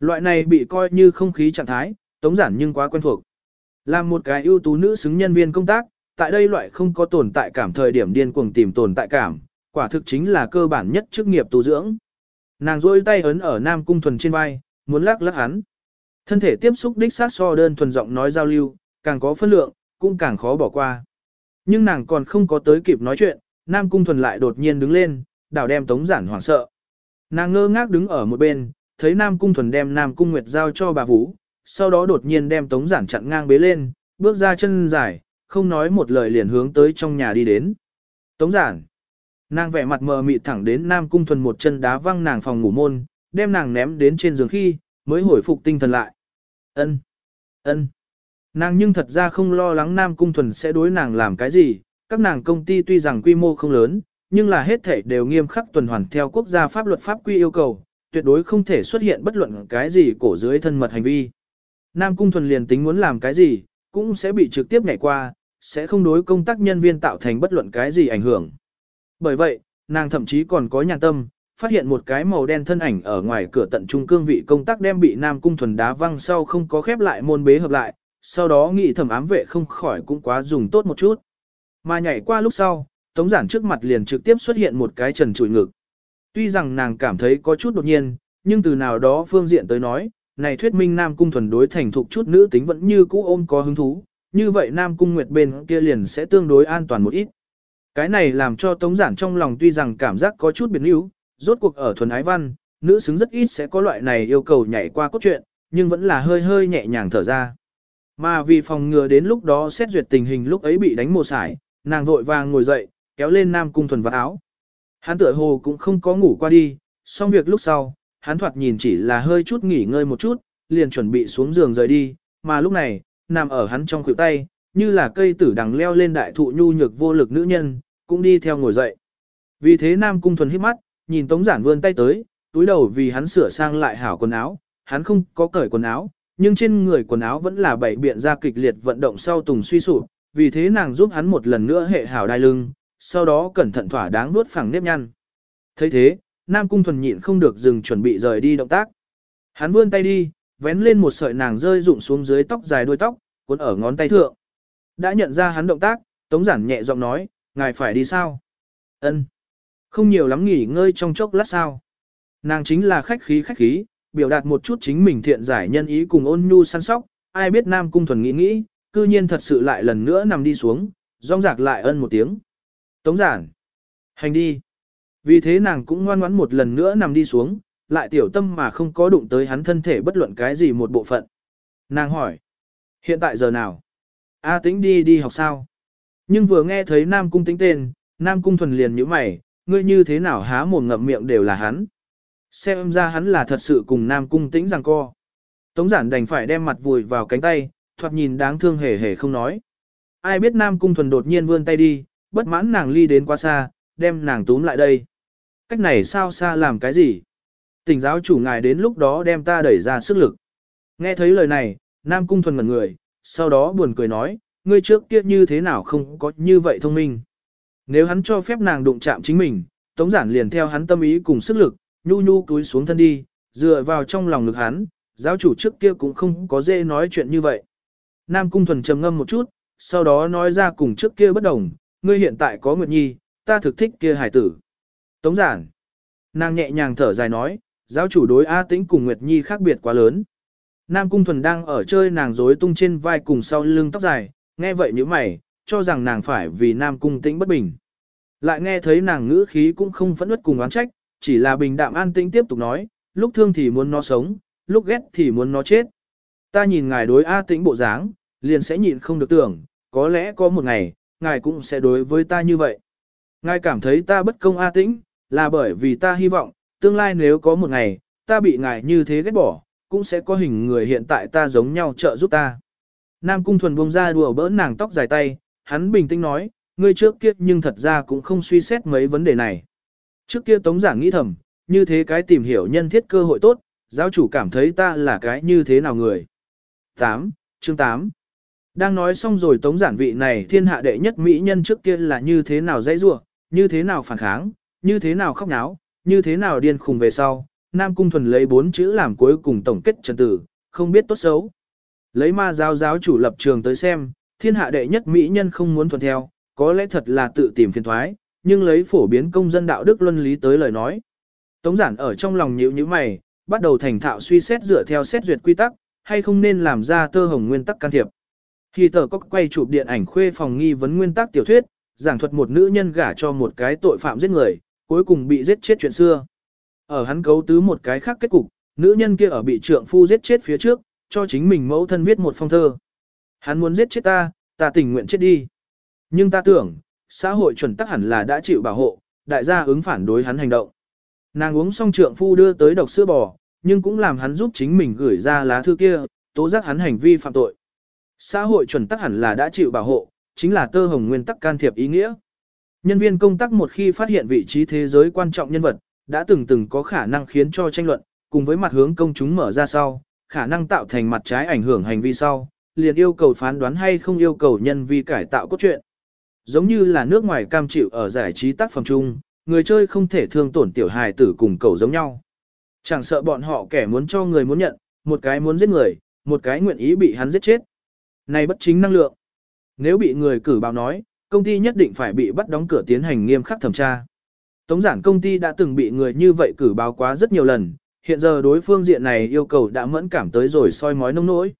Loại này bị coi như không khí trạng thái, tống giản nhưng quá quen thuộc. Làm một cái ưu tú nữ xứng nhân viên công tác, tại đây loại không có tồn tại cảm thời điểm điên cuồng tìm tồn tại cảm, quả thực chính là cơ bản nhất chức nghiệp tu dưỡng. Nàng rôi tay ấn ở Nam Cung Thuần trên vai, muốn lắc lắc hắn. Thân thể tiếp xúc đích sát so đơn thuần giọng nói giao lưu, càng có phân lượng, cũng càng khó bỏ qua. Nhưng nàng còn không có tới kịp nói chuyện, Nam Cung Thuần lại đột nhiên đứng lên, đảo đem Tống Giản hoảng sợ. Nàng ngơ ngác đứng ở một bên, thấy Nam Cung Thuần đem Nam Cung Nguyệt giao cho bà Vũ, sau đó đột nhiên đem Tống Giản chặn ngang bế lên, bước ra chân dài, không nói một lời liền hướng tới trong nhà đi đến. Tống Giản. Nàng vẻ mặt mờ mịt thẳng đến Nam Cung Thuần một chân đá văng nàng phòng ngủ môn, đem nàng ném đến trên giường khi, mới hồi phục tinh thần lại. Ân, ân. Nàng nhưng thật ra không lo lắng Nam Cung Thuần sẽ đối nàng làm cái gì, các nàng công ty tuy rằng quy mô không lớn, nhưng là hết thể đều nghiêm khắc tuần hoàn theo quốc gia pháp luật pháp quy yêu cầu, tuyệt đối không thể xuất hiện bất luận cái gì cổ dưới thân mật hành vi. Nam Cung Thuần liền tính muốn làm cái gì, cũng sẽ bị trực tiếp nhảy qua, sẽ không đối công tác nhân viên tạo thành bất luận cái gì ảnh hưởng. Bởi vậy, nàng thậm chí còn có nhàn tâm, phát hiện một cái màu đen thân ảnh ở ngoài cửa tận trung cương vị công tác đem bị Nam Cung Thuần đá văng sau không có khép lại môn bế hợp lại, sau đó nghĩ thẩm ám vệ không khỏi cũng quá dùng tốt một chút. Mà nhảy qua lúc sau, Tống Giản trước mặt liền trực tiếp xuất hiện một cái trần trụi ngực. Tuy rằng nàng cảm thấy có chút đột nhiên, nhưng từ nào đó phương diện tới nói, này thuyết minh Nam Cung thuần đối thành thục chút nữ tính vẫn như cũ ôm có hứng thú, như vậy Nam Cung Nguyệt bên kia liền sẽ tương đối an toàn một ít. Cái này làm cho Tống Giản trong lòng tuy rằng cảm giác có chút biến yếu rốt cuộc ở thuần ái văn, nữ xứng rất ít sẽ có loại này yêu cầu nhảy qua cốt truyện, nhưng vẫn là hơi hơi nhẹ nhàng thở ra. Mà vì phòng ngừa đến lúc đó xét duyệt tình hình lúc ấy bị đánh mồ sải, nàng vội vàng ngồi dậy, kéo lên Nam Cung thuần vào áo. Hắn tựa hồ cũng không có ngủ qua đi, xong việc lúc sau, hắn thoạt nhìn chỉ là hơi chút nghỉ ngơi một chút, liền chuẩn bị xuống giường rời đi, mà lúc này, nằm ở hắn trong khuỷu tay, như là cây tử đằng leo lên đại thụ nhu nhược vô lực nữ nhân, cũng đi theo ngồi dậy. Vì thế Nam Cung Thuần hít mắt, nhìn Tống Giản vươn tay tới, túi đầu vì hắn sửa sang lại hảo quần áo, hắn không có cởi quần áo, nhưng trên người quần áo vẫn là bảy biện ra kịch liệt vận động sau tùng suy sụp, vì thế nàng giúp hắn một lần nữa hệ hảo đai lưng, sau đó cẩn thận thỏa đáng nuốt phẳng nếp nhăn. thấy thế, Nam Cung Thuần nhịn không được dừng chuẩn bị rời đi động tác. Hắn vươn tay đi, vén lên một sợi nàng rơi rụng xuống dưới tóc dài đuôi tóc, cuốn ở ngón tay thượng. Đã nhận ra hắn động tác, Tống Giản nhẹ giọng nói, ngài phải đi sao? Ân, Không nhiều lắm nghỉ ngơi trong chốc lát sao? Nàng chính là khách khí khách khí, biểu đạt một chút chính mình thiện giải nhân ý cùng ôn nhu săn sóc, ai biết Nam Cung Thuần nghĩ nghĩ, cư nhiên thật sự lại lần nữa nằm đi xuống, rong rạc lại ân một tiếng. Tống giản. Hành đi. Vì thế nàng cũng ngoan ngoãn một lần nữa nằm đi xuống, lại tiểu tâm mà không có đụng tới hắn thân thể bất luận cái gì một bộ phận. Nàng hỏi. Hiện tại giờ nào? A tĩnh đi đi học sao? Nhưng vừa nghe thấy Nam Cung tính tên, Nam Cung thuần liền nhíu mày, ngươi như thế nào há mồm ngậm miệng đều là hắn. Xem ra hắn là thật sự cùng Nam Cung tĩnh rằng co. Tống giản đành phải đem mặt vùi vào cánh tay, thoạt nhìn đáng thương hề hề không nói. Ai biết Nam Cung thuần đột nhiên vươn tay đi, bất mãn nàng ly đến quá xa, đem nàng túm lại đây. Cách này sao xa làm cái gì? Tỉnh giáo chủ ngài đến lúc đó đem ta đẩy ra sức lực. Nghe thấy lời này, Nam Cung thuần ngẩn người, sau đó buồn cười nói, ngươi trước kia như thế nào không có như vậy thông minh. Nếu hắn cho phép nàng đụng chạm chính mình, tống giản liền theo hắn tâm ý cùng sức lực, nhu nhu túi xuống thân đi, dựa vào trong lòng ngực hắn, giáo chủ trước kia cũng không có dễ nói chuyện như vậy. Nam Cung thuần trầm ngâm một chút, sau đó nói ra cùng trước kia bất đồng, ngươi hiện tại có Nguyệt Nhi, ta thực thích kia hải tử. Tống giản. Nàng nhẹ nhàng thở dài nói, giáo chủ đối A tĩnh cùng Nguyệt Nhi khác biệt quá lớn. Nam Cung Thuần đang ở chơi nàng rối tung trên vai cùng sau lưng tóc dài, nghe vậy như mày, cho rằng nàng phải vì Nam Cung tĩnh bất bình. Lại nghe thấy nàng ngữ khí cũng không phẫn uất cùng oán trách, chỉ là bình đạm an tĩnh tiếp tục nói, lúc thương thì muốn nó sống, lúc ghét thì muốn nó chết. Ta nhìn ngài đối A tĩnh bộ dáng, liền sẽ nhịn không được tưởng, có lẽ có một ngày, ngài cũng sẽ đối với ta như vậy. Ngài cảm thấy ta bất công A tĩnh, là bởi vì ta hy vọng, tương lai nếu có một ngày, ta bị ngài như thế ghét bỏ, cũng sẽ có hình người hiện tại ta giống nhau trợ giúp ta. Nam Cung Thuần buông ra đùa bỡn nàng tóc dài tay, hắn bình tĩnh nói, ngươi trước kia nhưng thật ra cũng không suy xét mấy vấn đề này. Trước kia Tống Giảng nghĩ thầm, như thế cái tìm hiểu nhân thiết cơ hội tốt, giáo chủ cảm thấy ta là cái như thế nào người. 8. Chương 8 Đang nói xong rồi tống giản vị này thiên hạ đệ nhất mỹ nhân trước kia là như thế nào dãy ruột, như thế nào phản kháng, như thế nào khóc náo, như thế nào điên khùng về sau. Nam Cung Thuần lấy bốn chữ làm cuối cùng tổng kết trần tử, không biết tốt xấu. Lấy ma giáo giáo chủ lập trường tới xem, thiên hạ đệ nhất mỹ nhân không muốn thuận theo, có lẽ thật là tự tìm phiền thoái, nhưng lấy phổ biến công dân đạo đức luân lý tới lời nói. Tống giản ở trong lòng nhíu nhíu mày, bắt đầu thành thạo suy xét dựa theo xét duyệt quy tắc, hay không nên làm ra tơ hồng nguyên tắc can thiệp. Khi tờ có quay chụp điện ảnh khuê phòng nghi vấn nguyên tắc tiểu thuyết, giảng thuật một nữ nhân gả cho một cái tội phạm giết người, cuối cùng bị giết chết chuyện xưa. Ở hắn cấu tứ một cái khác kết cục, nữ nhân kia ở bị trượng phu giết chết phía trước, cho chính mình mẫu thân viết một phong thơ. Hắn muốn giết chết ta, ta tình nguyện chết đi. Nhưng ta tưởng, xã hội chuẩn tắc hẳn là đã chịu bảo hộ, đại gia ứng phản đối hắn hành động. Nàng uống xong trượng phu đưa tới độc sữa bò, nhưng cũng làm hắn giúp chính mình gửi ra lá thư kia, tố giác hắn hành vi phạm tội. Xã hội chuẩn tắc hẳn là đã chịu bảo hộ, chính là tơ hồng nguyên tắc can thiệp ý nghĩa. Nhân viên công tác một khi phát hiện vị trí thế giới quan trọng nhân vật, đã từng từng có khả năng khiến cho tranh luận, cùng với mặt hướng công chúng mở ra sau, khả năng tạo thành mặt trái ảnh hưởng hành vi sau, liền yêu cầu phán đoán hay không yêu cầu nhân vi cải tạo cốt truyện. Giống như là nước ngoài cam chịu ở giải trí tác phẩm chung, người chơi không thể thương tổn tiểu hài tử cùng cầu giống nhau. Chẳng sợ bọn họ kẻ muốn cho người muốn nhận, một cái muốn giết người, một cái nguyện ý bị hắn giết chết. Này bất chính năng lượng. Nếu bị người cử báo nói, công ty nhất định phải bị bắt đóng cửa tiến hành nghiêm khắc thẩm tra. Tống giản công ty đã từng bị người như vậy cử báo quá rất nhiều lần, hiện giờ đối phương diện này yêu cầu đã mẫn cảm tới rồi soi mói nông nỗi.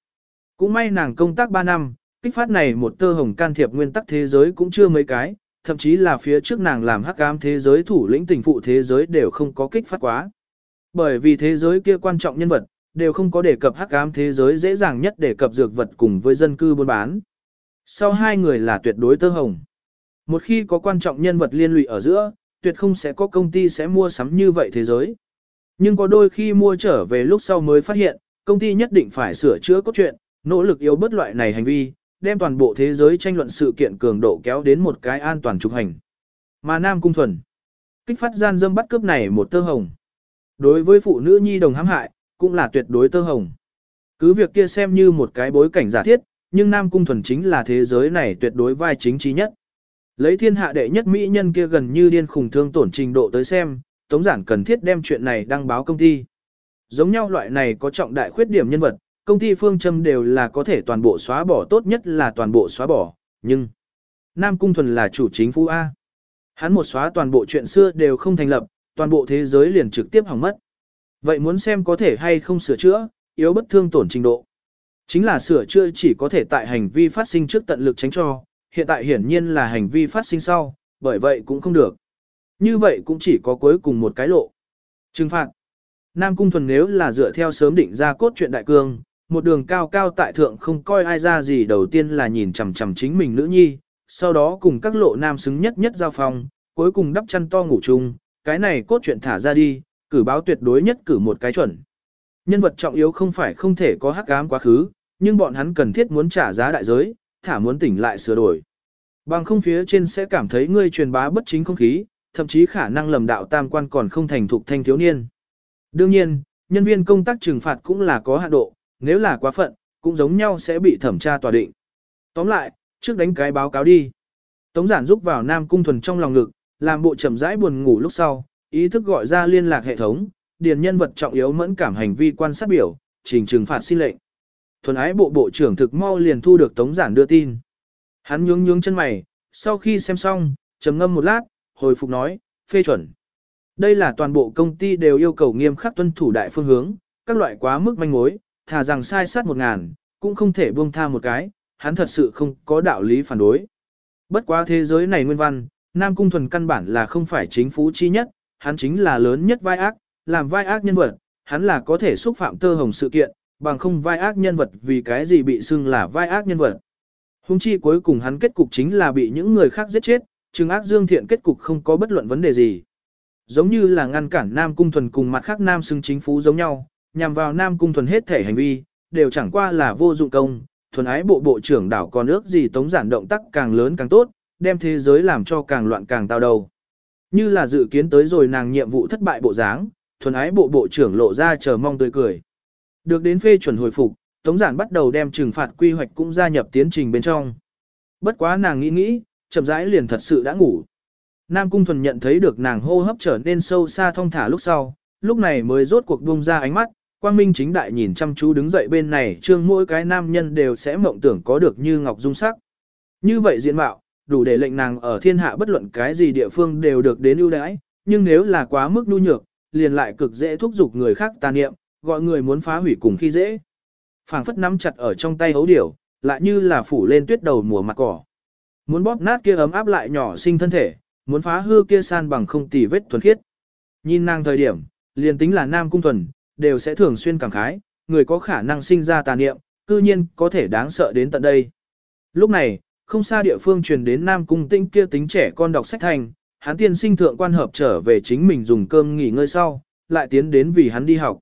Cũng may nàng công tác 3 năm, kích phát này một tơ hồng can thiệp nguyên tắc thế giới cũng chưa mấy cái, thậm chí là phía trước nàng làm hắc ám thế giới thủ lĩnh tình phụ thế giới đều không có kích phát quá. Bởi vì thế giới kia quan trọng nhân vật, đều không có đề cập hắc ám thế giới dễ dàng nhất đề cập dược vật cùng với dân cư buôn bán. Sau hai người là tuyệt đối tơ hồng. Một khi có quan trọng nhân vật liên lụy ở giữa, tuyệt không sẽ có công ty sẽ mua sắm như vậy thế giới. Nhưng có đôi khi mua trở về lúc sau mới phát hiện, công ty nhất định phải sửa chữa cốt truyện, nỗ lực yếu bớt loại này hành vi, đem toàn bộ thế giới tranh luận sự kiện cường độ kéo đến một cái an toàn trục hành. Mà Nam Cung Thuần, kích phát gian dâm bắt cướp này một tơ hồng. Đối với phụ nữ nhi đồng hãm hại, cũng là tuyệt đối tơ hồng. Cứ việc kia xem như một cái bối cảnh giả thiết, nhưng Nam Cung Thuần chính là thế giới này tuyệt đối vai chính trí nhất. Lấy thiên hạ đệ nhất mỹ nhân kia gần như điên khủng thương tổn trình độ tới xem, Tống Giản cần thiết đem chuyện này đăng báo công ty. Giống nhau loại này có trọng đại khuyết điểm nhân vật, công ty phương châm đều là có thể toàn bộ xóa bỏ tốt nhất là toàn bộ xóa bỏ, nhưng Nam Cung Thuần là chủ chính phủ A. Hắn một xóa toàn bộ chuyện xưa đều không thành lập, toàn bộ thế giới liền trực tiếp hỏng mất. Vậy muốn xem có thể hay không sửa chữa, yếu bất thương tổn trình độ. Chính là sửa chữa chỉ có thể tại hành vi phát sinh trước tận lực tránh cho, hiện tại hiển nhiên là hành vi phát sinh sau, bởi vậy cũng không được. Như vậy cũng chỉ có cuối cùng một cái lộ. Trừng phạt. Nam Cung Thuần nếu là dựa theo sớm định ra cốt truyện đại cương, một đường cao cao tại thượng không coi ai ra gì đầu tiên là nhìn chằm chằm chính mình nữ nhi, sau đó cùng các lộ nam xứng nhất nhất giao phong, cuối cùng đắp chăn to ngủ chung, cái này cốt truyện thả ra đi, cử báo tuyệt đối nhất cử một cái chuẩn. Nhân vật trọng yếu không phải không thể có hắc ám quá khứ, nhưng bọn hắn cần thiết muốn trả giá đại giới, thả muốn tỉnh lại sửa đổi. Bằng không phía trên sẽ cảm thấy ngươi truyền bá bất chính không khí, thậm chí khả năng lầm đạo tam quan còn không thành thục thanh thiếu niên. Đương nhiên, nhân viên công tác trừng phạt cũng là có hạn độ, nếu là quá phận, cũng giống nhau sẽ bị thẩm tra tòa định. Tóm lại, trước đánh cái báo cáo đi. Tống giản giúp vào Nam Cung Thuần trong lòng ngực, làm bộ chậm rãi buồn ngủ lúc sau, ý thức gọi ra liên lạc hệ thống, điền nhân vật trọng yếu mẫn cảm hành vi quan sát biểu, trình trừng phạt xin lệnh. Thuần ái bộ bộ trưởng thực mau liền thu được Tống giản đưa tin. Hắn nhướng nhướng chân mày, sau khi xem xong, trầm ngâm một lát, hồi phục nói, phê chuẩn. Đây là toàn bộ công ty đều yêu cầu nghiêm khắc tuân thủ đại phương hướng, các loại quá mức manh mối, thà rằng sai sát một ngàn, cũng không thể buông tha một cái, hắn thật sự không có đạo lý phản đối. Bất quá thế giới này nguyên văn, Nam Cung Thuần căn bản là không phải chính phú chi nhất, hắn chính là lớn nhất vai ác, làm vai ác nhân vật, hắn là có thể xúc phạm tơ hồng sự kiện, bằng không vai ác nhân vật vì cái gì bị xưng là vai ác nhân vật. Hùng chi cuối cùng hắn kết cục chính là bị những người khác giết chết, trừng ác dương thiện kết cục không có bất luận vấn đề gì. Giống như là ngăn cản Nam Cung Thuần cùng mặt khác Nam xưng chính phú giống nhau, nhằm vào Nam Cung Thuần hết thể hành vi, đều chẳng qua là vô dụng công, thuần ái bộ bộ trưởng đảo còn ước gì tống giản động tác càng lớn càng tốt, đem thế giới làm cho càng loạn càng tao đầu. Như là dự kiến tới rồi nàng nhiệm vụ thất bại bộ dáng, thuần ái bộ bộ trưởng lộ ra chờ mong tươi cười. Được đến phê chuẩn hồi phục, Tống giản bắt đầu đem trừng phạt quy hoạch cũng gia nhập tiến trình bên trong. Bất quá nàng nghĩ nghĩ, chậm rãi liền thật sự đã ngủ. Nam Cung Thuần nhận thấy được nàng hô hấp trở nên sâu xa thong thả lúc sau, lúc này mới rốt cuộc buông ra ánh mắt, quang minh chính đại nhìn chăm chú đứng dậy bên này trương mỗi cái nam nhân đều sẽ mộng tưởng có được như ngọc dung sắc. Như vậy diện mạo, đủ để lệnh nàng ở thiên hạ bất luận cái gì địa phương đều được đến ưu đãi, nhưng nếu là quá mức nhu nhược, liền lại cực dễ thúc giục người khác tà niệm, gọi người muốn phá hủy cùng khi dễ. Phảng phất nắm chặt ở trong tay hấu điểu, lại như là phủ lên tuyết đầu mùa mặt cỏ. Muốn bóp nát kia ấm áp lại nhỏ sinh thân thể, muốn phá hư kia san bằng không tì vết thuần khiết. Nhìn nàng thời điểm, liền tính là nam cung thuần, đều sẽ thường xuyên cảm khái, người có khả năng sinh ra tà niệm, cư nhiên có thể đáng sợ đến tận đây. Lúc này, không xa địa phương truyền đến nam cung tĩnh kia tính trẻ con đọc sách thành, hắn tiên sinh thượng quan hợp trở về chính mình dùng cơm nghỉ ngơi sau, lại tiến đến vì hắn đi học.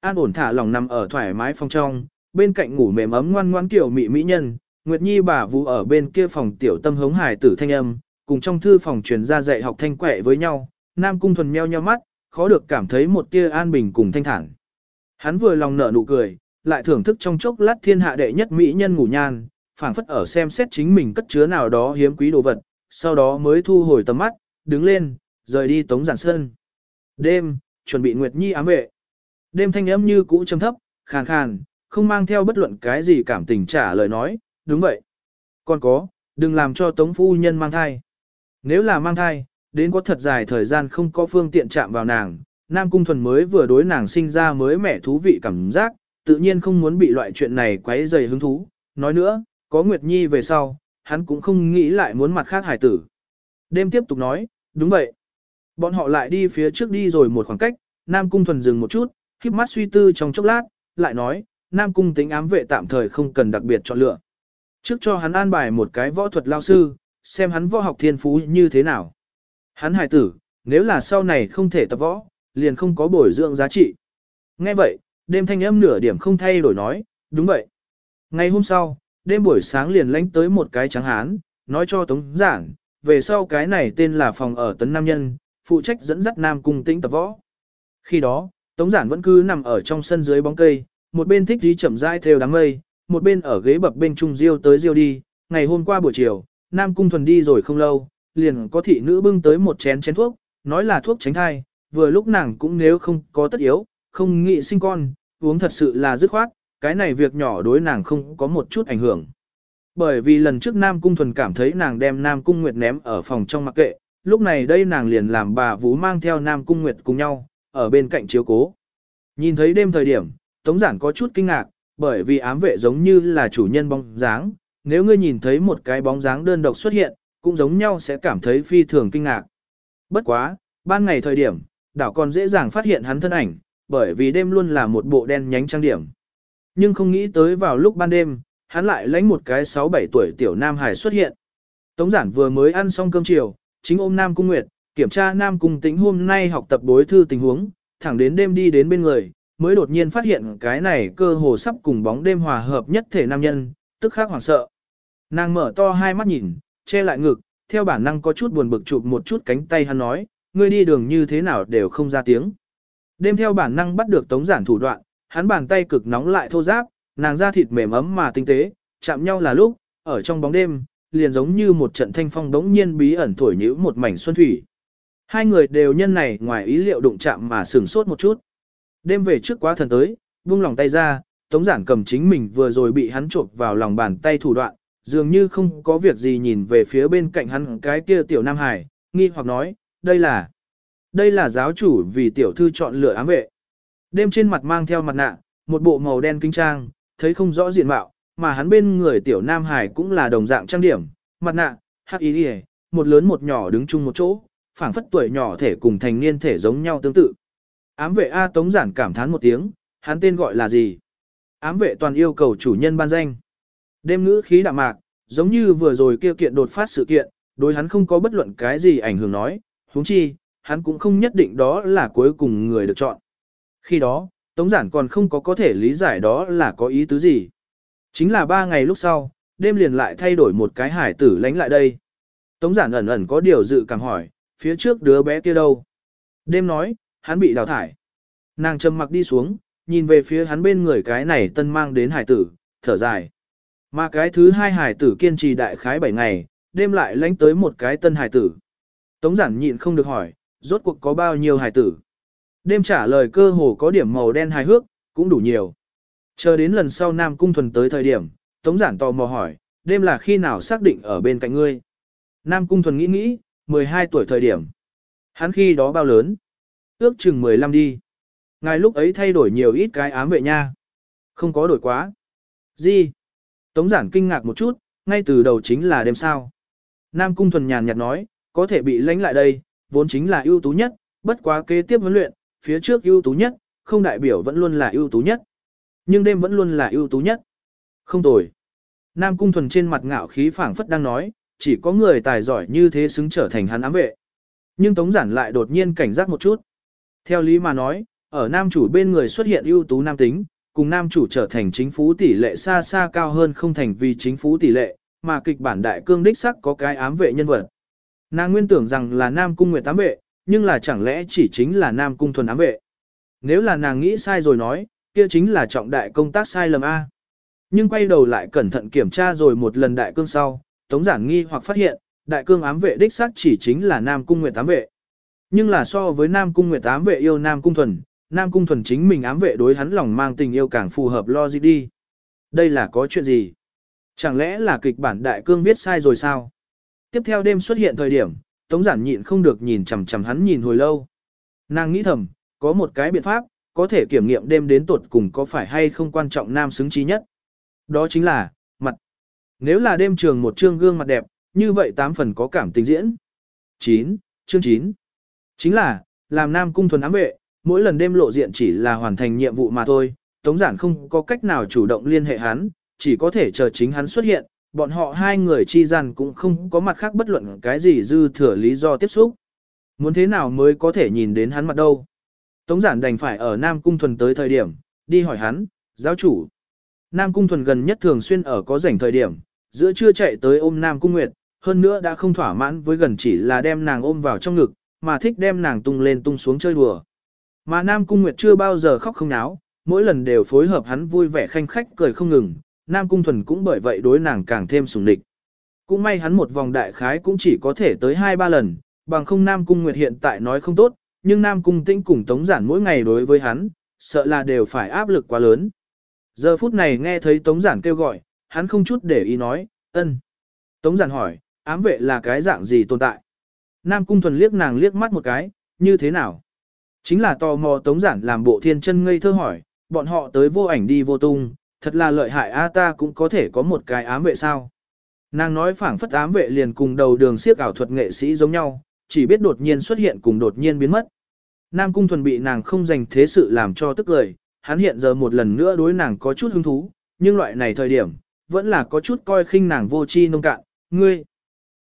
An ổn thả lòng nằm ở thoải mái phòng trong, bên cạnh ngủ mềm ấm ngoan ngoan kiểu mị mỹ nhân, Nguyệt Nhi bà vũ ở bên kia phòng tiểu tâm hống hải tử thanh âm, cùng trong thư phòng truyền ra dạy học thanh quẻ với nhau, Nam Cung thuần meo nheo mắt, khó được cảm thấy một tia an bình cùng thanh thản. Hắn vừa lòng nở nụ cười, lại thưởng thức trong chốc lát thiên hạ đệ nhất mỹ nhân ngủ nhan, phảng phất ở xem xét chính mình cất chứa nào đó hiếm quý đồ vật, sau đó mới thu hồi tầm mắt, đứng lên, rời đi tống giản sơn. Đêm, chuẩn bị Nguyệt Nhi ám vệ. Đêm thanh âm như cũ trầm thấp, khàn khàn, không mang theo bất luận cái gì cảm tình trả lời nói, đúng vậy. Còn có, đừng làm cho tống phu nhân mang thai. Nếu là mang thai, đến có thật dài thời gian không có phương tiện chạm vào nàng, Nam Cung Thuần mới vừa đối nàng sinh ra mới mẻ thú vị cảm giác, tự nhiên không muốn bị loại chuyện này quấy dày hứng thú. Nói nữa, có Nguyệt Nhi về sau, hắn cũng không nghĩ lại muốn mặt khác hải tử. Đêm tiếp tục nói, đúng vậy. Bọn họ lại đi phía trước đi rồi một khoảng cách, Nam Cung Thuần dừng một chút, khiếp mắt suy tư trong chốc lát, lại nói, Nam Cung tính ám vệ tạm thời không cần đặc biệt chọn lựa. Trước cho hắn an bài một cái võ thuật lao sư, xem hắn võ học thiên phú như thế nào. Hắn hài tử, nếu là sau này không thể tập võ, liền không có bồi dưỡng giá trị. Nghe vậy, đêm thanh âm nửa điểm không thay đổi nói, đúng vậy. Ngày hôm sau, đêm buổi sáng liền lánh tới một cái trắng hán, nói cho Tống Giản, về sau cái này tên là phòng ở Tấn Nam Nhân, phụ trách dẫn dắt Nam Cung tĩnh tập võ. Khi đó, Tống Giản vẫn cứ nằm ở trong sân dưới bóng cây, một bên thích đi chậm rãi theo đám mây, một bên ở ghế bập bên trung riêu tới riêu đi. Ngày hôm qua buổi chiều, Nam Cung Thuần đi rồi không lâu, liền có thị nữ bưng tới một chén chén thuốc, nói là thuốc tránh thai, vừa lúc nàng cũng nếu không có tất yếu, không nghĩ sinh con, uống thật sự là dứt khoát, cái này việc nhỏ đối nàng không có một chút ảnh hưởng. Bởi vì lần trước Nam Cung Thuần cảm thấy nàng đem Nam Cung Nguyệt ném ở phòng trong mặc kệ, lúc này đây nàng liền làm bà Vũ mang theo Nam Cung Nguyệt cùng nhau, ở bên cạnh chiếu cố. Nhìn thấy đêm thời điểm, Tống Giản có chút kinh ngạc, bởi vì ám vệ giống như là chủ nhân bóng dáng, nếu ngươi nhìn thấy một cái bóng dáng đơn độc xuất hiện, cũng giống nhau sẽ cảm thấy phi thường kinh ngạc. Bất quá, ban ngày thời điểm, đảo còn dễ dàng phát hiện hắn thân ảnh, bởi vì đêm luôn là một bộ đen nhánh trang điểm. Nhưng không nghĩ tới vào lúc ban đêm, hắn lại lãnh một cái 6-7 tuổi tiểu Nam Hải xuất hiện. Tống giản vừa mới ăn xong cơm chiều, chính ôm Nam Cung Nguyệt, kiểm tra Nam Cung tính hôm nay học tập bối thư tình huống, thẳng đến đêm đi đến bên người, mới đột nhiên phát hiện cái này cơ hồ sắp cùng bóng đêm hòa hợp nhất thể nam nhân, tức khắc hoảng sợ. Nàng mở to hai mắt nhìn, che lại ngực, theo bản năng có chút buồn bực chụp một chút cánh tay hắn nói, ngươi đi đường như thế nào đều không ra tiếng. Đêm theo bản năng bắt được tống giản thủ đoạn, hắn bàn tay cực nóng lại thô ráp nàng da thịt mềm ấm mà tinh tế, chạm nhau là lúc, ở trong bóng đêm, liền giống như một trận thanh phong đống nhiên bí ẩn thổi nhữ một mảnh xuân thủy. Hai người đều nhân này ngoài ý liệu đụng chạm mà sửng sốt một chút. Đêm về trước quá thần tới, buông lòng tay ra, tống giản cầm chính mình vừa rồi bị hắn trộm vào lòng bàn tay thủ đoạn, dường như không có việc gì nhìn về phía bên cạnh hắn cái kia tiểu Nam Hải, nghi hoặc nói, đây là, đây là giáo chủ vì tiểu thư chọn lựa ám vệ. Đêm trên mặt mang theo mặt nạ, một bộ màu đen kinh trang, thấy không rõ diện mạo, mà hắn bên người tiểu Nam Hải cũng là đồng dạng trang điểm, mặt nạ, hắc ý đi một lớn một nhỏ đứng chung một chỗ, phảng phất tuổi nhỏ thể cùng thành niên thể giống nhau tương tự. Ám vệ A Tống giản cảm thán một tiếng, hắn tên gọi là gì? Ám vệ toàn yêu cầu chủ nhân ban danh. Đêm ngữ khí đạm mạc, giống như vừa rồi kia kiện đột phát sự kiện, đối hắn không có bất luận cái gì ảnh hưởng nói, huống chi, hắn cũng không nhất định đó là cuối cùng người được chọn. Khi đó, Tống Giản còn không có có thể lý giải đó là có ý tứ gì. Chính là ba ngày lúc sau, đêm liền lại thay đổi một cái hải tử lánh lại đây. Tống Giản ẩn ẩn có điều dự cảm hỏi, phía trước đứa bé kia đâu? Đêm nói, hắn bị đào thải. Nàng trầm mặc đi xuống, nhìn về phía hắn bên người cái này tân mang đến hải tử, thở dài. Mà cái thứ hai hải tử kiên trì đại khái 7 ngày, đêm lại lánh tới một cái tân hải tử. Tống giản nhịn không được hỏi, rốt cuộc có bao nhiêu hải tử. Đêm trả lời cơ hồ có điểm màu đen hài hước, cũng đủ nhiều. Chờ đến lần sau Nam Cung Thuần tới thời điểm, Tống giản tò mò hỏi, đêm là khi nào xác định ở bên cạnh ngươi. Nam Cung Thuần nghĩ nghĩ, 12 tuổi thời điểm. Hắn khi đó bao lớn? Ước chừng 15 đi. Ngài lúc ấy thay đổi nhiều ít cái ám vệ nha. Không có đổi quá. Gì? Tống giản kinh ngạc một chút, ngay từ đầu chính là đêm sao. Nam Cung Thuần nhàn nhạt nói, có thể bị lánh lại đây, vốn chính là ưu tú nhất, bất quá kế tiếp huấn luyện, phía trước ưu tú nhất, không đại biểu vẫn luôn là ưu tú nhất. Nhưng đêm vẫn luôn là ưu tú nhất. Không tồi. Nam Cung Thuần trên mặt ngạo khí phảng phất đang nói, chỉ có người tài giỏi như thế xứng trở thành hắn ám vệ. Nhưng Tống Giản lại đột nhiên cảnh giác một chút. Theo lý mà nói, ở nam chủ bên người xuất hiện ưu tú nam tính, cùng nam chủ trở thành chính phủ tỷ lệ xa xa cao hơn không thành vì chính phủ tỷ lệ, mà kịch bản đại cương đích sắc có cái ám vệ nhân vật. Nàng nguyên tưởng rằng là nam cung nguyệt ám vệ, nhưng là chẳng lẽ chỉ chính là nam cung thuần ám vệ. Nếu là nàng nghĩ sai rồi nói, kia chính là trọng đại công tác sai lầm A. Nhưng quay đầu lại cẩn thận kiểm tra rồi một lần đại cương sau, tống giản nghi hoặc phát hiện, đại cương ám vệ đích xác chỉ chính là nam cung nguyệt ám vệ. Nhưng là so với nam cung nguyệt ám vệ yêu nam cung thuần, nam cung thuần chính mình ám vệ đối hắn lòng mang tình yêu càng phù hợp logic đi. Đây là có chuyện gì? Chẳng lẽ là kịch bản đại cương viết sai rồi sao? Tiếp theo đêm xuất hiện thời điểm, Tống giản nhịn không được nhìn chằm chằm hắn nhìn hồi lâu. Nàng nghĩ thầm, có một cái biện pháp, có thể kiểm nghiệm đêm đến tuột cùng có phải hay không quan trọng nam xứng trí nhất. Đó chính là, mặt. Nếu là đêm trường một trương gương mặt đẹp, như vậy tám phần có cảm tình diễn. 9. Chương 9. Chính là, làm nam cung thuần ám vệ, mỗi lần đêm lộ diện chỉ là hoàn thành nhiệm vụ mà thôi, Tống giản không có cách nào chủ động liên hệ hắn, chỉ có thể chờ chính hắn xuất hiện, bọn họ hai người chi gian cũng không có mặt khác bất luận cái gì dư thừa lý do tiếp xúc. Muốn thế nào mới có thể nhìn đến hắn mặt đâu. Tống giản đành phải ở Nam Cung Thuần tới thời điểm, đi hỏi hắn, giáo chủ. Nam Cung Thuần gần nhất thường xuyên ở có rảnh thời điểm, giữa trưa chạy tới ôm Nam Cung Nguyệt, hơn nữa đã không thỏa mãn với gần chỉ là đem nàng ôm vào trong ngực, mà thích đem nàng tung lên tung xuống chơi đùa. Mà Nam Cung Nguyệt chưa bao giờ khóc không náo, mỗi lần đều phối hợp hắn vui vẻ khanh khách cười không ngừng, Nam Cung Thuần cũng bởi vậy đối nàng càng thêm sùng địch. Cũng may hắn một vòng đại khái cũng chỉ có thể tới 2-3 lần, bằng không Nam Cung Nguyệt hiện tại nói không tốt, nhưng Nam Cung Tĩnh cùng Tống Giản mỗi ngày đối với hắn, sợ là đều phải áp lực quá lớn. Giờ phút này nghe thấy Tống Giản kêu gọi, hắn không chút để ý nói, ân. Tống Giản hỏi, ám vệ là cái dạng gì tồn tại? Nam Cung Thuần liếc nàng liếc mắt một cái, như thế nào? Chính là tò mò Tống Giản làm bộ thiên chân ngây thơ hỏi, bọn họ tới vô ảnh đi vô tung, thật là lợi hại a ta cũng có thể có một cái ám vệ sao. Nàng nói phảng phất ám vệ liền cùng đầu đường siếc ảo thuật nghệ sĩ giống nhau, chỉ biết đột nhiên xuất hiện cùng đột nhiên biến mất. Nam Cung Thuần bị nàng không dành thế sự làm cho tức lời, hắn hiện giờ một lần nữa đối nàng có chút hứng thú, nhưng loại này thời điểm, vẫn là có chút coi khinh nàng vô chi nông cạn, ngươi,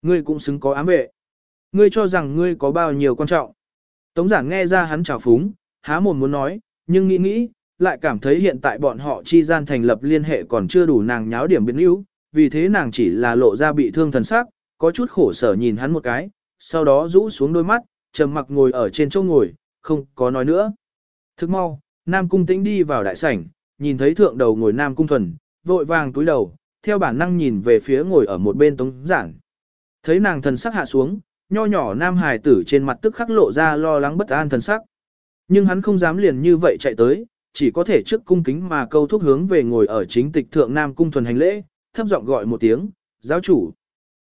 ngươi cũng xứng có ám vệ. Ngươi cho rằng ngươi có bao nhiêu quan trọng. Tống giảng nghe ra hắn trào phúng, há mồm muốn nói, nhưng nghĩ nghĩ, lại cảm thấy hiện tại bọn họ chi gian thành lập liên hệ còn chưa đủ nàng nháo điểm biến yếu, vì thế nàng chỉ là lộ ra bị thương thần sắc, có chút khổ sở nhìn hắn một cái, sau đó rũ xuống đôi mắt, trầm mặc ngồi ở trên chỗ ngồi, không có nói nữa. Thức mau, Nam Cung Tĩnh đi vào đại sảnh, nhìn thấy thượng đầu ngồi Nam Cung Thuần, vội vàng túi đầu, theo bản năng nhìn về phía ngồi ở một bên tống giảng. Thấy nàng thần sắc hạ xuống, nho nhỏ Nam Hải tử trên mặt tức khắc lộ ra lo lắng bất an thần sắc. Nhưng hắn không dám liền như vậy chạy tới, chỉ có thể trước cung kính mà câu thúc hướng về ngồi ở chính tịch thượng Nam Cung Thuần hành lễ, thấp giọng gọi một tiếng, giáo chủ.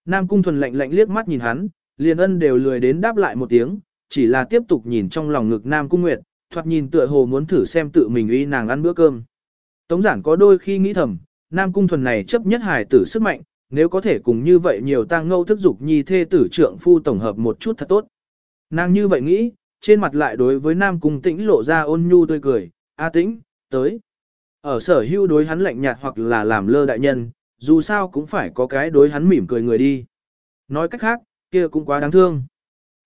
Nam Cung Thuần lạnh lạnh liếc mắt nhìn hắn, liền ân đều lười đến đáp lại một tiếng, chỉ là tiếp tục nhìn trong lòng ngực Nam Cung Nguyệt, thoạt nhìn tựa hồ muốn thử xem tự mình uy nàng ăn bữa cơm. Tống giản có đôi khi nghĩ thầm, Nam Cung Thuần này chấp nhất hài tử sức mạnh, nếu có thể cùng như vậy nhiều tang ngâu thức dục nhi thê tử trưởng phu tổng hợp một chút thật tốt. Nàng như vậy nghĩ, trên mặt lại đối với Nam Cung Tĩnh lộ ra ôn nhu tươi cười, A tĩnh, tới. Ở sở hưu đối hắn lạnh nhạt hoặc là làm lơ đại nhân, dù sao cũng phải có cái đối hắn mỉm cười người đi. Nói cách khác, kia cũng quá đáng thương.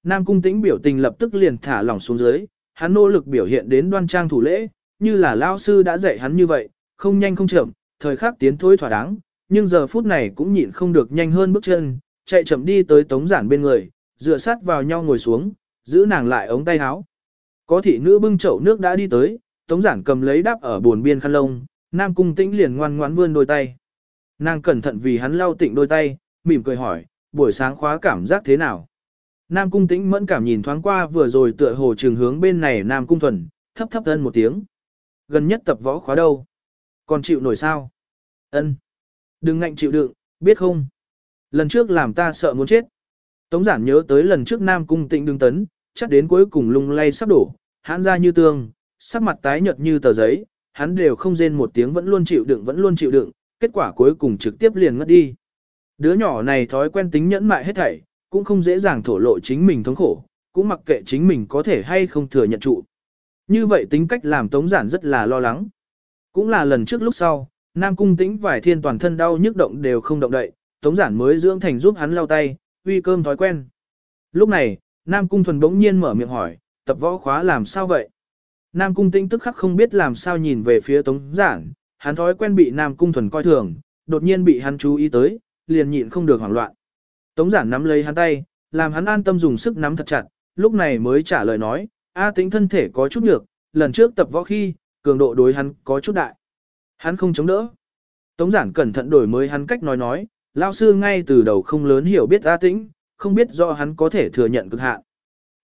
Nam cung tĩnh biểu tình lập tức liền thả lỏng xuống dưới, hắn nỗ lực biểu hiện đến đoan trang thủ lễ, như là lao sư đã dạy hắn như vậy, không nhanh không chậm, thời khắc tiến thối thỏa đáng, nhưng giờ phút này cũng nhịn không được nhanh hơn bước chân, chạy chậm đi tới tống giản bên người, dựa sát vào nhau ngồi xuống, giữ nàng lại ống tay áo. Có thị nữ bưng chậu nước đã đi tới, Tống giản cầm lấy đáp ở buồn biên khăn lông, Nam Cung Tĩnh liền ngoan ngoãn vươn đôi tay. Nàng cẩn thận vì hắn lau tịnh đôi tay, mỉm cười hỏi, buổi sáng khóa cảm giác thế nào? Nam Cung Tĩnh mẫn cảm nhìn thoáng qua vừa rồi tựa hồ trường hướng bên này Nam Cung Thuần, thấp thấp thân một tiếng. Gần nhất tập võ khóa đâu? Còn chịu nổi sao? Ân, Đừng ngạnh chịu đựng, biết không? Lần trước làm ta sợ muốn chết. Tống giản nhớ tới lần trước Nam Cung Tĩnh đứng tấn, chắc đến cuối cùng lung lay sắp đổ, hãn ra như tương, sắc mặt tái nhợt như tờ giấy, hắn đều không rên một tiếng vẫn luôn chịu đựng vẫn luôn chịu đựng, kết quả cuối cùng trực tiếp liền ngất đi. Đứa nhỏ này thói quen tính nhẫn mại hết thảy, cũng không dễ dàng thổ lộ chính mình thống khổ, cũng mặc kệ chính mình có thể hay không thừa nhận trụ. Như vậy tính cách làm Tống Giản rất là lo lắng. Cũng là lần trước lúc sau, Nam Cung Tĩnh vải thiên toàn thân đau nhức động đều không động đậy, Tống Giản mới dưỡng thành giúp hắn lau tay, uy cơm thói quen. Lúc này, Nam Cung Thuần bỗng nhiên mở miệng hỏi, tập võ khóa làm sao vậy? Nam Cung Tĩnh tức khắc không biết làm sao nhìn về phía Tống Giản, hắn thói quen bị Nam Cung Thuần coi thường, đột nhiên bị hắn chú ý tới, liền nhịn không được hoảng loạn. Tống Giản nắm lấy hắn tay, làm hắn an tâm dùng sức nắm thật chặt, lúc này mới trả lời nói, A Tĩnh thân thể có chút nhược, lần trước tập võ khi, cường độ đối hắn có chút đại. Hắn không chống đỡ. Tống Giản cẩn thận đổi mới hắn cách nói nói, lão sư ngay từ đầu không lớn hiểu biết A Tĩnh, không biết do hắn có thể thừa nhận cực hạn.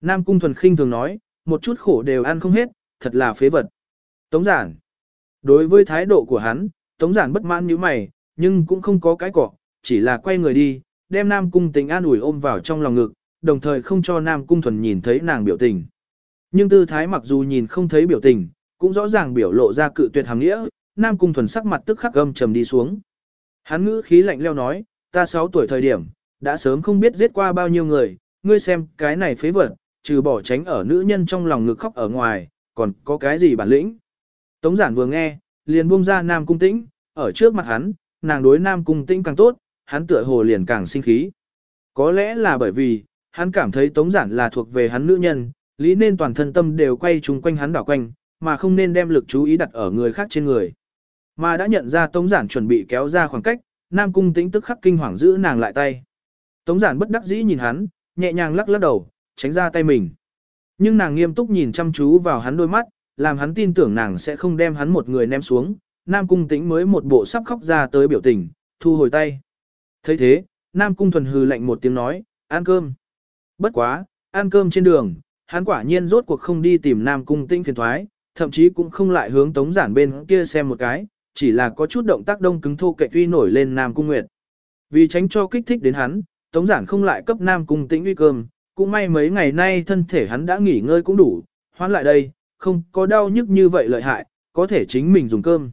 Nam Cung Thuần khinh thường nói, một chút khổ đều ăn không hết, thật là phế vật. Tống giản. Đối với thái độ của hắn, Tống giản bất mãn như mày, nhưng cũng không có cái cỏ, chỉ là quay người đi, đem Nam Cung tình an ủi ôm vào trong lòng ngực, đồng thời không cho Nam Cung thuần nhìn thấy nàng biểu tình. Nhưng tư thái mặc dù nhìn không thấy biểu tình, cũng rõ ràng biểu lộ ra cự tuyệt hàm nghĩa, Nam Cung thuần sắc mặt tức khắc gâm trầm đi xuống. Hắn ngữ khí lạnh leo nói, ta 6 tuổi thời điểm, đã sớm không biết giết qua bao nhiêu người, ngươi xem cái này phế vật, trừ bỏ tránh ở nữ nhân trong lòng ngực khóc ở ngoài, còn có cái gì bản lĩnh. Tống giản vừa nghe, liền buông ra Nam Cung Tĩnh, ở trước mặt hắn, nàng đối Nam Cung Tĩnh càng tốt, hắn tựa hồ liền càng sinh khí. Có lẽ là bởi vì, hắn cảm thấy Tống giản là thuộc về hắn nữ nhân, lý nên toàn thân tâm đều quay chung quanh hắn đảo quanh, mà không nên đem lực chú ý đặt ở người khác trên người. Mà đã nhận ra Tống giản chuẩn bị kéo ra khoảng cách, Nam Cung Tĩnh tức khắc kinh hoàng giữ nàng lại tay. Tống giản bất đắc dĩ nhìn hắn, nhẹ nhàng lắc lắc đầu, tránh ra tay mình. Nhưng nàng nghiêm túc nhìn chăm chú vào hắn đôi mắt, làm hắn tin tưởng nàng sẽ không đem hắn một người ném xuống. Nam Cung Tĩnh mới một bộ sắp khóc ra tới biểu tình, thu hồi tay. thấy thế, Nam Cung Thuần hừ lạnh một tiếng nói, ăn cơm. Bất quá, ăn cơm trên đường, hắn quả nhiên rốt cuộc không đi tìm Nam Cung Tĩnh phiền thoái, thậm chí cũng không lại hướng tống giản bên kia xem một cái, chỉ là có chút động tác đông cứng thô kệ tuy nổi lên Nam Cung Nguyệt. Vì tránh cho kích thích đến hắn, tống giản không lại cấp Nam Cung Tĩnh uy cơm, cũng may mấy ngày nay thân thể hắn đã nghỉ ngơi cũng đủ, hoán lại đây, không có đau nhức như vậy lợi hại, có thể chính mình dùng cơm.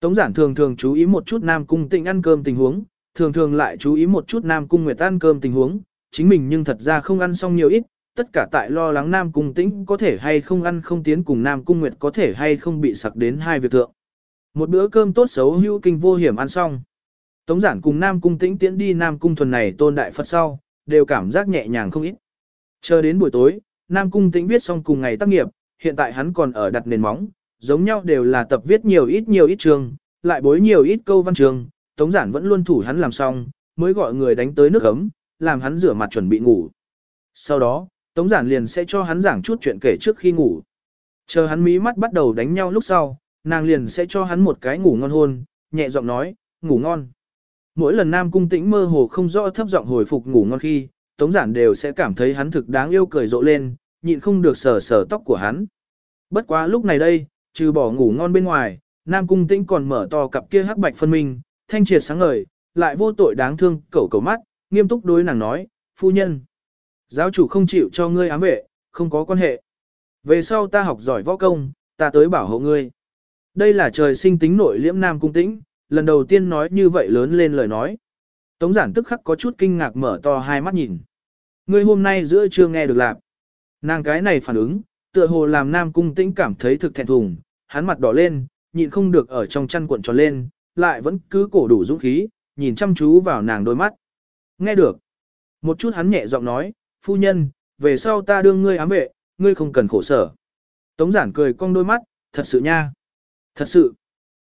Tống giản thường thường chú ý một chút Nam Cung Tịnh ăn cơm tình huống, thường thường lại chú ý một chút Nam Cung Nguyệt ăn cơm tình huống, chính mình nhưng thật ra không ăn xong nhiều ít, tất cả tại lo lắng Nam Cung Tĩnh có thể hay không ăn không tiến cùng Nam Cung Nguyệt có thể hay không bị sặc đến hai việc thượng. Một bữa cơm tốt xấu hữu kinh vô hiểm ăn xong. Tống giản cùng Nam Cung Tĩnh tiến đi Nam Cung thuần này tôn đại Phật sau, đều cảm giác nhẹ nhàng không ít. Chờ đến buổi tối, Nam Cung Tĩnh viết xong cùng ngày tác nghiệp, hiện tại hắn còn ở đặt nền móng, giống nhau đều là tập viết nhiều ít nhiều ít trường, lại bối nhiều ít câu văn trường, Tống Giản vẫn luôn thủ hắn làm xong, mới gọi người đánh tới nước ấm, làm hắn rửa mặt chuẩn bị ngủ. Sau đó, Tống Giản liền sẽ cho hắn giảng chút chuyện kể trước khi ngủ. Chờ hắn mí mắt bắt đầu đánh nhau lúc sau, nàng liền sẽ cho hắn một cái ngủ ngon hôn, nhẹ giọng nói, ngủ ngon. Mỗi lần Nam Cung Tĩnh mơ hồ không rõ thấp giọng hồi phục ngủ ngon khi, Tống giản đều sẽ cảm thấy hắn thực đáng yêu cười rộ lên, nhịn không được sờ sờ tóc của hắn. Bất quá lúc này đây, trừ bỏ ngủ ngon bên ngoài, Nam Cung Tĩnh còn mở to cặp kia hắc bạch phân minh, thanh triệt sáng ngời, lại vô tội đáng thương, cẩu cẩu mắt, nghiêm túc đối nàng nói, phu nhân. Giáo chủ không chịu cho ngươi ám vệ, không có quan hệ. Về sau ta học giỏi võ công, ta tới bảo hộ ngươi. Đây là trời sinh tính nội liễm Nam Cung Tĩnh, lần đầu tiên nói như vậy lớn lên lời nói. Tống giản tức khắc có chút kinh ngạc mở to hai mắt nhìn. Ngươi hôm nay giữa trưa nghe được lạc. Nàng cái này phản ứng, tựa hồ làm Nam Cung Tĩnh cảm thấy thực thẹn thùng, hắn mặt đỏ lên, nhịn không được ở trong chăn cuộn tròn lên, lại vẫn cứ cổ đủ dũng khí, nhìn chăm chú vào nàng đôi mắt. Nghe được. Một chút hắn nhẹ giọng nói, phu nhân, về sau ta đương ngươi ám vệ, ngươi không cần khổ sở. Tống giản cười cong đôi mắt, thật sự nha. Thật sự.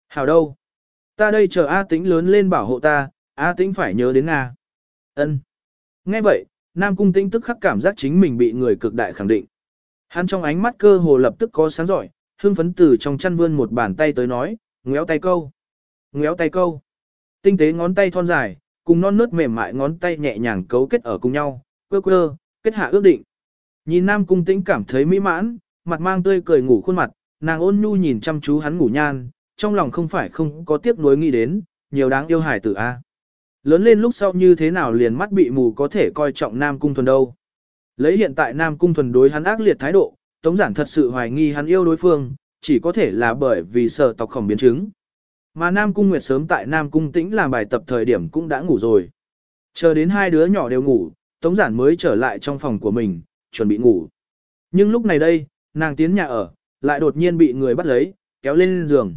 Hảo đâu. Ta đây chờ A tĩnh lớn lên bảo hộ ta, A Tĩnh phải nhớ đến Nga. Ân. Nghe vậy, Nam Cung Tĩnh tức khắc cảm giác chính mình bị người cực đại khẳng định. Hắn trong ánh mắt cơ hồ lập tức có sáng giỏi, hương phấn từ trong chăn vươn một bàn tay tới nói, ngéo tay câu, ngéo tay câu. Tinh tế ngón tay thon dài, cùng non nớt mềm mại ngón tay nhẹ nhàng cấu kết ở cùng nhau, quơ quơ, kết hạ ước định. Nhìn Nam Cung Tĩnh cảm thấy mỹ mãn, mặt mang tươi cười ngủ khuôn mặt, nàng ôn nhu nhìn chăm chú hắn ngủ nhan, trong lòng không phải không có tiếc nuối nghĩ đến, nhiều đáng yêu hải tử a. Lớn lên lúc sau như thế nào liền mắt bị mù có thể coi trọng Nam Cung Thuần đâu. Lấy hiện tại Nam Cung Thuần đối hắn ác liệt thái độ, Tống Giản thật sự hoài nghi hắn yêu đối phương, chỉ có thể là bởi vì sợ tộc khổng biến chứng. Mà Nam Cung Nguyệt sớm tại Nam Cung Tĩnh làm bài tập thời điểm cũng đã ngủ rồi. Chờ đến hai đứa nhỏ đều ngủ, Tống Giản mới trở lại trong phòng của mình, chuẩn bị ngủ. Nhưng lúc này đây, nàng tiến nhà ở, lại đột nhiên bị người bắt lấy, kéo lên giường.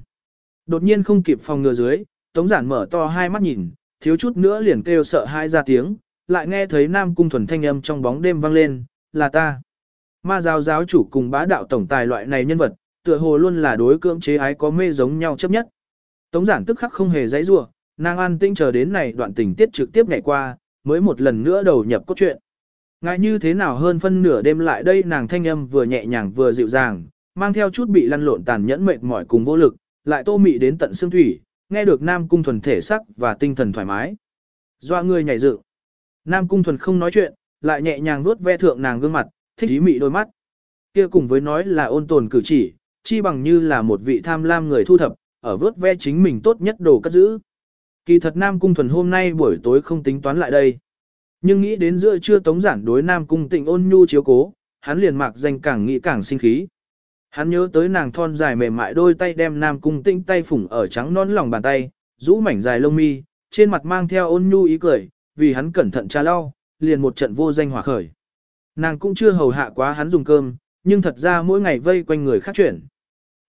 Đột nhiên không kịp phòng ngừa dưới, Tống Giản mở to hai mắt nhìn, thiếu chút nữa liền kêu sợ hãi ra tiếng, lại nghe thấy Nam Cung thuần thanh âm trong bóng đêm vang lên, là ta. Ma giáo giáo chủ cùng bá đạo tổng tài loại này nhân vật, tựa hồ luôn là đối cưỡng chế ái có mê giống nhau chấp nhất. Tống giản tức khắc không hề dãy rủa, nàng an tinh chờ đến này đoạn tình tiết trực tiếp ngày qua, mới một lần nữa đầu nhập cốt truyện. Ngại như thế nào hơn phân nửa đêm lại đây nàng thanh âm vừa nhẹ nhàng vừa dịu dàng, mang theo chút bị lăn lộn tàn nhẫn mệt mỏi cùng vô lực, lại tô mị đến tận xương thủy, nghe được Nam Cung Thuần thể sắc và tinh thần thoải mái. Doa người nhảy dựng. Nam Cung Thuần không nói chuyện, lại nhẹ nhàng vuốt ve thượng nàng gương mặt, thích ý mị đôi mắt. Kia cùng với nói là ôn tồn cử chỉ, chi bằng như là một vị tham lam người thu thập, ở vuốt ve chính mình tốt nhất đồ cất giữ. Kỳ thật Nam Cung Thuần hôm nay buổi tối không tính toán lại đây. Nhưng nghĩ đến giữa trưa tống giản đối Nam Cung tịnh ôn nhu chiếu cố, hắn liền mạc danh càng nghĩ càng sinh khí. Hắn nhớ tới nàng thon dài mềm mại đôi tay đem Nam Cung tinh tay phủng ở trắng non lòng bàn tay, rũ mảnh dài lông mi, trên mặt mang theo ôn nhu ý cười, vì hắn cẩn thận tra lau, liền một trận vô danh hỏa khởi. Nàng cũng chưa hầu hạ quá hắn dùng cơm, nhưng thật ra mỗi ngày vây quanh người khác chuyển.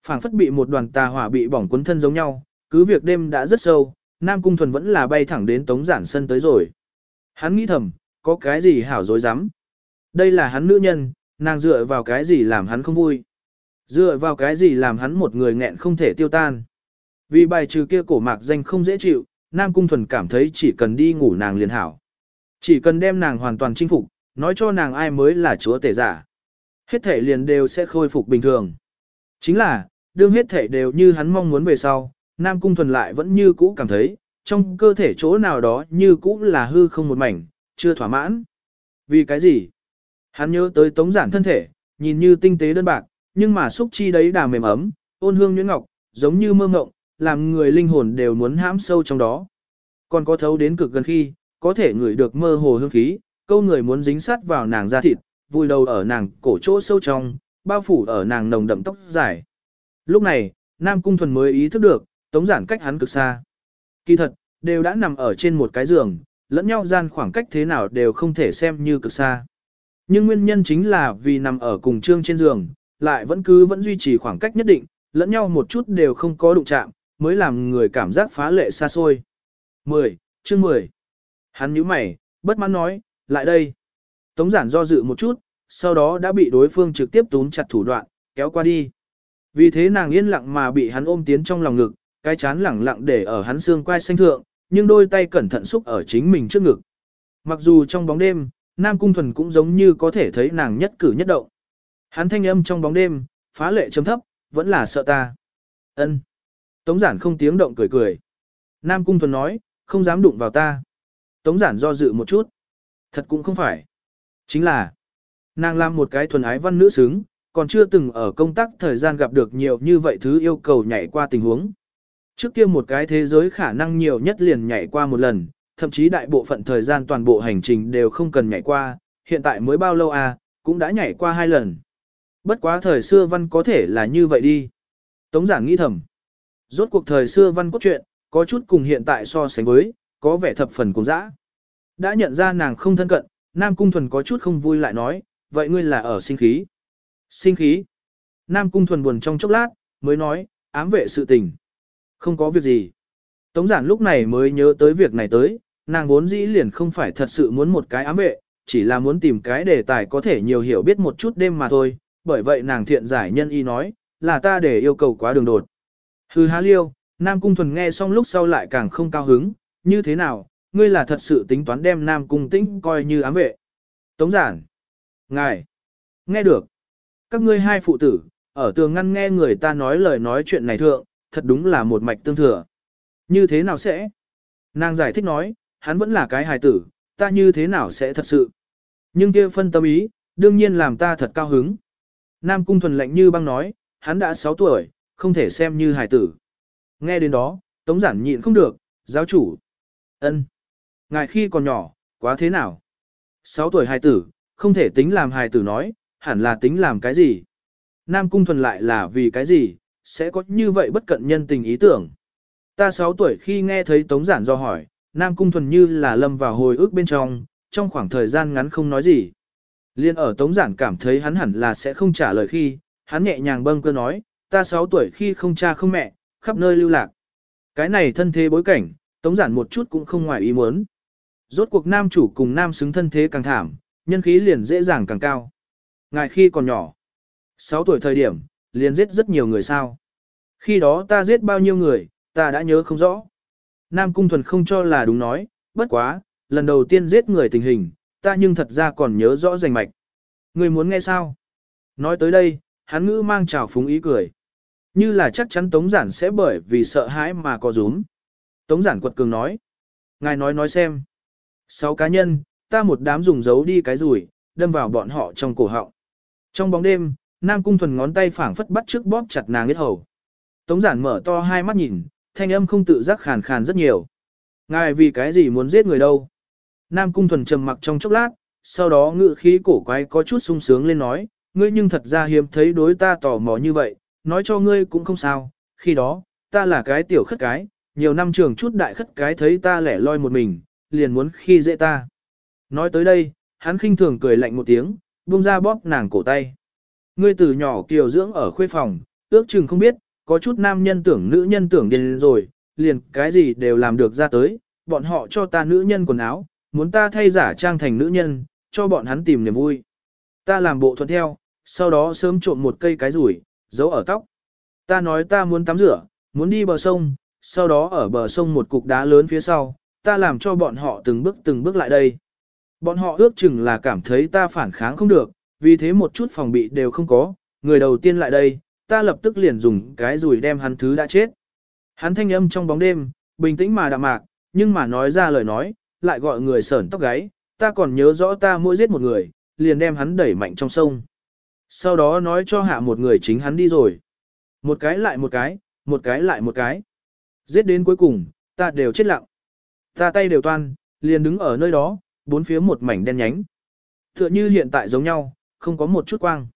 phảng phất bị một đoàn tà hỏa bị bỏng cuốn thân giống nhau, cứ việc đêm đã rất sâu, Nam Cung Thuần vẫn là bay thẳng đến Tống Giản Sân tới rồi. Hắn nghĩ thầm, có cái gì hảo dối rắm Đây là hắn nữ nhân, nàng dựa vào cái gì làm hắn không vui. Dựa vào cái gì làm hắn một người nghẹn không thể tiêu tan. Vì bài trừ kia cổ mạc danh không dễ chịu, Nam Cung Thuần cảm thấy chỉ cần đi ngủ nàng liền hảo. Chỉ cần đem nàng hoàn toàn chinh phục, nói cho nàng ai mới là chúa tể giả. Hết thể liền đều sẽ khôi phục bình thường. Chính là, đương hết thể đều như hắn mong muốn về sau, Nam Cung Thuần lại vẫn như cũ cảm thấy, trong cơ thể chỗ nào đó như cũ là hư không một mảnh, chưa thỏa mãn. Vì cái gì? Hắn nhớ tới tống giản thân thể, nhìn như tinh tế đơn bạc, nhưng mà xúc chi đấy đà mềm ấm, ôn hương nhuyễn ngọc, giống như mơ ngộng, làm người linh hồn đều muốn hãm sâu trong đó. Còn có thấu đến cực gần khi, có thể ngửi được mơ hồ hương khí, câu người muốn dính sát vào nàng da thịt, vùi đầu ở nàng cổ chỗ sâu trong, bao phủ ở nàng nồng đậm tóc dài. Lúc này, Nam Cung Thuần mới ý thức được, tống giản cách hắn cực xa. Kỳ thật, đều đã nằm ở trên một cái giường, lẫn nhau gian khoảng cách thế nào đều không thể xem như cực xa. Nhưng nguyên nhân chính là vì nằm ở cùng trương trên giường, lại vẫn cứ vẫn duy trì khoảng cách nhất định, lẫn nhau một chút đều không có đụng chạm, mới làm người cảm giác phá lệ xa xôi. 10. Chương 10. Hắn nhíu mày, bất mãn nói, lại đây. Tống giản do dự một chút, sau đó đã bị đối phương trực tiếp túm chặt thủ đoạn, kéo qua đi. Vì thế nàng yên lặng mà bị hắn ôm tiến trong lòng ngực, cái chán lẳng lặng để ở hắn xương quai xanh thượng, nhưng đôi tay cẩn thận xúc ở chính mình trước ngực. Mặc dù trong bóng đêm, Nam Cung Thuần cũng giống như có thể thấy nàng nhất cử nhất động. Hắn thanh âm trong bóng đêm, phá lệ chấm thấp, vẫn là sợ ta. Ân. Tống giản không tiếng động cười cười. Nam Cung Thuần nói, không dám đụng vào ta. Tống giản do dự một chút. Thật cũng không phải. Chính là, nàng làm một cái thuần ái văn nữ xứng, còn chưa từng ở công tác thời gian gặp được nhiều như vậy thứ yêu cầu nhảy qua tình huống. Trước kia một cái thế giới khả năng nhiều nhất liền nhảy qua một lần, thậm chí đại bộ phận thời gian toàn bộ hành trình đều không cần nhảy qua, hiện tại mới bao lâu à, cũng đã nhảy qua hai lần. Bất quá thời xưa văn có thể là như vậy đi. Tống giảng nghĩ thầm. Rốt cuộc thời xưa văn cốt truyện, có chút cùng hiện tại so sánh với, có vẻ thập phần cùng dã. Đã nhận ra nàng không thân cận, Nam Cung Thuần có chút không vui lại nói, vậy ngươi là ở sinh khí. Sinh khí. Nam Cung Thuần buồn trong chốc lát, mới nói, ám vệ sự tình. Không có việc gì. Tống giản lúc này mới nhớ tới việc này tới, nàng vốn dĩ liền không phải thật sự muốn một cái ám vệ, chỉ là muốn tìm cái đề tài có thể nhiều hiểu biết một chút đêm mà thôi, bởi vậy nàng thiện giải nhân y nói, là ta để yêu cầu quá đường đột. Hư há liêu, Nam Cung Thuần nghe xong lúc sau lại càng không cao hứng, như thế nào, ngươi là thật sự tính toán đem Nam Cung Tĩnh coi như ám vệ. Tống giản. Ngài. Nghe được. Các ngươi hai phụ tử, ở tường ngăn nghe người ta nói lời nói chuyện này thượng, thật đúng là một mạch tương thừa. Như thế nào sẽ? Nàng giải thích nói, hắn vẫn là cái hài tử, ta như thế nào sẽ thật sự? Nhưng kia phân tâm ý, đương nhiên làm ta thật cao hứng. Nam Cung Thuần lạnh như băng nói, hắn đã 6 tuổi, không thể xem như hài tử. Nghe đến đó, Tống Giản nhịn không được, giáo chủ. ân, Ngài khi còn nhỏ, quá thế nào? 6 tuổi hài tử, không thể tính làm hài tử nói, hẳn là tính làm cái gì? Nam Cung Thuần lại là vì cái gì, sẽ có như vậy bất cận nhân tình ý tưởng. Ta 6 tuổi khi nghe thấy Tống Giản do hỏi, Nam Cung Thuần như là lâm vào hồi ức bên trong, trong khoảng thời gian ngắn không nói gì. Liên ở Tống Giản cảm thấy hắn hẳn là sẽ không trả lời khi, hắn nhẹ nhàng bâng cơ nói, ta 6 tuổi khi không cha không mẹ, khắp nơi lưu lạc. Cái này thân thế bối cảnh, Tống Giản một chút cũng không ngoài ý muốn. Rốt cuộc nam chủ cùng nam xứng thân thế càng thảm, nhân khí liền dễ dàng càng cao. Ngài khi còn nhỏ, 6 tuổi thời điểm, liền giết rất nhiều người sao. Khi đó ta giết bao nhiêu người, ta đã nhớ không rõ. Nam Cung Thuần không cho là đúng nói, bất quá, lần đầu tiên giết người tình hình, ta nhưng thật ra còn nhớ rõ rành mạch. Người muốn nghe sao? Nói tới đây, hắn ngữ mang trào phúng ý cười. Như là chắc chắn Tống Giản sẽ bởi vì sợ hãi mà có rúm. Tống Giản quật cường nói. Ngài nói nói xem. Sáu cá nhân, ta một đám dùng dấu đi cái rủi, đâm vào bọn họ trong cổ họng. Trong bóng đêm, Nam Cung Thuần ngón tay phảng phất bắt trước bóp chặt nàng biết hầu. Tống Giản mở to hai mắt nhìn, thanh âm không tự giác khàn khàn rất nhiều. Ngài vì cái gì muốn giết người đâu? Nam Cung Thuần trầm mặc trong chốc lát, sau đó ngự khí cổ quái có chút sung sướng lên nói, ngươi nhưng thật ra hiếm thấy đối ta tò mò như vậy, nói cho ngươi cũng không sao, khi đó, ta là cái tiểu khất cái, nhiều năm trường chút đại khất cái thấy ta lẻ loi một mình, liền muốn khi dễ ta. Nói tới đây, hắn khinh thường cười lạnh một tiếng, buông ra bóp nàng cổ tay. Ngươi từ nhỏ kiều dưỡng ở khuê phòng, ước chừng không biết, có chút nam nhân tưởng nữ nhân tưởng điên rồi, liền cái gì đều làm được ra tới, bọn họ cho ta nữ nhân quần áo, muốn ta thay giả trang thành nữ nhân, cho bọn hắn tìm niềm vui. Ta làm bộ thuận theo, sau đó sớm trộn một cây cái rủi, giấu ở tóc. Ta nói ta muốn tắm rửa, muốn đi bờ sông, sau đó ở bờ sông một cục đá lớn phía sau, ta làm cho bọn họ từng bước từng bước lại đây. Bọn họ ước chừng là cảm thấy ta phản kháng không được, vì thế một chút phòng bị đều không có, người đầu tiên lại đây, ta lập tức liền dùng cái rùi đem hắn thứ đã chết. Hắn thanh âm trong bóng đêm, bình tĩnh mà đạm mạc, nhưng mà nói ra lời nói, lại gọi người sởn tóc gáy, ta còn nhớ rõ ta mỗi giết một người, liền đem hắn đẩy mạnh trong sông. Sau đó nói cho hạ một người chính hắn đi rồi. Một cái lại một cái, một cái lại một cái. Giết đến cuối cùng, ta đều chết lặng. Ta tay đều toan, liền đứng ở nơi đó, bốn phía một mảnh đen nhánh. Tựa như hiện tại giống nhau, không có một chút quang.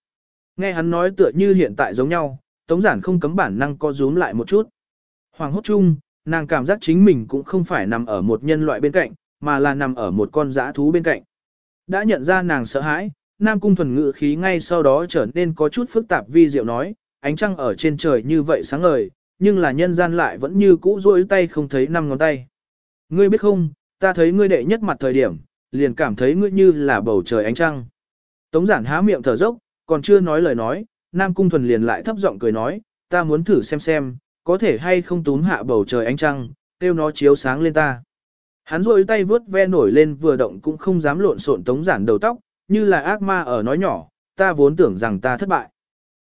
Nghe hắn nói tựa như hiện tại giống nhau, Tống Giản không cấm bản năng co rúm lại một chút. Hoàng hốt chung, nàng cảm giác chính mình cũng không phải nằm ở một nhân loại bên cạnh, mà là nằm ở một con dã thú bên cạnh. Đã nhận ra nàng sợ hãi, Nam Cung thuần ngự khí ngay sau đó trở nên có chút phức tạp vi diệu nói, ánh trăng ở trên trời như vậy sáng ngời, nhưng là nhân gian lại vẫn như cũ rỗi tay không thấy năm ngón tay. Ngươi biết không, ta thấy ngươi đệ nhất mặt thời điểm, liền cảm thấy ngươi như là bầu trời ánh trăng. Tống giản há miệng thở dốc, còn chưa nói lời nói, Nam Cung thuần liền lại thấp giọng cười nói, ta muốn thử xem xem, có thể hay không túm hạ bầu trời ánh trăng, kêu nó chiếu sáng lên ta. Hắn rôi tay vướt ve nổi lên vừa động cũng không dám lộn xộn tống giản đầu tóc, như là ác ma ở nói nhỏ, ta vốn tưởng rằng ta thất bại.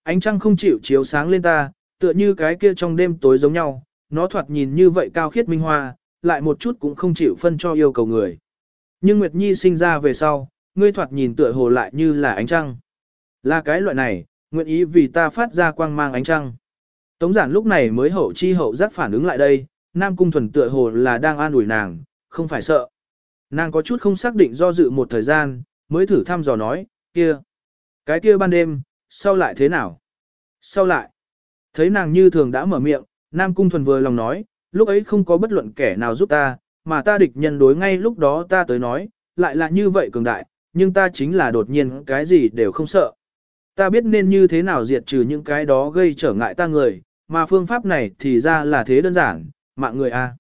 Ánh trăng không chịu chiếu sáng lên ta, tựa như cái kia trong đêm tối giống nhau, nó thoạt nhìn như vậy cao khiết minh hoa, lại một chút cũng không chịu phân cho yêu cầu người. Nhưng Nguyệt Nhi sinh ra về sau, ngươi thoạt nhìn tựa hồ lại như là ánh trăng. Là cái loại này, nguyện ý vì ta phát ra quang mang ánh trăng. Tống giản lúc này mới hậu chi hậu giác phản ứng lại đây, Nam Cung Thuần tựa hồ là đang an ủi nàng, không phải sợ. Nàng có chút không xác định do dự một thời gian, mới thử thăm dò nói, kia. Cái kia ban đêm, sau lại thế nào? Sau lại, thấy nàng như thường đã mở miệng, Nam Cung Thuần vừa lòng nói, lúc ấy không có bất luận kẻ nào giúp ta, mà ta địch nhân đối ngay lúc đó ta tới nói, lại là như vậy cường đại, nhưng ta chính là đột nhiên cái gì đều không sợ. Ta biết nên như thế nào diệt trừ những cái đó gây trở ngại ta người, mà phương pháp này thì ra là thế đơn giản, mạng người a.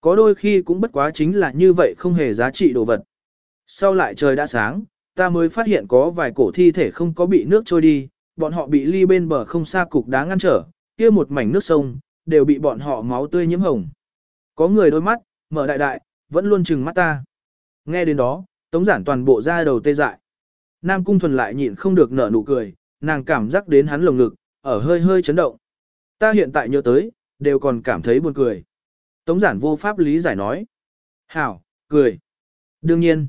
Có đôi khi cũng bất quá chính là như vậy không hề giá trị đồ vật. Sau lại trời đã sáng, ta mới phát hiện có vài cổ thi thể không có bị nước trôi đi, bọn họ bị ly bên bờ không xa cục đá ngăn trở, kia một mảnh nước sông, đều bị bọn họ máu tươi nhiễm hồng. Có người đôi mắt, mở đại đại, vẫn luôn chừng mắt ta. Nghe đến đó, tống giản toàn bộ ra đầu tê dại. Nam cung thuần lại nhịn không được nở nụ cười, nàng cảm giác đến hắn lồng ngực, ở hơi hơi chấn động. Ta hiện tại nhớ tới, đều còn cảm thấy buồn cười. Tống giản vô pháp lý giải nói. Hảo, cười. Đương nhiên.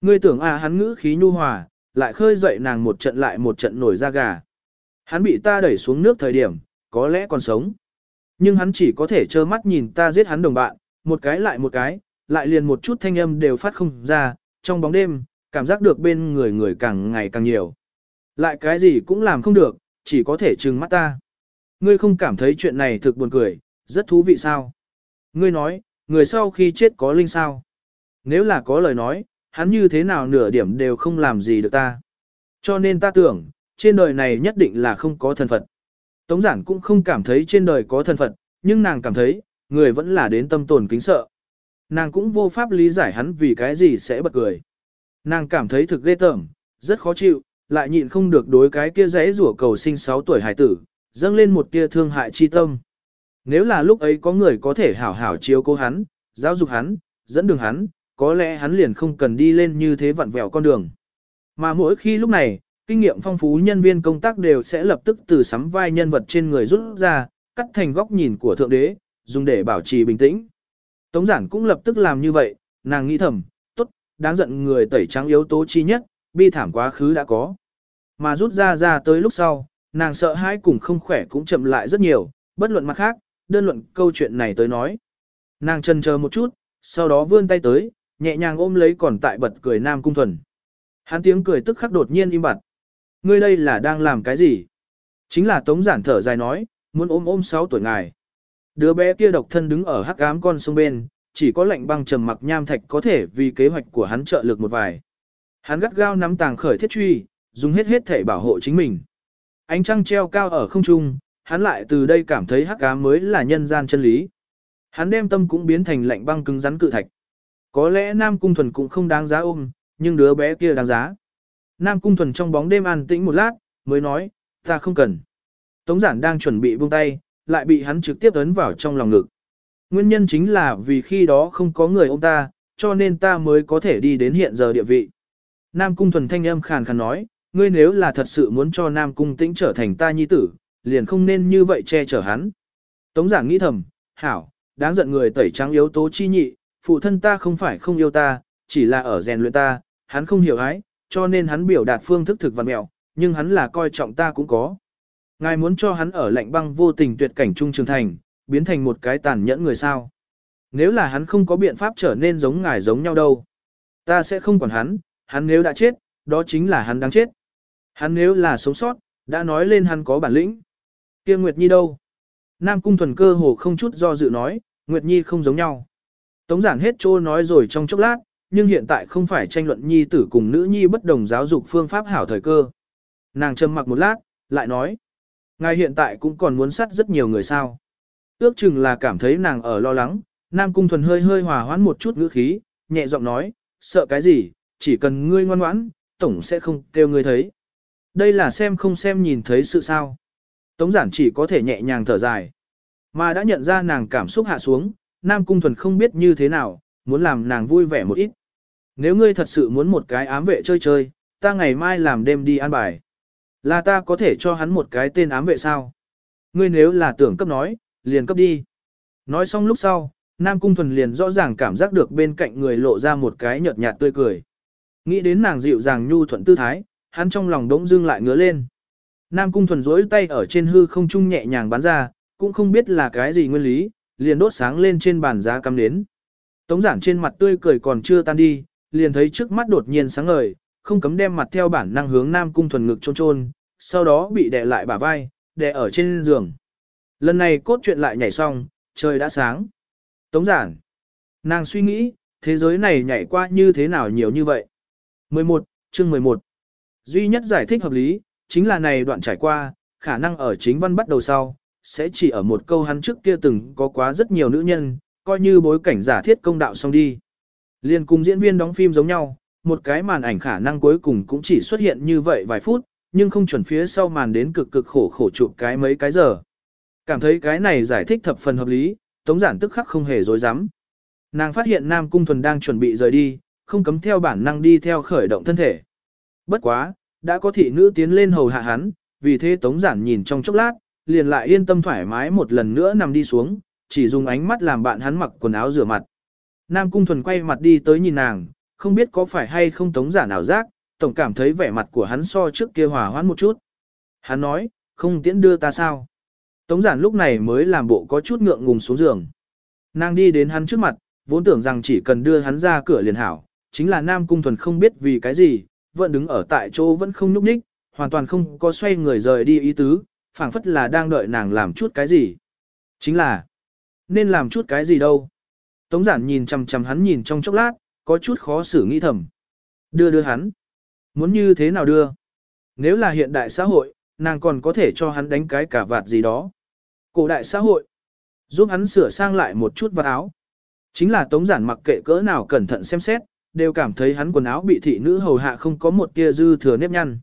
Ngươi tưởng à hắn ngữ khí nhu hòa, lại khơi dậy nàng một trận lại một trận nổi da gà. Hắn bị ta đẩy xuống nước thời điểm, có lẽ còn sống. Nhưng hắn chỉ có thể trơ mắt nhìn ta giết hắn đồng bạn, một cái lại một cái, lại liền một chút thanh âm đều phát không ra, trong bóng đêm, cảm giác được bên người người càng ngày càng nhiều. Lại cái gì cũng làm không được, chỉ có thể trừng mắt ta. Ngươi không cảm thấy chuyện này thực buồn cười, rất thú vị sao? Ngươi nói, người sau khi chết có linh sao? Nếu là có lời nói, hắn như thế nào nửa điểm đều không làm gì được ta. Cho nên ta tưởng, trên đời này nhất định là không có thần Phật. Tống giản cũng không cảm thấy trên đời có thần Phật, nhưng nàng cảm thấy, người vẫn là đến tâm tồn kính sợ. Nàng cũng vô pháp lý giải hắn vì cái gì sẽ bật cười. Nàng cảm thấy thực ghê tởm, rất khó chịu, lại nhịn không được đối cái kia rẽ rủa cầu sinh 6 tuổi hải tử, dâng lên một tia thương hại chi tâm. Nếu là lúc ấy có người có thể hảo hảo chiếu cố hắn, giáo dục hắn, dẫn đường hắn, có lẽ hắn liền không cần đi lên như thế vặn vẹo con đường. Mà mỗi khi lúc này, kinh nghiệm phong phú nhân viên công tác đều sẽ lập tức từ sắm vai nhân vật trên người rút ra, cắt thành góc nhìn của thượng đế, dùng để bảo trì bình tĩnh. Tống giản cũng lập tức làm như vậy, nàng nghĩ thầm, tốt, đáng giận người tẩy trắng yếu tố chi nhất, bi thảm quá khứ đã có. Mà rút ra ra tới lúc sau, nàng sợ hãi cùng không khỏe cũng chậm lại rất nhiều, bất luận mặt khác, đơn luận câu chuyện này tới nói. Nàng chân chờ một chút, sau đó vươn tay tới, nhẹ nhàng ôm lấy còn tại bật cười Nam Cung Thuần. Hắn tiếng cười tức khắc đột nhiên im bặt. Ngươi đây là đang làm cái gì? Chính là Tống Giản thở dài nói, muốn ôm ôm 6 tuổi ngài. Đứa bé kia độc thân đứng ở hắc ám con sông bên, chỉ có lạnh băng trầm mặc nham thạch có thể vì kế hoạch của hắn trợ lực một vài. Hắn gắt gao nắm tàng khởi thiết truy, dùng hết hết thể bảo hộ chính mình. Ánh trăng treo cao ở không trung, hắn lại từ đây cảm thấy hắc ám mới là nhân gian chân lý. Hắn đem tâm cũng biến thành lạnh băng cứng rắn cự thạch. Có lẽ Nam Cung Thuần cũng không đáng giá ôm, nhưng đứa bé kia đáng giá. Nam Cung Thuần trong bóng đêm an tĩnh một lát, mới nói, ta không cần. Tống giản đang chuẩn bị buông tay, lại bị hắn trực tiếp ấn vào trong lòng ngực. Nguyên nhân chính là vì khi đó không có người ôm ta, cho nên ta mới có thể đi đến hiện giờ địa vị. Nam Cung Thuần thanh âm khàn khàn nói, ngươi nếu là thật sự muốn cho Nam Cung Tĩnh trở thành ta nhi tử, liền không nên như vậy che chở hắn. Tống giảng nghĩ thầm, hảo, đáng giận người tẩy trắng yếu tố chi nhị, phụ thân ta không phải không yêu ta, chỉ là ở rèn luyện ta, hắn không hiểu ái, cho nên hắn biểu đạt phương thức thực văn mẹo, nhưng hắn là coi trọng ta cũng có. Ngài muốn cho hắn ở lạnh băng vô tình tuyệt cảnh trung trường thành, biến thành một cái tàn nhẫn người sao. Nếu là hắn không có biện pháp trở nên giống ngài giống nhau đâu. Ta sẽ không quản hắn, hắn nếu đã chết, đó chính là hắn đáng chết. Hắn nếu là sống sót, đã nói lên hắn có bản lĩnh kia Nguyệt Nhi đâu? Nam Cung Thuần cơ hồ không chút do dự nói, Nguyệt Nhi không giống nhau. Tống giản hết trô nói rồi trong chốc lát, nhưng hiện tại không phải tranh luận Nhi tử cùng nữ Nhi bất đồng giáo dục phương pháp hảo thời cơ. Nàng trầm mặc một lát, lại nói. Ngài hiện tại cũng còn muốn sát rất nhiều người sao. Ước chừng là cảm thấy nàng ở lo lắng, Nam Cung Thuần hơi hơi hòa hoãn một chút ngữ khí, nhẹ giọng nói, sợ cái gì, chỉ cần ngươi ngoan ngoãn, tổng sẽ không kêu ngươi thấy. Đây là xem không xem nhìn thấy sự sao. Tống giản chỉ có thể nhẹ nhàng thở dài. Mà đã nhận ra nàng cảm xúc hạ xuống, Nam Cung Thuần không biết như thế nào, muốn làm nàng vui vẻ một ít. Nếu ngươi thật sự muốn một cái ám vệ chơi chơi, ta ngày mai làm đêm đi ăn bài. Là ta có thể cho hắn một cái tên ám vệ sao? Ngươi nếu là tưởng cấp nói, liền cấp đi. Nói xong lúc sau, Nam Cung Thuần liền rõ ràng cảm giác được bên cạnh người lộ ra một cái nhợt nhạt tươi cười. Nghĩ đến nàng dịu dàng nhu thuận tư thái, hắn trong lòng đống dưng lại ngứa lên. Nam Cung Thuần rỗi tay ở trên hư không trung nhẹ nhàng bắn ra, cũng không biết là cái gì nguyên lý, liền đốt sáng lên trên bàn giá cắm nến. Tống giản trên mặt tươi cười còn chưa tan đi, liền thấy trước mắt đột nhiên sáng ngời, không cấm đem mặt theo bản năng hướng Nam Cung Thuần ngực trôn trôn, sau đó bị đè lại bả vai, đè ở trên giường. Lần này cốt truyện lại nhảy xong, trời đã sáng. Tống giản. Nàng suy nghĩ, thế giới này nhảy qua như thế nào nhiều như vậy. 11, chương 11. Duy nhất giải thích hợp lý, chính là này đoạn trải qua, khả năng ở chính văn bắt đầu sau, sẽ chỉ ở một câu hắn trước kia từng có quá rất nhiều nữ nhân, coi như bối cảnh giả thiết công đạo xong đi. Liên cùng diễn viên đóng phim giống nhau, một cái màn ảnh khả năng cuối cùng cũng chỉ xuất hiện như vậy vài phút, nhưng không chuẩn phía sau màn đến cực cực khổ khổ chụp cái mấy cái giờ. Cảm thấy cái này giải thích thập phần hợp lý, Tống Giản tức khắc không hề dối dám. Nàng phát hiện Nam Cung Thuần đang chuẩn bị rời đi, không cấm theo bản năng đi theo khởi động thân thể. Bất quá, đã có thị nữ tiến lên hầu hạ hắn, vì thế Tống Giản nhìn trong chốc lát, liền lại yên tâm thoải mái một lần nữa nằm đi xuống, chỉ dùng ánh mắt làm bạn hắn mặc quần áo rửa mặt. Nam Cung Thuần quay mặt đi tới nhìn nàng, không biết có phải hay không Tống Giản ảo giác, tổng cảm thấy vẻ mặt của hắn so trước kia hòa hoãn một chút. Hắn nói, không tiễn đưa ta sao? Tống Giản lúc này mới làm bộ có chút ngượng ngùng xuống giường. Nàng đi đến hắn trước mặt, vốn tưởng rằng chỉ cần đưa hắn ra cửa liền hảo, chính là Nam Cung Thuần không biết vì cái gì, vẫn đứng ở tại chỗ vẫn không nhúc nhích, hoàn toàn không có xoay người rời đi ý tứ, phảng phất là đang đợi nàng làm chút cái gì. Chính là, nên làm chút cái gì đâu. Tống giản nhìn chằm chằm hắn nhìn trong chốc lát, có chút khó xử nghĩ thầm. Đưa đưa hắn. Muốn như thế nào đưa? Nếu là hiện đại xã hội, nàng còn có thể cho hắn đánh cái cả vạt gì đó. Cổ đại xã hội, giúp hắn sửa sang lại một chút vật áo. Chính là tống giản mặc kệ cỡ nào cẩn thận xem xét, đều cảm thấy hắn quần áo bị thị nữ hầu hạ không có một tia dư thừa nếp nhăn.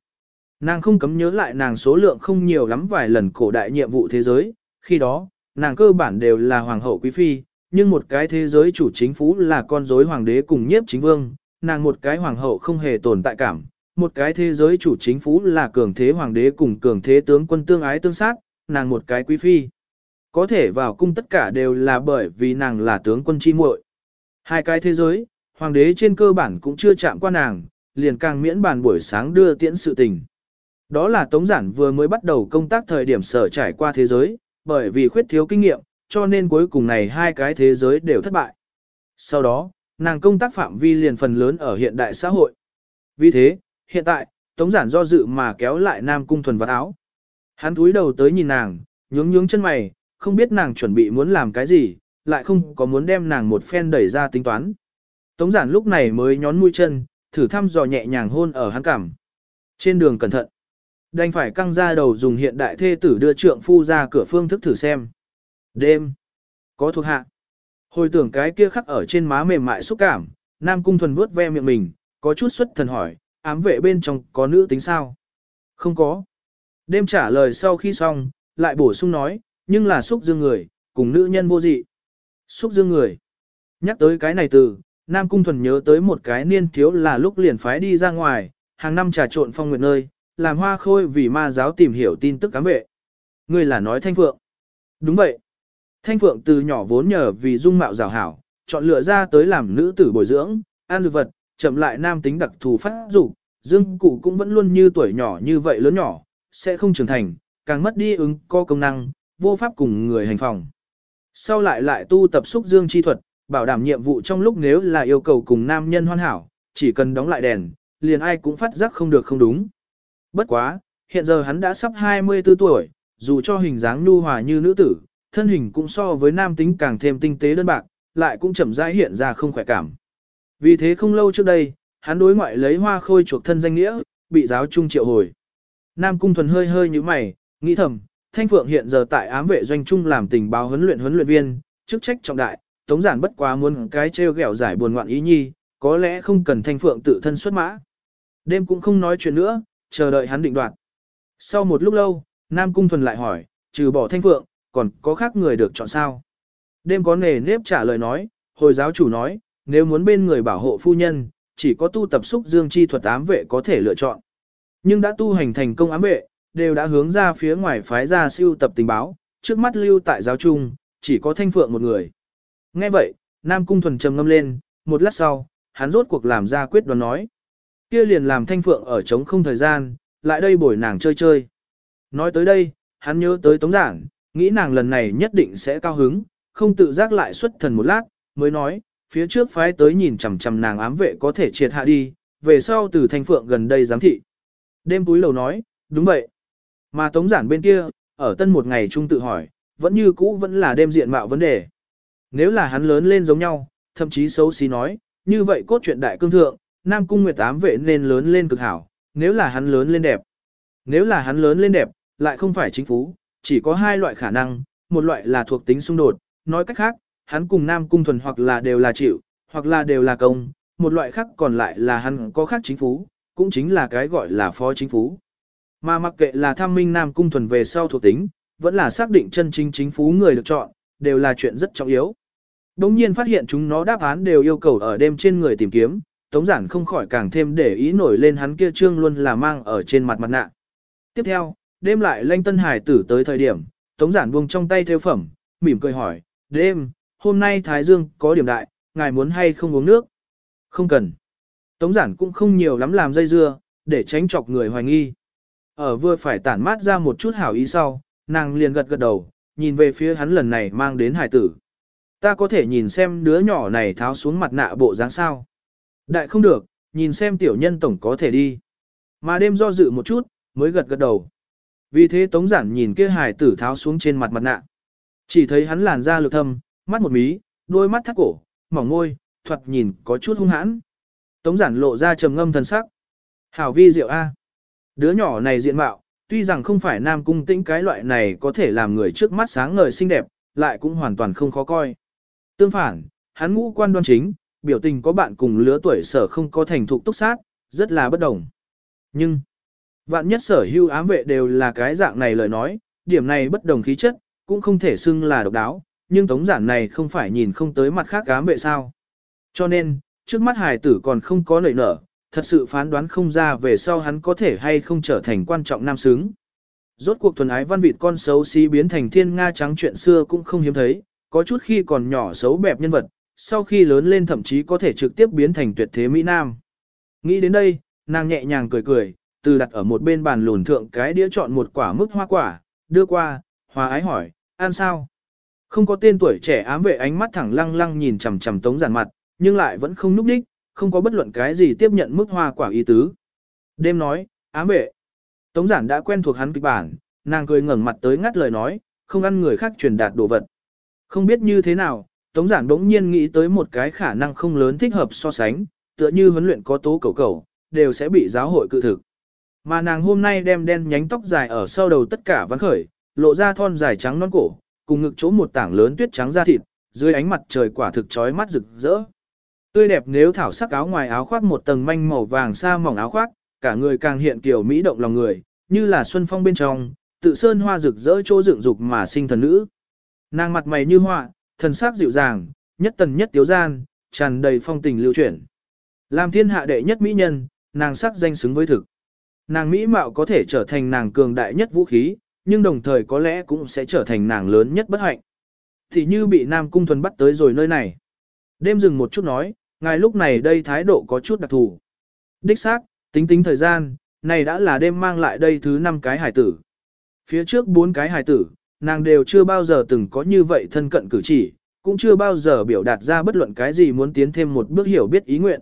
Nàng không cấm nhớ lại nàng số lượng không nhiều lắm vài lần cổ đại nhiệm vụ thế giới, khi đó, nàng cơ bản đều là hoàng hậu quý phi, nhưng một cái thế giới chủ chính phủ là con rối hoàng đế cùng nhiếp chính vương, nàng một cái hoàng hậu không hề tồn tại cảm, một cái thế giới chủ chính phủ là cường thế hoàng đế cùng cường thế tướng quân tương ái tương sát, nàng một cái quý phi. Có thể vào cung tất cả đều là bởi vì nàng là tướng quân chi muội. Hai cái thế giới, hoàng đế trên cơ bản cũng chưa chạm qua nàng, liền càng miễn bàn buổi sáng đưa tiễn sự tình. Đó là Tống Giản vừa mới bắt đầu công tác thời điểm sở trải qua thế giới, bởi vì khuyết thiếu kinh nghiệm, cho nên cuối cùng này hai cái thế giới đều thất bại. Sau đó, nàng công tác phạm vi liền phần lớn ở hiện đại xã hội. Vì thế, hiện tại, Tống Giản do dự mà kéo lại Nam Cung Thuần vật áo. Hắn cúi đầu tới nhìn nàng, nhướng nhướng chân mày, không biết nàng chuẩn bị muốn làm cái gì, lại không có muốn đem nàng một phen đẩy ra tính toán. Tống Giản lúc này mới nhón mũi chân, thử thăm dò nhẹ nhàng hôn ở hắn cằm. Trên đường cẩn thận. Đành phải căng ra đầu dùng hiện đại thê tử đưa trượng phu ra cửa phương thức thử xem. Đêm. Có thuộc hạ. Hồi tưởng cái kia khắc ở trên má mềm mại xúc cảm, Nam Cung Thuần vuốt ve miệng mình, có chút xuất thần hỏi, ám vệ bên trong có nữ tính sao? Không có. Đêm trả lời sau khi xong, lại bổ sung nói, nhưng là xúc dương người, cùng nữ nhân vô dị. Xúc dương người. Nhắc tới cái này từ, Nam Cung Thuần nhớ tới một cái niên thiếu là lúc liền phái đi ra ngoài, hàng năm trà trộn phong nguyệt nơi, làm hoa khôi vì ma giáo tìm hiểu tin tức cám vệ. Ngươi là nói Thanh Phượng. Đúng vậy. Thanh Phượng từ nhỏ vốn nhờ vì dung mạo rào hảo, chọn lựa ra tới làm nữ tử bồi dưỡng, ăn dược vật, chậm lại nam tính đặc thù phát dục, dương cụ cũng vẫn luôn như tuổi nhỏ như vậy lớn nhỏ, sẽ không trưởng thành, càng mất đi ứng co công năng, vô pháp cùng người hành phòng. Sau lại lại tu tập xúc dương chi thuật, bảo đảm nhiệm vụ trong lúc nếu là yêu cầu cùng nam nhân hoàn hảo, chỉ cần đóng lại đèn, liền ai cũng phát giác không được không đúng. Bất quá, hiện giờ hắn đã sắp 24 tuổi, dù cho hình dáng nu hòa như nữ tử, thân hình cũng so với nam tính càng thêm tinh tế đơn bạc, lại cũng chậm rãi hiện ra không khỏe cảm. Vì thế không lâu trước đây, hắn đối ngoại lấy hoa khôi chuộc thân danh nghĩa, bị giáo trung triệu hồi. Nam cung thuần hơi hơi như mày, nghĩ thầm, Thanh Phượng hiện giờ tại ám vệ doanh trung làm tình báo huấn luyện huấn luyện viên, chức trách trọng đại, tống giản bất quá muốn cái treo gẹo giải buồn ngoạn ý nhi, có lẽ không cần Thanh Phượng tự thân xuất mã. Đêm cũng không nói chuyện nữa, chờ đợi hắn định đoạt. Sau một lúc lâu, Nam Cung Thuần lại hỏi, trừ bỏ Thanh Phượng, còn có khác người được chọn sao? Đêm có nề nếp trả lời nói, hồi giáo chủ nói, nếu muốn bên người bảo hộ phu nhân, chỉ có tu tập xúc dương chi thuật ám vệ có thể lựa chọn. Nhưng đã tu hành thành công ám vệ, đều đã hướng ra phía ngoài phái ra siêu tập tình báo, trước mắt lưu tại giáo trung, chỉ có thanh phượng một người. Nghe vậy, Nam Cung Thuần trầm ngâm lên, một lát sau, hắn rốt cuộc làm ra quyết đoán nói. Kia liền làm thanh phượng ở trống không thời gian, lại đây bồi nàng chơi chơi. Nói tới đây, hắn nhớ tới tống giảng, nghĩ nàng lần này nhất định sẽ cao hứng, không tự giác lại xuất thần một lát, mới nói, phía trước phái tới nhìn chằm chằm nàng ám vệ có thể triệt hạ đi, về sau từ thanh phượng gần đây giám thị. Đêm túi lầu nói, đúng vậy. Mà tống giản bên kia, ở tân một ngày trung tự hỏi, vẫn như cũ vẫn là đêm diện mạo vấn đề. Nếu là hắn lớn lên giống nhau, thậm chí xấu xí nói, như vậy cốt truyện đại cương thượng, Nam Cung Nguyệt ám vệ nên lớn lên cực hảo, nếu là hắn lớn lên đẹp. Nếu là hắn lớn lên đẹp, lại không phải chính phú, chỉ có hai loại khả năng, một loại là thuộc tính xung đột, nói cách khác, hắn cùng Nam Cung Thuần hoặc là đều là chịu, hoặc là đều là công, một loại khác còn lại là hắn có khác chính phú, cũng chính là cái gọi là phó chính phú. Mà mặc kệ là tham minh Nam Cung Thuần về sau thuộc tính, vẫn là xác định chân chính chính phú người được chọn, đều là chuyện rất trọng yếu. Đồng nhiên phát hiện chúng nó đáp án đều yêu cầu ở đêm trên người tìm kiếm, Tống giản không khỏi càng thêm để ý nổi lên hắn kia trương luôn là mang ở trên mặt mặt nạ. Tiếp theo, đêm lại lanh tân hải tử tới thời điểm, tống giản buông trong tay theo phẩm, mỉm cười hỏi, đêm, hôm nay Thái Dương có điểm đại, ngài muốn hay không uống nước? Không cần. Tống giản cũng không nhiều lắm làm dây dưa, để tránh chọc người hoài nghi. Ở vừa phải tản mát ra một chút hảo ý sau, nàng liền gật gật đầu, nhìn về phía hắn lần này mang đến hải tử. Ta có thể nhìn xem đứa nhỏ này tháo xuống mặt nạ bộ dáng sao. Đại không được, nhìn xem tiểu nhân tổng có thể đi. Mà đêm do dự một chút, mới gật gật đầu. Vì thế tống giản nhìn kia hải tử tháo xuống trên mặt mặt nạ. Chỉ thấy hắn làn da lực thâm, mắt một mí, đôi mắt thắt cổ, mỏng môi, thoạt nhìn có chút hung hãn. Tống giản lộ ra trầm ngâm thần sắc. Hảo vi diệu A. Đứa nhỏ này diện mạo, tuy rằng không phải nam cung tĩnh cái loại này có thể làm người trước mắt sáng ngời xinh đẹp, lại cũng hoàn toàn không khó coi. Tương phản, hắn ngũ quan đoan chính, biểu tình có bạn cùng lứa tuổi sở không có thành thục túc sát, rất là bất đồng. Nhưng, vạn nhất sở hưu ám vệ đều là cái dạng này lời nói, điểm này bất đồng khí chất, cũng không thể xưng là độc đáo, nhưng tống giản này không phải nhìn không tới mặt khác ám vệ sao. Cho nên, trước mắt hài tử còn không có lợi nở, thật sự phán đoán không ra về sau hắn có thể hay không trở thành quan trọng nam xứng. Rốt cuộc thuần ái văn vịt con xấu xí biến thành thiên nga trắng chuyện xưa cũng không hiếm thấy, có chút khi còn nhỏ xấu bẹp nhân vật, sau khi lớn lên thậm chí có thể trực tiếp biến thành tuyệt thế Mỹ Nam. Nghĩ đến đây, nàng nhẹ nhàng cười cười, từ đặt ở một bên bàn lùn thượng cái đĩa chọn một quả mức hoa quả, đưa qua, hòa ái hỏi, ăn sao? Không có tên tuổi trẻ ám vệ ánh mắt thẳng lăng lăng nhìn chằm chằm tống giản mặt, nhưng lại vẫn không núp đích, không có bất luận cái gì tiếp nhận mức hoa quả ý tứ. Đêm nói, ám vệ. Tống giản đã quen thuộc hắn kịch bản, nàng cười ngẩng mặt tới ngắt lời nói, không ăn người khác truyền đạt đồ vật. Không biết như thế nào, Tống giản đống nhiên nghĩ tới một cái khả năng không lớn thích hợp so sánh, tựa như huấn luyện có tố cầu cầu, đều sẽ bị giáo hội cự thực. Mà nàng hôm nay đem đen nhánh tóc dài ở sau đầu tất cả vắng khởi, lộ ra thon dài trắng non cổ, cùng ngực chỗ một tảng lớn tuyết trắng da thịt, dưới ánh mặt trời quả thực chói mắt rực rỡ. Tươi đẹp nếu thảo sắc áo ngoài áo khoác một tầng manh màu vàng sa mỏng áo khoác, cả người càng hiện kiểu mỹ động lòng người, như là xuân phong bên trong, tự sơn hoa rực rỡ chỗ dựng dục mà sinh thần nữ. Nàng mặt mày như họa, thần sắc dịu dàng, nhất tần nhất tiếu gian, tràn đầy phong tình lưu chuyển. Làm thiên hạ đệ nhất mỹ nhân, nàng sắc danh xứng với thực. Nàng mỹ mạo có thể trở thành nàng cường đại nhất vũ khí, nhưng đồng thời có lẽ cũng sẽ trở thành nàng lớn nhất bất hạnh. Thì như bị Nam Cung Thuần bắt tới rồi nơi này. Đêm dừng một chút nói, ngài lúc này đây thái độ có chút đặc thù. Đích xác, tính tính thời gian, này đã là đêm mang lại đây thứ năm cái hải tử. Phía trước bốn cái hải tử, nàng đều chưa bao giờ từng có như vậy thân cận cử chỉ, cũng chưa bao giờ biểu đạt ra bất luận cái gì muốn tiến thêm một bước hiểu biết ý nguyện.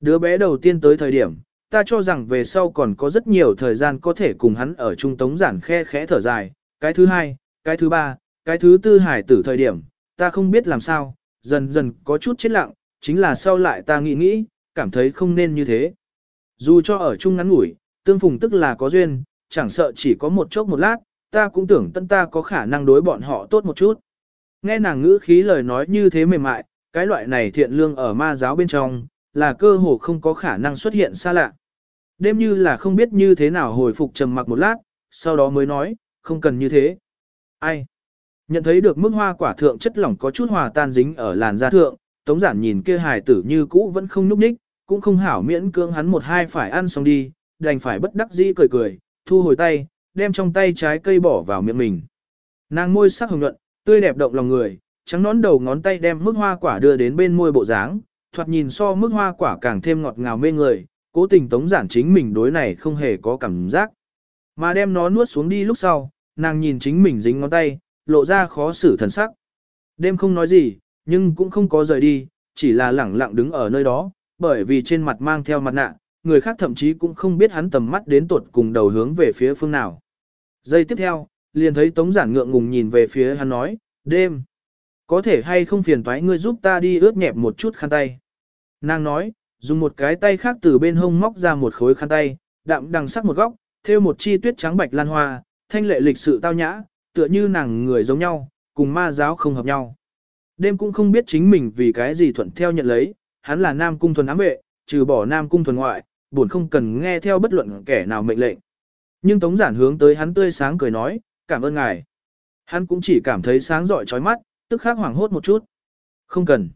Đứa bé đầu tiên tới thời điểm, ta cho rằng về sau còn có rất nhiều thời gian có thể cùng hắn ở trung tống giản khe khẽ thở dài. Cái thứ hai, cái thứ ba, cái thứ tư hải tử thời điểm, ta không biết làm sao, dần dần có chút chết lặng, chính là sau lại ta nghĩ nghĩ, cảm thấy không nên như thế. Dù cho ở chung ngắn ngủi, tương phùng tức là có duyên, chẳng sợ chỉ có một chốc một lát, ta cũng tưởng tân ta có khả năng đối bọn họ tốt một chút. Nghe nàng ngữ khí lời nói như thế mềm mại, cái loại này thiện lương ở ma giáo bên trong, là cơ hồ không có khả năng xuất hiện xa lạ. Đêm như là không biết như thế nào hồi phục trầm mặc một lát, sau đó mới nói, không cần như thế. Ai? Nhận thấy được mức hoa quả thượng chất lỏng có chút hòa tan dính ở làn da thượng, tống giản nhìn kia hài tử như cũ vẫn không núp ních, cũng không hảo miễn cưỡng hắn một hai phải ăn xong đi, đành phải bất đắc dĩ cười cười, thu hồi tay, đem trong tay trái cây bỏ vào miệng mình. Nàng môi sắc hồng nhuận, tươi đẹp động lòng người, trắng nón đầu ngón tay đem mức hoa quả đưa đến bên môi bộ dáng, thoạt nhìn so mức hoa quả càng thêm ngọt ngào mê người, cố tình tống giản chính mình đối này không hề có cảm giác. Mà đem nó nuốt xuống đi lúc sau, nàng nhìn chính mình dính ngón tay, lộ ra khó xử thần sắc. Đêm không nói gì, nhưng cũng không có rời đi, chỉ là lẳng lặng đứng ở nơi đó, bởi vì trên mặt mang theo mặt nạ, người khác thậm chí cũng không biết hắn tầm mắt đến tuột cùng đầu hướng về phía phương nào. Giây tiếp theo, liền thấy Tống Giản ngượng ngùng nhìn về phía hắn nói, đêm, có thể hay không phiền toái ngươi giúp ta đi ướt nhẹp một chút khăn tay. Nàng nói, dùng một cái tay khác từ bên hông móc ra một khối khăn tay, đạm đằng sắc một góc, thêu một chi tuyết trắng bạch lan hoa, thanh lệ lịch sự tao nhã, tựa như nàng người giống nhau, cùng ma giáo không hợp nhau. Đêm cũng không biết chính mình vì cái gì thuận theo nhận lấy, hắn là nam cung thuần ám vệ, trừ bỏ nam cung thuần ngoại, buồn không cần nghe theo bất luận kẻ nào mệnh lệnh. Nhưng Tống Giản hướng tới hắn tươi sáng cười nói, cảm ơn ngài. Hắn cũng chỉ cảm thấy sáng rọi chói mắt, tức khắc hoảng hốt một chút. Không cần.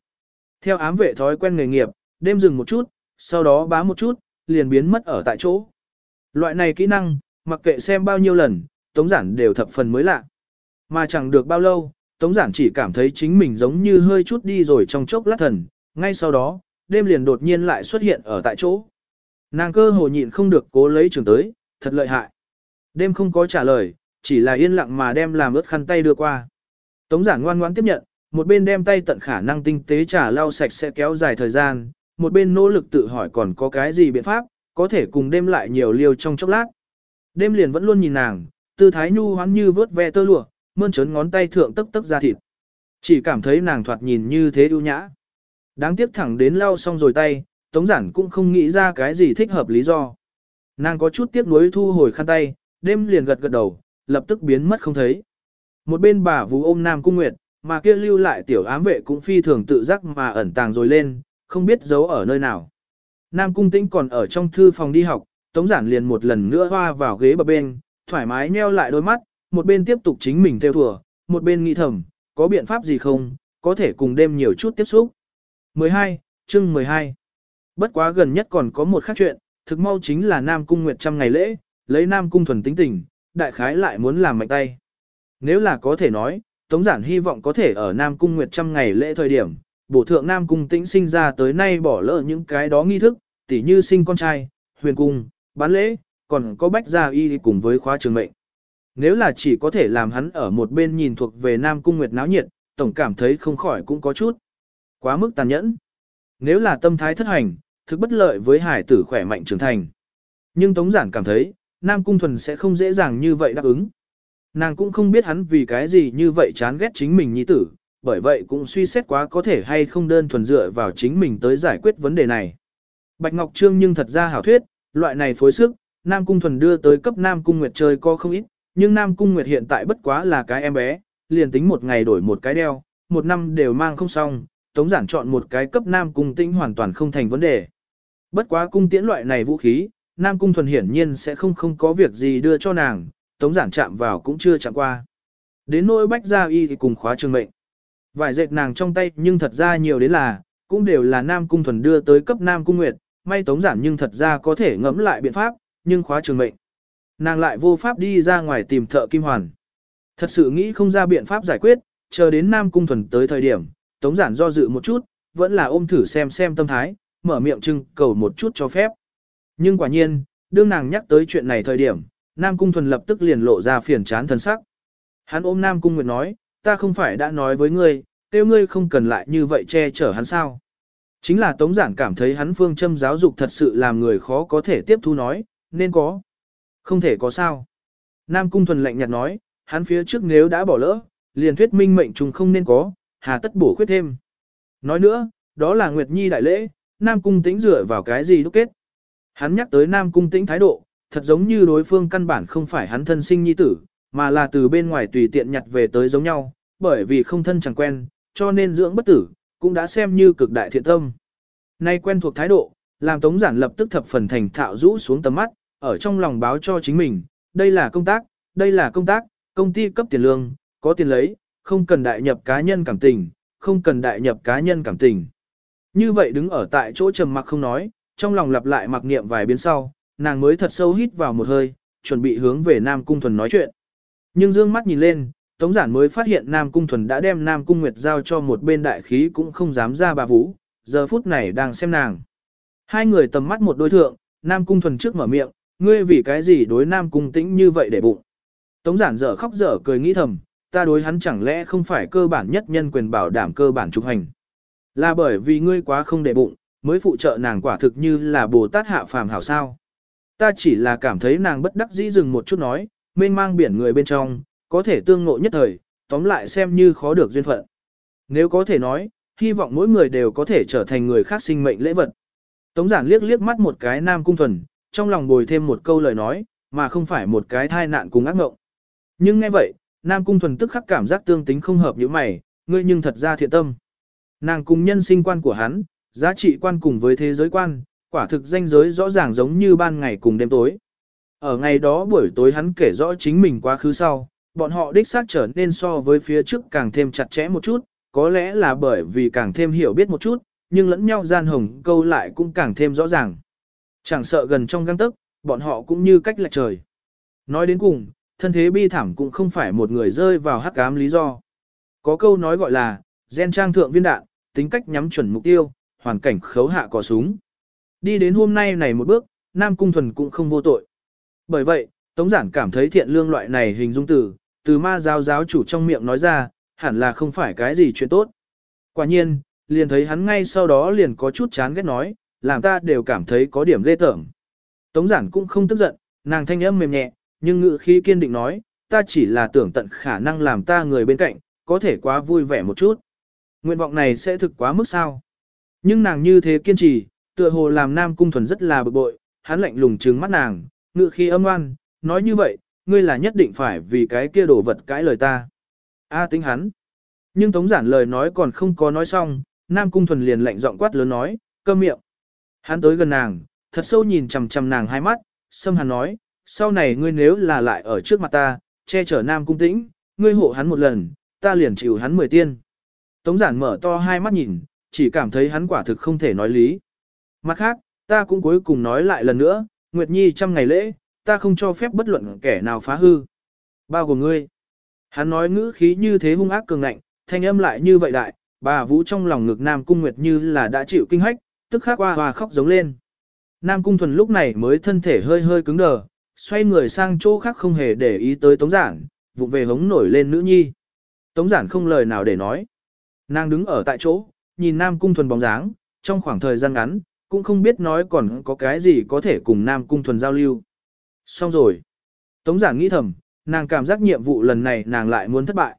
Theo ám vệ thói quen nghề nghiệp, đêm dừng một chút, sau đó bám một chút, liền biến mất ở tại chỗ. Loại này kỹ năng, mặc kệ xem bao nhiêu lần, Tống Giản đều thập phần mới lạ. Mà chẳng được bao lâu, Tống Giản chỉ cảm thấy chính mình giống như hơi chút đi rồi trong chốc lát thần, ngay sau đó, đêm liền đột nhiên lại xuất hiện ở tại chỗ. Nàng cơ hồ nhịn không được cố lấy trường tới, thật lợi hại. Đêm không có trả lời, chỉ là yên lặng mà đem làm ướt khăn tay đưa qua. Tống giản ngoan ngoãn tiếp nhận, một bên đem tay tận khả năng tinh tế trả lau sạch sẽ kéo dài thời gian, một bên nỗ lực tự hỏi còn có cái gì biện pháp, có thể cùng đêm lại nhiều liều trong chốc lát. Đêm liền vẫn luôn nhìn nàng, tư thái nhu hoán như vớt ve tơ lụa, mơn trớn ngón tay thượng tức tức ra thịt. Chỉ cảm thấy nàng thoạt nhìn như thế ưu nhã. Đáng tiếc thẳng đến lau xong rồi tay, Tống giản cũng không nghĩ ra cái gì thích hợp lý do. Nàng có chút tiếc nuối thu hồi khăn tay, đêm liền gật gật đầu, lập tức biến mất không thấy. Một bên bà vú ôm Nam Cung Nguyệt, mà kia lưu lại tiểu ám vệ cũng phi thường tự giác mà ẩn tàng rồi lên, không biết giấu ở nơi nào. Nam Cung Tĩnh còn ở trong thư phòng đi học, Tống Giản liền một lần nữa hoa vào ghế bờ bên, thoải mái nheo lại đôi mắt, một bên tiếp tục chính mình theo thùa, một bên nghĩ thầm, có biện pháp gì không, có thể cùng đêm nhiều chút tiếp xúc. 12, chương 12 Bất quá gần nhất còn có một khác chuyện, thực mau chính là Nam Cung Nguyệt trăm ngày lễ, lấy Nam Cung thuần tính tình, đại khái lại muốn làm mạnh tay. Nếu là có thể nói, Tống Giản hy vọng có thể ở Nam Cung Nguyệt trăm ngày lễ thời điểm, bổ thượng Nam Cung tĩnh sinh ra tới nay bỏ lỡ những cái đó nghi thức, tỉ như sinh con trai, huyền cung, bán lễ, còn có bách gia y cùng với khóa trường mệnh. Nếu là chỉ có thể làm hắn ở một bên nhìn thuộc về Nam Cung Nguyệt náo nhiệt, tổng cảm thấy không khỏi cũng có chút. Quá mức tàn nhẫn. Nếu là tâm thái thất hành, thực bất lợi với hải tử khỏe mạnh trưởng thành. Nhưng Tống Giản cảm thấy, Nam Cung Thuần sẽ không dễ dàng như vậy đáp ứng. Nàng cũng không biết hắn vì cái gì như vậy chán ghét chính mình nhi tử, bởi vậy cũng suy xét quá có thể hay không đơn thuần dựa vào chính mình tới giải quyết vấn đề này. Bạch Ngọc Trương nhưng thật ra hảo thuyết, loại này phối sức, Nam Cung Thuần đưa tới cấp Nam Cung Nguyệt chơi có không ít, nhưng Nam Cung Nguyệt hiện tại bất quá là cái em bé, liền tính một ngày đổi một cái đeo, một năm đều mang không xong, Tống Giản chọn một cái cấp Nam Cung Tĩnh hoàn toàn không thành vấn đề. Bất quá cung tiễn loại này vũ khí, Nam Cung Thuần hiển nhiên sẽ không không có việc gì đưa cho nàng, Tống Giản chạm vào cũng chưa chạm qua. Đến nỗi bách gia y thì cùng khóa trường mệnh. Vài dệt nàng trong tay nhưng thật ra nhiều đến là, cũng đều là Nam Cung Thuần đưa tới cấp Nam Cung Nguyệt, may Tống Giản nhưng thật ra có thể ngẫm lại biện pháp, nhưng khóa trường mệnh. Nàng lại vô pháp đi ra ngoài tìm thợ kim hoàn. Thật sự nghĩ không ra biện pháp giải quyết, chờ đến Nam Cung Thuần tới thời điểm, Tống Giản do dự một chút, vẫn là ôm thử xem xem tâm thái, mở miệng trưng cầu một chút cho phép. Nhưng quả nhiên, đương nàng nhắc tới chuyện này thời điểm, Nam Cung Thuần lập tức liền lộ ra phiền chán thần sắc. Hắn ôm Nam Cung Nguyệt nói, ta không phải đã nói với ngươi, kêu ngươi không cần lại như vậy che chở hắn sao. Chính là Tống Giản cảm thấy hắn phương châm giáo dục thật sự làm người khó có thể tiếp thu nói, nên có. Không thể có sao. Nam Cung Thuần lạnh nhạt nói, hắn phía trước nếu đã bỏ lỡ, liền thuyết minh mệnh trùng không nên có, hà tất bổ khuyết thêm. Nói nữa, đó là Nguyệt Nhi đại lễ, Nam Cung tĩnh dựa vào cái gì đúc kết. Hắn nhắc tới Nam Cung tĩnh thái độ, thật giống như đối phương căn bản không phải hắn thân sinh nhi tử, mà là từ bên ngoài tùy tiện nhặt về tới giống nhau, bởi vì không thân chẳng quen, cho nên dưỡng bất tử, cũng đã xem như cực đại thiện tâm. Nay quen thuộc thái độ, làm Tống Giản lập tức thập phần thành thạo rũ xuống tầm mắt, ở trong lòng báo cho chính mình, đây là công tác, đây là công tác, công ty cấp tiền lương, có tiền lấy, không cần đại nhập cá nhân cảm tình, không cần đại nhập cá nhân cảm tình. Như vậy đứng ở tại chỗ trầm mặc không nói, trong lòng lặp lại mặc niệm vài biến sau, nàng mới thật sâu hít vào một hơi, chuẩn bị hướng về Nam Cung Thuần nói chuyện. Nhưng dương mắt nhìn lên, Tống Giản mới phát hiện Nam Cung Thuần đã đem Nam Cung Nguyệt giao cho một bên đại khí cũng không dám ra bà vũ, giờ phút này đang xem nàng. Hai người tầm mắt một đối thượng, Nam Cung Thuần trước mở miệng, ngươi vì cái gì đối Nam Cung tĩnh như vậy để bụng. Tống Giản dở khóc dở cười nghĩ thầm, ta đối hắn chẳng lẽ không phải cơ bản nhất nhân quyền bảo đảm cơ bản trục hành. Là bởi vì ngươi quá không để bụng, mới phụ trợ nàng quả thực như là Bồ Tát hạ phàm hảo sao. Ta chỉ là cảm thấy nàng bất đắc dĩ dừng một chút nói, mênh mang biển người bên trong, có thể tương ngộ nhất thời, tóm lại xem như khó được duyên phận. Nếu có thể nói, hy vọng mỗi người đều có thể trở thành người khác sinh mệnh lễ vật. Tống giản liếc liếc mắt một cái nam cung thuần, trong lòng bồi thêm một câu lời nói, mà không phải một cái thai nạn cùng ác ngộng. Nhưng nghe vậy, nam cung thuần tức khắc cảm giác tương tính không hợp như mày, ngươi nhưng thật ra thiện tâm. Nàng cùng nhân sinh quan của hắn, giá trị quan cùng với thế giới quan, quả thực danh giới rõ ràng giống như ban ngày cùng đêm tối. Ở ngày đó buổi tối hắn kể rõ chính mình quá khứ sau, bọn họ đích xác trở nên so với phía trước càng thêm chặt chẽ một chút, có lẽ là bởi vì càng thêm hiểu biết một chút, nhưng lẫn nhau gian hồng câu lại cũng càng thêm rõ ràng. Chẳng sợ gần trong găng tức, bọn họ cũng như cách lệch trời. Nói đến cùng, thân thế bi thảm cũng không phải một người rơi vào hắc ám lý do. Có câu nói gọi là, gen trang thượng viên đạn, tính cách nhắm chuẩn mục tiêu, hoàn cảnh khấu hạ cò súng. Đi đến hôm nay này một bước, Nam Cung Thuần cũng không vô tội. Bởi vậy, Tống Giản cảm thấy thiện lương loại này hình dung từ, từ ma giáo giáo chủ trong miệng nói ra, hẳn là không phải cái gì chuyện tốt. Quả nhiên, liền thấy hắn ngay sau đó liền có chút chán ghét nói, làm ta đều cảm thấy có điểm ghê tởm. Tống giản cũng không tức giận, nàng thanh âm mềm nhẹ, nhưng ngữ khí kiên định nói, ta chỉ là tưởng tận khả năng làm ta người bên cạnh, có thể quá vui vẻ một chút. Nguyện vọng này sẽ thực quá mức sao. Nhưng nàng như thế kiên trì, tựa hồ làm Nam Cung Thuần rất là bực bội, hắn lạnh lùng trừng mắt nàng, ngự khí âm oan, nói như vậy, ngươi là nhất định phải vì cái kia đổ vật cãi lời ta. A tính hắn. Nhưng Tống giản lời nói còn không có nói xong, Nam Cung Thuần liền lạnh giọng quát lớn nói, câm miệng. Hắn tới gần nàng, thật sâu nhìn chằm chằm nàng hai mắt, xâm hắn nói, sau này ngươi nếu là lại ở trước mặt ta, che chở Nam Cung Tĩnh, ngươi hộ hắn một lần, ta liền chịu hắn mười tiên. Tống giản mở to hai mắt nhìn, chỉ cảm thấy hắn quả thực không thể nói lý. Mặt khác, ta cũng cuối cùng nói lại lần nữa, Nguyệt Nhi trăm ngày lễ, ta không cho phép bất luận kẻ nào phá hư. Bao gồm ngươi. Hắn nói ngữ khí như thế hung ác cường ngạnh, thanh âm lại như vậy đại, bà Vũ trong lòng ngực Nam Cung Nguyệt như là đã chịu kinh hách, tức khắc hoa hoa khóc giống lên. Nam Cung Thuần lúc này mới thân thể hơi hơi cứng đờ, xoay người sang chỗ khác không hề để ý tới Tống Giản, vụng về hống nổi lên nữ nhi. Tống Giản không lời nào để nói. Nàng đứng ở tại chỗ, nhìn Nam Cung Thuần bóng dáng, trong khoảng thời gian ngắn, cũng không biết nói còn có cái gì có thể cùng Nam Cung Thuần giao lưu. Xong rồi. Tống Giản nghĩ thầm, nàng cảm giác nhiệm vụ lần này nàng lại muốn thất bại.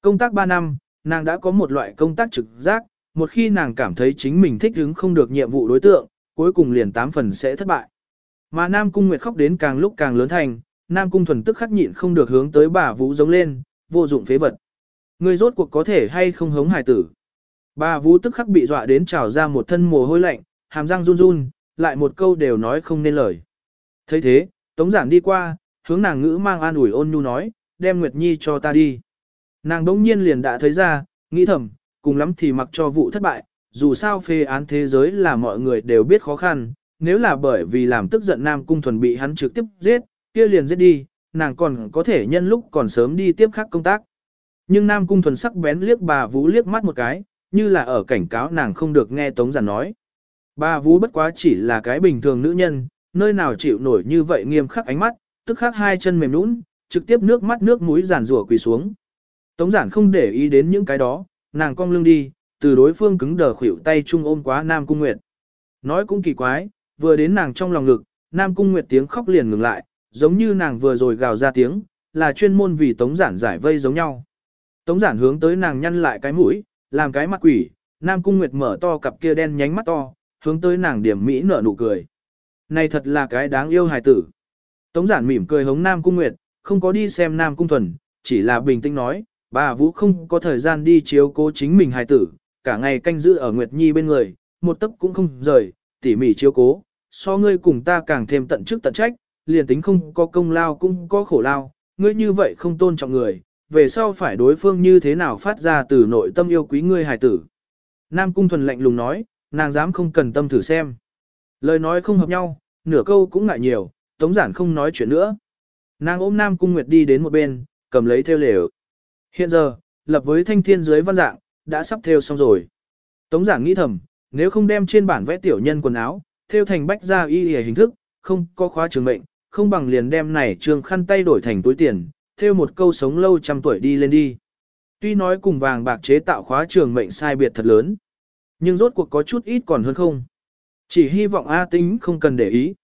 Công tác 3 năm, nàng đã có một loại công tác trực giác, một khi nàng cảm thấy chính mình thích ứng không được nhiệm vụ đối tượng, cuối cùng liền tám phần sẽ thất bại. Mà Nam Cung Nguyệt khóc đến càng lúc càng lớn thành, Nam Cung Thuần tức khắc nhịn không được hướng tới bà Vũ giống lên, vô dụng phế vật. Người rốt cuộc có thể hay không hống hài tử. Bà Vũ tức khắc bị dọa đến trào ra một thân mồ hôi lạnh, hàm răng run run, lại một câu đều nói không nên lời. thấy thế, Tống Giản đi qua, hướng nàng ngữ mang an ủi ôn nhu nói, đem Nguyệt Nhi cho ta đi. Nàng đống nhiên liền đã thấy ra, nghĩ thầm, cùng lắm thì mặc cho vụ thất bại, dù sao phê án thế giới là mọi người đều biết khó khăn, nếu là bởi vì làm tức giận Nam Cung Thuần bị hắn trực tiếp giết, kia liền giết đi, nàng còn có thể nhân lúc còn sớm đi tiếp khác công tác. Nhưng Nam Cung Thuần sắc bén liếc bà Vũ liếc mắt một cái, như là ở cảnh cáo nàng không được nghe Tống Giản nói. Bà Vũ bất quá chỉ là cái bình thường nữ nhân, nơi nào chịu nổi như vậy nghiêm khắc ánh mắt, tức khắc hai chân mềm nũng, trực tiếp nước mắt nước mũi giàn rủa quỳ xuống. Tống giản không để ý đến những cái đó, nàng cong lưng đi, từ đối phương cứng đờ khuỷu tay chung ôm quá Nam Cung Nguyệt. Nói cũng kỳ quái, vừa đến nàng trong lòng ngực, Nam Cung Nguyệt tiếng khóc liền ngừng lại, giống như nàng vừa rồi gào ra tiếng, là chuyên môn vì Tống giản giải vây giống nhau. Tống giản hướng tới nàng nhăn lại cái mũi, làm cái mặt quỷ, Nam Cung Nguyệt mở to cặp kia đen nhánh mắt to, hướng tới nàng điểm mỹ nở nụ cười. Này thật là cái đáng yêu hài tử. Tống giản mỉm cười hống Nam Cung Nguyệt, không có đi xem Nam Cung Thuần, chỉ là bình tĩnh nói, bà Vũ không có thời gian đi chiếu cố chính mình hài tử, cả ngày canh giữ ở Nguyệt Nhi bên người, một tấc cũng không rời, tỉ mỉ chiếu cố, so ngươi cùng ta càng thêm tận chức tận trách, liền tính không có công lao cũng có khổ lao, ngươi như vậy không tôn trọng người, về sau phải đối phương như thế nào phát ra từ nội tâm yêu quý ngươi hài tử. Nam Cung Thuần lạnh lùng nói, nàng dám không cần tâm thử xem. Lời nói không hợp nhau, nửa câu cũng ngại nhiều, Tống Giản không nói chuyện nữa. Nàng ôm Nam Cung Nguyệt đi đến một bên, cầm lấy theo lều. Hiện giờ, lập với thanh thiên dưới văn dạng, đã sắp theo xong rồi. Tống Giản nghĩ thầm, nếu không đem trên bản vẽ tiểu nhân quần áo, theo thành bách gia y hề hình thức, không có khóa trường mệnh, không bằng liền đem này trường khăn tay đổi thành túi tiền, theo một câu sống lâu trăm tuổi đi lên đi. Tuy nói cùng vàng bạc chế tạo khóa trường mệnh sai biệt thật lớn, nhưng rốt cuộc có chút ít còn hơn không. Chỉ hy vọng A tính không cần để ý.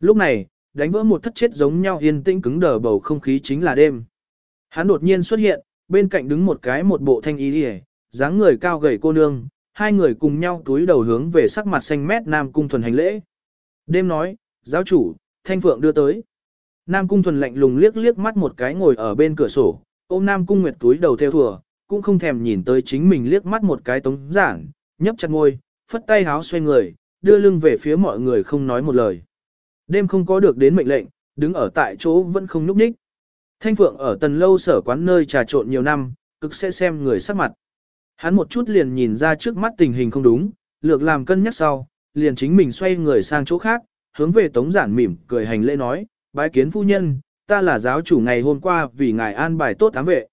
Lúc này, đánh vỡ một thất chết giống nhau yên tĩnh cứng đờ bầu không khí chính là đêm. Hắn đột nhiên xuất hiện, bên cạnh đứng một cái một bộ thanh y hề, dáng người cao gầy cô nương, hai người cùng nhau túi đầu hướng về sắc mặt xanh mét Nam Cung Thuần hành lễ. Đêm nói, giáo chủ, Thanh Phượng đưa tới. Nam Cung Thuần lạnh lùng liếc liếc mắt một cái ngồi ở bên cửa sổ, ôm Nam Cung Nguyệt túi đầu theo thừa cũng không thèm nhìn tới chính mình liếc mắt một cái tống giảng, nhấp chặt ngôi, phất tay háo xoay người, đưa lưng về phía mọi người không nói một lời. Đêm không có được đến mệnh lệnh, đứng ở tại chỗ vẫn không nhúc nhích. Thanh Phượng ở tần lâu sở quán nơi trà trộn nhiều năm, cực sẽ xem người sắc mặt. Hắn một chút liền nhìn ra trước mắt tình hình không đúng, lược làm cân nhắc sau, liền chính mình xoay người sang chỗ khác, hướng về Tống Giản mỉm cười hành lễ nói, bái kiến phu nhân, ta là giáo chủ ngày hôm qua vì ngài an bài tốt ám vệ.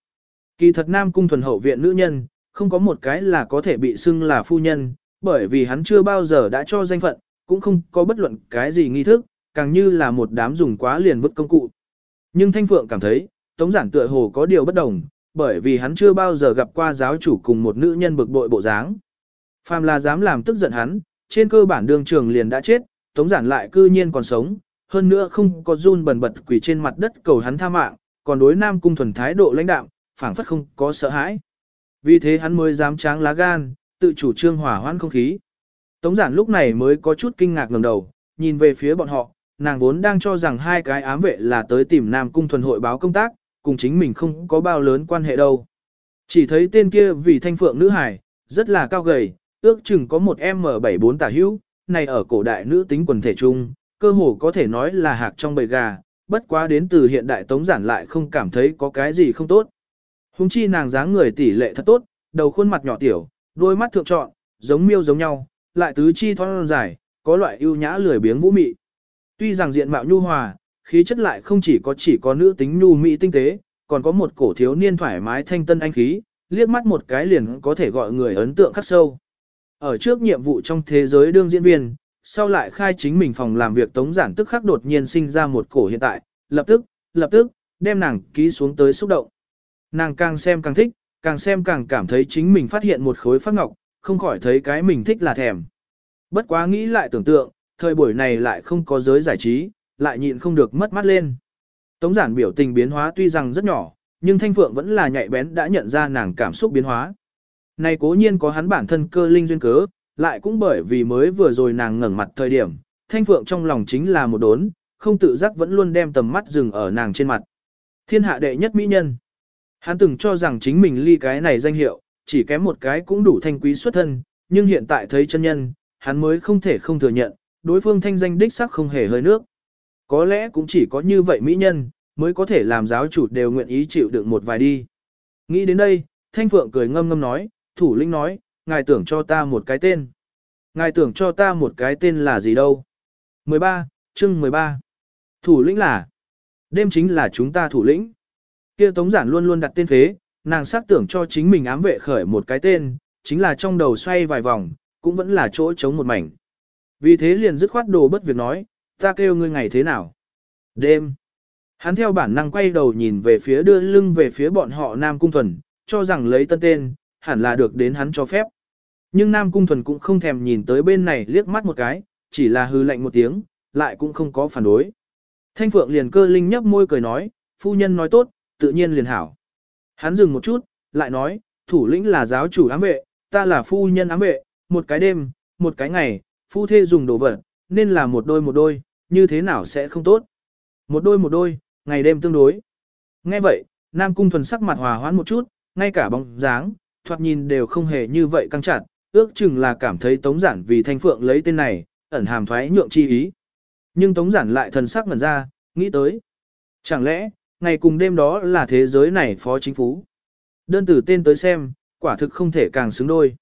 Kỳ thật Nam Cung thuần hậu viện nữ nhân, không có một cái là có thể bị xưng là phu nhân, bởi vì hắn chưa bao giờ đã cho danh phận, cũng không có bất luận cái gì nghi thức, càng như là một đám dùng quá liền vứt công cụ. Nhưng Thanh Phượng cảm thấy, Tống Giản tựa hồ có điều bất đồng, bởi vì hắn chưa bao giờ gặp qua giáo chủ cùng một nữ nhân bực bội bộ dáng. Phàm là dám làm tức giận hắn, trên cơ bản đường trường liền đã chết, Tống Giản lại cư nhiên còn sống, hơn nữa không có run bần bật quỳ trên mặt đất cầu hắn tha mạng, còn đối Nam Cung thuần thái độ lãnh đạm, phảng phất không có sợ hãi. Vì thế hắn mới dám tráng lá gan, tự chủ trương hỏa hoãn không khí. Tống giản lúc này mới có chút kinh ngạc ngẩng đầu, nhìn về phía bọn họ, nàng vốn đang cho rằng hai cái ám vệ là tới tìm Nam Cung thuần hội báo công tác, cùng chính mình không có bao lớn quan hệ đâu. Chỉ thấy tên kia vì thanh phượng nữ hải, rất là cao gầy, ước chừng có một M74 tả hữu, này ở cổ đại nữ tính quần thể trung, cơ hồ có thể nói là hạc trong bầy gà, bất quá đến từ hiện đại tống giản lại không cảm thấy có cái gì không tốt. Hùng chi nàng dáng người tỷ lệ thật tốt, đầu khuôn mặt nhỏ tiểu, đôi mắt thượng trọn, giống miêu giống nhau, lại tứ chi thon dài, có loại ưu nhã lười biếng vũ mị. Tuy rằng diện mạo nhu hòa, khí chất lại không chỉ có chỉ có nữ tính nhu mỹ tinh tế, còn có một cổ thiếu niên thoải mái thanh tân anh khí, liếc mắt một cái liền có thể gọi người ấn tượng khắc sâu. Ở trước nhiệm vụ trong thế giới đương diễn viên, sau lại khai chính mình phòng làm việc tống giản tức khắc đột nhiên sinh ra một cổ hiện tại, lập tức, lập tức, đem nàng ký xuống tới xúc động. Nàng càng xem càng thích, càng xem càng cảm thấy chính mình phát hiện một khối phát ngọc, không khỏi thấy cái mình thích là thèm. Bất quá nghĩ lại tưởng tượng, thời buổi này lại không có giới giải trí, lại nhịn không được mất mắt lên. Tống giản biểu tình biến hóa tuy rằng rất nhỏ, nhưng Thanh Phượng vẫn là nhạy bén đã nhận ra nàng cảm xúc biến hóa. Này cố nhiên có hắn bản thân cơ linh duyên cớ, lại cũng bởi vì mới vừa rồi nàng ngẩng mặt thời điểm, Thanh Phượng trong lòng chính là một đốn, không tự giác vẫn luôn đem tầm mắt dừng ở nàng trên mặt. Thiên hạ đệ nhất mỹ nhân. Hắn từng cho rằng chính mình ly cái này danh hiệu, chỉ kém một cái cũng đủ thanh quý xuất thân, nhưng hiện tại thấy chân nhân, hắn mới không thể không thừa nhận, đối phương thanh danh đích sắc không hề hơi nước. Có lẽ cũng chỉ có như vậy mỹ nhân, mới có thể làm giáo chủ đều nguyện ý chịu đựng một vài đi. Nghĩ đến đây, Thanh Phượng cười ngâm ngâm nói, thủ lĩnh nói, ngài tưởng cho ta một cái tên. Ngài tưởng cho ta một cái tên là gì đâu? 13, chương 13. Thủ lĩnh là? Đêm chính là chúng ta thủ lĩnh. Kia Tống Giản luôn luôn đặt tên phế, nàng xác tưởng cho chính mình ám vệ khởi một cái tên, chính là trong đầu xoay vài vòng, cũng vẫn là chỗ trống một mảnh. Vì thế liền dứt khoát đồ bất việc nói, ta kêu ngươi ngày thế nào? Đêm. Hắn theo bản năng quay đầu nhìn về phía đưa lưng về phía bọn họ Nam Cung Thuần, cho rằng lấy tân tên, hẳn là được đến hắn cho phép. Nhưng Nam Cung Thuần cũng không thèm nhìn tới bên này liếc mắt một cái, chỉ là hư lạnh một tiếng, lại cũng không có phản đối. Thanh Phượng liền cơ linh nhấp môi cười nói, phu nhân nói tốt, tự nhiên liền hảo. Hắn dừng một chút, lại nói, thủ lĩnh là giáo chủ ám vệ, ta là phu nhân ám vệ, một cái đêm, một cái ngày, phu thê dùng đồ vật, nên là một đôi một đôi, như thế nào sẽ không tốt. Một đôi một đôi, ngày đêm tương đối. Nghe vậy, Nam Cung thuần sắc mặt hòa hoãn một chút, ngay cả bóng dáng, thoạt nhìn đều không hề như vậy căng chặt, ước chừng là cảm thấy Tống Giản vì Thanh Phượng lấy tên này, ẩn hàm thoái nhượng chi ý. Nhưng Tống Giản lại thần sắc ngẩn ra, nghĩ tới. Chẳng lẽ, ngày cùng đêm đó là thế giới này phó chính phủ. Đơn từ tên tới xem, quả thực không thể càng xứng đôi.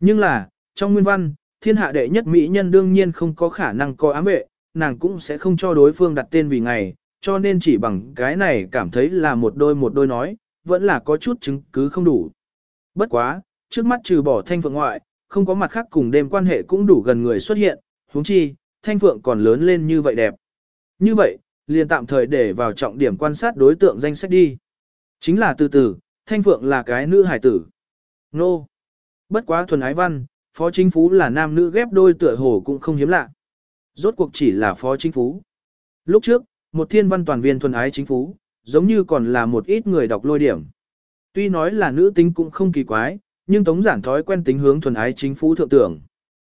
Nhưng là, trong nguyên văn, thiên hạ đệ nhất mỹ nhân đương nhiên không có khả năng có ám vệ, nàng cũng sẽ không cho đối phương đặt tên vì ngày, cho nên chỉ bằng cái này cảm thấy là một đôi một đôi nói, vẫn là có chút chứng cứ không đủ. Bất quá, trước mắt trừ bỏ thanh phượng ngoại, không có mặt khác cùng đêm quan hệ cũng đủ gần người xuất hiện, huống chi, thanh phượng còn lớn lên như vậy đẹp. Như vậy, liền tạm thời để vào trọng điểm quan sát đối tượng danh sách đi. Chính là từ từ, thanh phượng là cái nữ hải tử. Nô. Bất quá thuần ái văn, phó chính phú là nam nữ ghép đôi tựa hồ cũng không hiếm lạ. Rốt cuộc chỉ là phó chính phú. Lúc trước, một thiên văn toàn viên thuần ái chính phú, giống như còn là một ít người đọc lôi điểm. Tuy nói là nữ tính cũng không kỳ quái, nhưng tống giản thói quen tính hướng thuần ái chính phú thượng tưởng.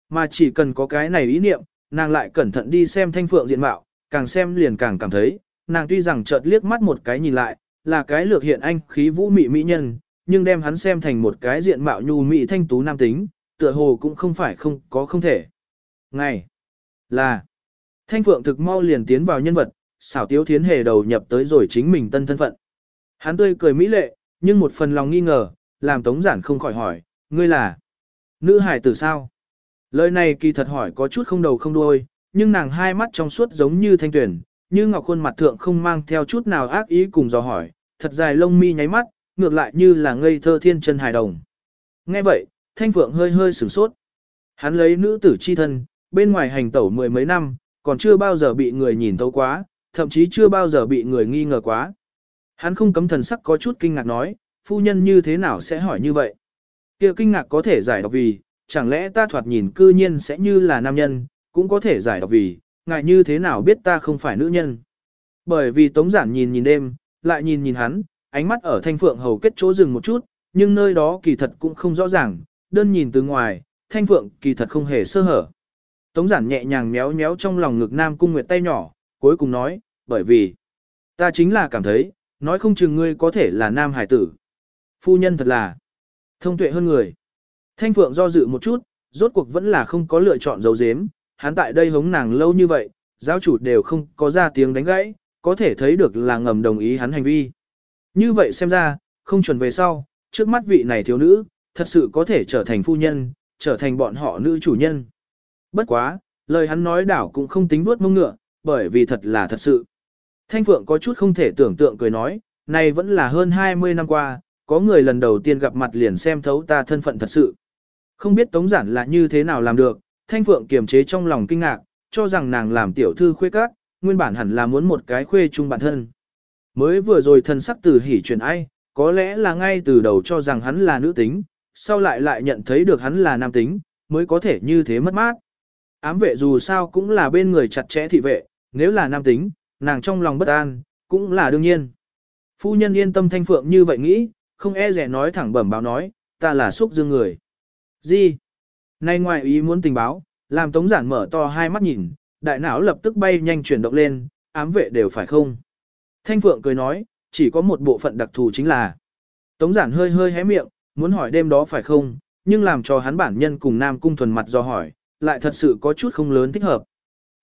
Mà chỉ cần có cái này ý niệm, nàng lại cẩn thận đi xem thanh phượng diện mạo, càng xem liền càng cảm thấy, nàng tuy rằng chợt liếc mắt một cái nhìn lại, là cái lược hiện anh khí vũ mị mỹ nhân, nhưng đem hắn xem thành một cái diện mạo nhu mị thanh tú nam tính, tựa hồ cũng không phải không có không thể. Ngày là Thanh Phượng thực mau liền tiến vào nhân vật, xảo tiếu thiến hề đầu nhập tới rồi chính mình tân thân phận. Hắn tươi cười mỹ lệ, nhưng một phần lòng nghi ngờ, làm Tống Giản không khỏi hỏi, ngươi là nữ hải tử sao? Lời này kỳ thật hỏi có chút không đầu không đuôi, nhưng nàng hai mắt trong suốt giống như thanh tuyển, như ngọc khuôn mặt thượng không mang theo chút nào ác ý cùng dò hỏi, thật dài lông mi nháy mắt, ngược lại như là ngây thơ thiên chân hài đồng. Nghe vậy, Thanh Phượng hơi hơi sửng sốt. Hắn lấy nữ tử chi thân, bên ngoài hành tẩu mười mấy năm, còn chưa bao giờ bị người nhìn thấu quá, thậm chí chưa bao giờ bị người nghi ngờ quá. Hắn không cấm thần sắc có chút kinh ngạc nói, phu nhân như thế nào sẽ hỏi như vậy? kia kinh ngạc có thể giải đọc vì, chẳng lẽ ta thoạt nhìn cư nhiên sẽ như là nam nhân, cũng có thể giải đọc vì, ngại như thế nào biết ta không phải nữ nhân. Bởi vì tống giản nhìn nhìn đêm, lại nhìn nhìn hắn, ánh mắt ở thanh phượng hầu kết chỗ dừng một chút, nhưng nơi đó kỳ thật cũng không rõ ràng, đơn nhìn từ ngoài, thanh phượng kỳ thật không hề sơ hở. Tống giản nhẹ nhàng méo méo trong lòng ngực nam cung nguyệt tay nhỏ, cuối cùng nói, bởi vì, ta chính là cảm thấy, nói không chừng ngươi có thể là nam hải tử. Phu nhân thật là thông tuệ hơn người. Thanh phượng do dự một chút, rốt cuộc vẫn là không có lựa chọn dấu dếm, hắn tại đây hống nàng lâu như vậy, giáo chủ đều không có ra tiếng đánh gãy, có thể thấy được là ngầm đồng ý hắn hành vi. Như vậy xem ra, không chuẩn về sau, trước mắt vị này thiếu nữ, thật sự có thể trở thành phu nhân, trở thành bọn họ nữ chủ nhân. Bất quá, lời hắn nói đảo cũng không tính vuốt mông ngựa, bởi vì thật là thật sự. Thanh Phượng có chút không thể tưởng tượng cười nói, này vẫn là hơn 20 năm qua, có người lần đầu tiên gặp mặt liền xem thấu ta thân phận thật sự. Không biết Tống Giản là như thế nào làm được, Thanh Phượng kiềm chế trong lòng kinh ngạc, cho rằng nàng làm tiểu thư khuê các, nguyên bản hẳn là muốn một cái khuê chung bản thân. Mới vừa rồi thần sắc từ hỉ chuyển ai, có lẽ là ngay từ đầu cho rằng hắn là nữ tính, sau lại lại nhận thấy được hắn là nam tính, mới có thể như thế mất mát. Ám vệ dù sao cũng là bên người chặt chẽ thị vệ, nếu là nam tính, nàng trong lòng bất an, cũng là đương nhiên. Phu nhân yên tâm thanh phượng như vậy nghĩ, không e rẻ nói thẳng bẩm báo nói, ta là xúc dương người. Gì? Nay ngoại ý muốn tình báo, làm tống giản mở to hai mắt nhìn, đại não lập tức bay nhanh chuyển động lên, ám vệ đều phải không? Thanh phượng cười nói, chỉ có một bộ phận đặc thù chính là. Tống giản hơi hơi hé miệng, muốn hỏi đêm đó phải không, nhưng làm cho hắn bản nhân cùng Nam Cung thuần mặt do hỏi, lại thật sự có chút không lớn thích hợp.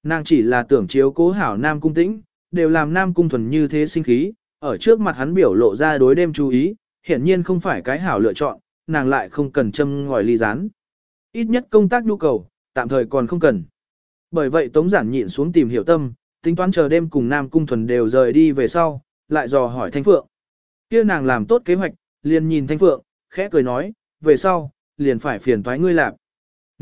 Nàng chỉ là tưởng chiếu cố hảo Nam Cung tĩnh, đều làm Nam Cung thuần như thế sinh khí, ở trước mặt hắn biểu lộ ra đối đêm chú ý, hiển nhiên không phải cái hảo lựa chọn, nàng lại không cần châm ngòi ly rán. Ít nhất công tác nhu cầu, tạm thời còn không cần. Bởi vậy Tống Giản nhịn xuống tìm hiểu tâm, tính toán chờ đêm cùng Nam Cung Thuần đều rời đi về sau, lại dò hỏi Thanh Phượng. Kia nàng làm tốt kế hoạch, liền nhìn Thanh Phượng, khẽ cười nói, về sau, liền phải phiền toái ngươi làm.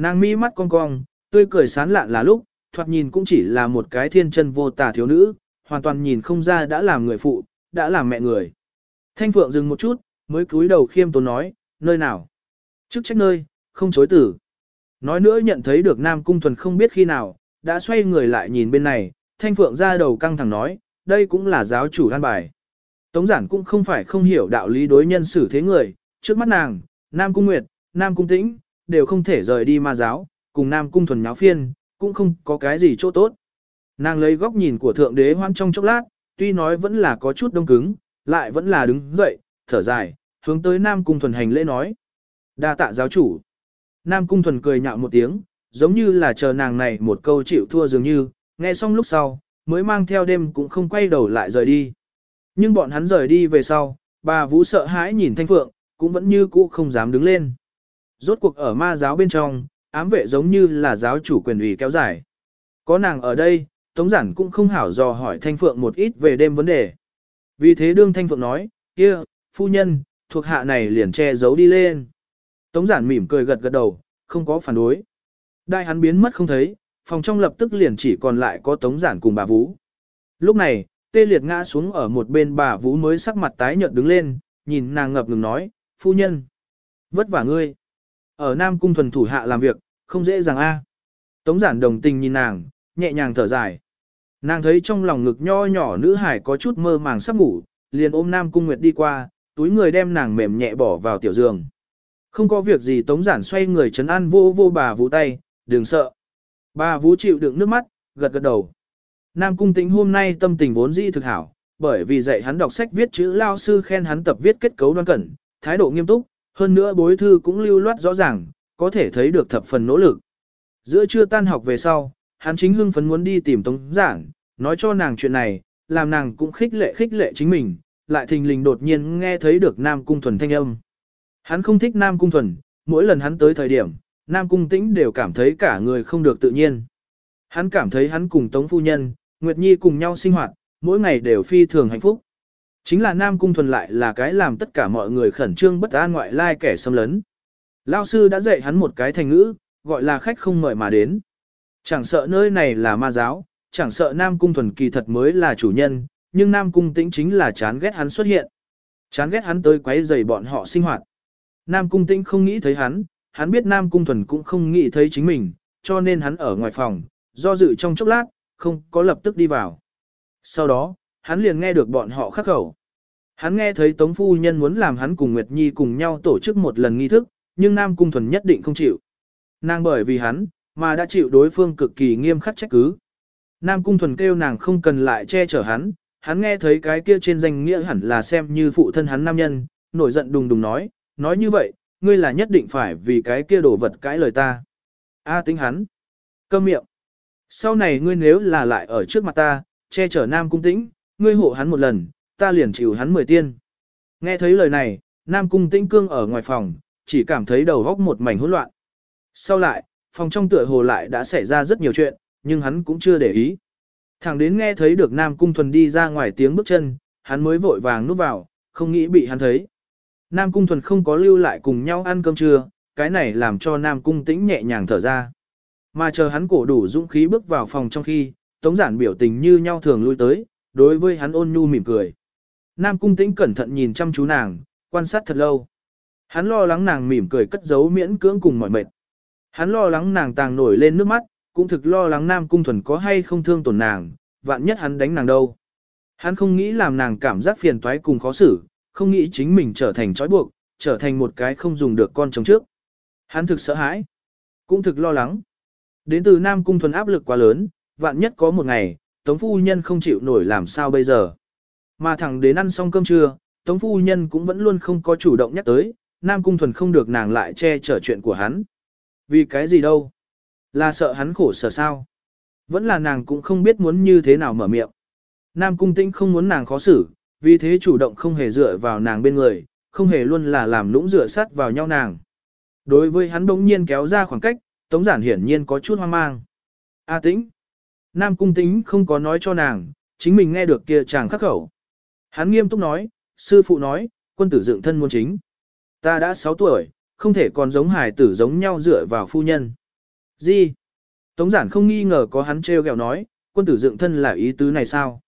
Nàng mi mắt cong cong, tươi cười sán lạn là lúc, thoạt nhìn cũng chỉ là một cái thiên chân vô tà thiếu nữ, hoàn toàn nhìn không ra đã làm người phụ, đã làm mẹ người. Thanh Phượng dừng một chút, mới cúi đầu khiêm tốn nói, nơi nào? Chức trách nơi, không chối tử. Nói nữa nhận thấy được Nam Cung Thuần không biết khi nào, đã xoay người lại nhìn bên này, Thanh Phượng ra đầu căng thẳng nói, đây cũng là giáo chủ an bài. Tống giản cũng không phải không hiểu đạo lý đối nhân xử thế người, trước mắt nàng, Nam Cung Nguyệt, Nam Cung Tĩnh, đều không thể rời đi ma giáo, cùng Nam Cung thuần nháo phiên, cũng không có cái gì chỗ tốt. Nàng lấy góc nhìn của Thượng Đế hoan trong chốc lát, tuy nói vẫn là có chút đông cứng, lại vẫn là đứng dậy, thở dài, hướng tới Nam Cung thuần hành lễ nói. đa tạ giáo chủ. Nam Cung thuần cười nhạo một tiếng, giống như là chờ nàng này một câu chịu thua dường như, nghe xong lúc sau, mới mang theo đêm cũng không quay đầu lại rời đi. Nhưng bọn hắn rời đi về sau, bà Vũ sợ hãi nhìn Thanh Phượng, cũng vẫn như cũ không dám đứng lên. Rốt cuộc ở ma giáo bên trong, ám vệ giống như là giáo chủ quyền ủy kéo dài. Có nàng ở đây, Tống Giản cũng không hảo dò hỏi Thanh Phượng một ít về đêm vấn đề. Vì thế đương Thanh Phượng nói, kia, phu nhân, thuộc hạ này liền che giấu đi lên. Tống Giản mỉm cười gật gật đầu, không có phản đối. Đại hắn biến mất không thấy, phòng trong lập tức liền chỉ còn lại có Tống Giản cùng bà Vũ. Lúc này, tê liệt ngã xuống ở một bên bà Vũ mới sắc mặt tái nhợt đứng lên, nhìn nàng ngập ngừng nói, phu nhân. Vất vả ngươi. Ở Nam Cung thuần thủ hạ làm việc, không dễ dàng a. Tống giản đồng tình nhìn nàng, nhẹ nhàng thở dài. Nàng thấy trong lòng ngực nho nhỏ nữ hải có chút mơ màng sắp ngủ, liền ôm Nam Cung Nguyệt đi qua, túi người đem nàng mềm nhẹ bỏ vào tiểu giường. Không có việc gì Tống giản xoay người chấn an vô vô bà vũ tay, đừng sợ. Bà vũ chịu đựng nước mắt, gật gật đầu. Nam Cung Tĩnh hôm nay tâm tình vốn dĩ thực hảo, bởi vì dạy hắn đọc sách viết chữ lao sư khen hắn tập viết kết cấu đoan cẩn, thái độ nghiêm túc, hơn nữa bối thư cũng lưu loát rõ ràng, có thể thấy được thập phần nỗ lực. Giữa trưa tan học về sau, hắn chính hưng phấn muốn đi tìm Tống Giản, nói cho nàng chuyện này, làm nàng cũng khích lệ khích lệ chính mình, lại thình lình đột nhiên nghe thấy được Nam Cung Thuần thanh âm. Hắn không thích Nam Cung Thuần, mỗi lần hắn tới thời điểm, Nam Cung Tĩnh đều cảm thấy cả người không được tự nhiên. Hắn cảm thấy hắn cùng Tống Phu Nhân, Nguyệt Nhi cùng nhau sinh hoạt, mỗi ngày đều phi thường hạnh phúc. Chính là Nam Cung Thuần lại là cái làm tất cả mọi người khẩn trương bất an ngoại lai kẻ xâm lấn. Lao sư đã dạy hắn một cái thành ngữ, gọi là khách không mời mà đến. Chẳng sợ nơi này là ma giáo, chẳng sợ Nam Cung Thuần kỳ thật mới là chủ nhân, nhưng Nam Cung Tĩnh chính là chán ghét hắn xuất hiện. Chán ghét hắn tới quấy rầy bọn họ sinh hoạt. Nam Cung Tĩnh không nghĩ thấy hắn, hắn biết Nam Cung Thuần cũng không nghĩ thấy chính mình, cho nên hắn ở ngoài phòng, do dự trong chốc lát, không có lập tức đi vào. Sau đó, hắn liền nghe được bọn họ khắc khẩu. Hắn nghe thấy Tống Phu Nhân muốn làm hắn cùng Nguyệt Nhi cùng nhau tổ chức một lần nghi thức, nhưng Nam Cung Thuần nhất định không chịu. Nàng bởi vì hắn, mà đã chịu đối phương cực kỳ nghiêm khắc trách cứ. Nam Cung Thuần kêu nàng không cần lại che chở hắn, hắn nghe thấy cái kia trên danh nghĩa hẳn là xem như phụ thân hắn nam nhân, nổi giận đùng đùng nói, nói như vậy, ngươi là nhất định phải vì cái kia đổ vật cãi lời ta. A tính hắn. Câm miệng. Sau này ngươi nếu là lại ở trước mặt ta, che chở Nam Cung Tĩnh, ngươi hộ hắn một lần, ta liền chịu hắn mười tiên. Nghe thấy lời này, Nam Cung Tĩnh cương ở ngoài phòng, chỉ cảm thấy đầu góc một mảnh hỗn loạn. Sau lại, phòng trong tựa hồ lại đã xảy ra rất nhiều chuyện, nhưng hắn cũng chưa để ý. Thẳng đến nghe thấy được Nam Cung Thuần đi ra ngoài tiếng bước chân, hắn mới vội vàng núp vào, không nghĩ bị hắn thấy. Nam Cung Thuần không có lưu lại cùng nhau ăn cơm trưa, cái này làm cho Nam Cung tĩnh nhẹ nhàng thở ra. Mà chờ hắn cổ đủ dũng khí bước vào phòng trong khi, Tống giản biểu tình như nhau thường lui tới, đối với hắn ôn nhu mỉm cười. Nam Cung tĩnh cẩn thận nhìn chăm chú nàng, quan sát thật lâu. Hắn lo lắng nàng mỉm cười cất giấu miễn cưỡng cùng mọi mệt. Hắn lo lắng nàng tàng nổi lên nước mắt, cũng thực lo lắng Nam Cung Thuần có hay không thương tổn nàng, vạn nhất hắn đánh nàng đâu. Hắn không nghĩ làm nàng cảm giác phiền toái cùng khó xử, không nghĩ chính mình trở thành trói buộc, trở thành một cái không dùng được con chồng trước. Hắn thực sợ hãi, cũng thực lo lắng. Đến từ Nam Cung Thuần áp lực quá lớn, vạn nhất có một ngày, Tống Phu Nhân không chịu nổi làm sao bây giờ. Mà thẳng đến ăn xong cơm trưa, Tống Phu Nhân cũng vẫn luôn không có chủ động nhắc tới, Nam Cung Thuần không được nàng lại che chở chuyện của hắn. Vì cái gì đâu? Là sợ hắn khổ sở sao? Vẫn là nàng cũng không biết muốn như thế nào mở miệng. Nam Cung Tĩnh không muốn nàng khó xử, vì thế chủ động không hề dựa vào nàng bên người, không hề luôn là làm lũng dựa sát vào nhau nàng. Đối với hắn bỗng nhiên kéo ra khoảng cách, Tống Giản hiển nhiên có chút hoang mang. A Tĩnh. Nam Cung Tĩnh không có nói cho nàng, chính mình nghe được kia chàng khắc khẩu. Hắn nghiêm túc nói, sư phụ nói, quân tử dựng thân muốn chính. Ta đã 6 tuổi, không thể còn giống hài tử giống nhau dựa vào phu nhân. Gì? Tống giản không nghi ngờ có hắn treo gẹo nói, quân tử dựng thân là ý tứ này sao?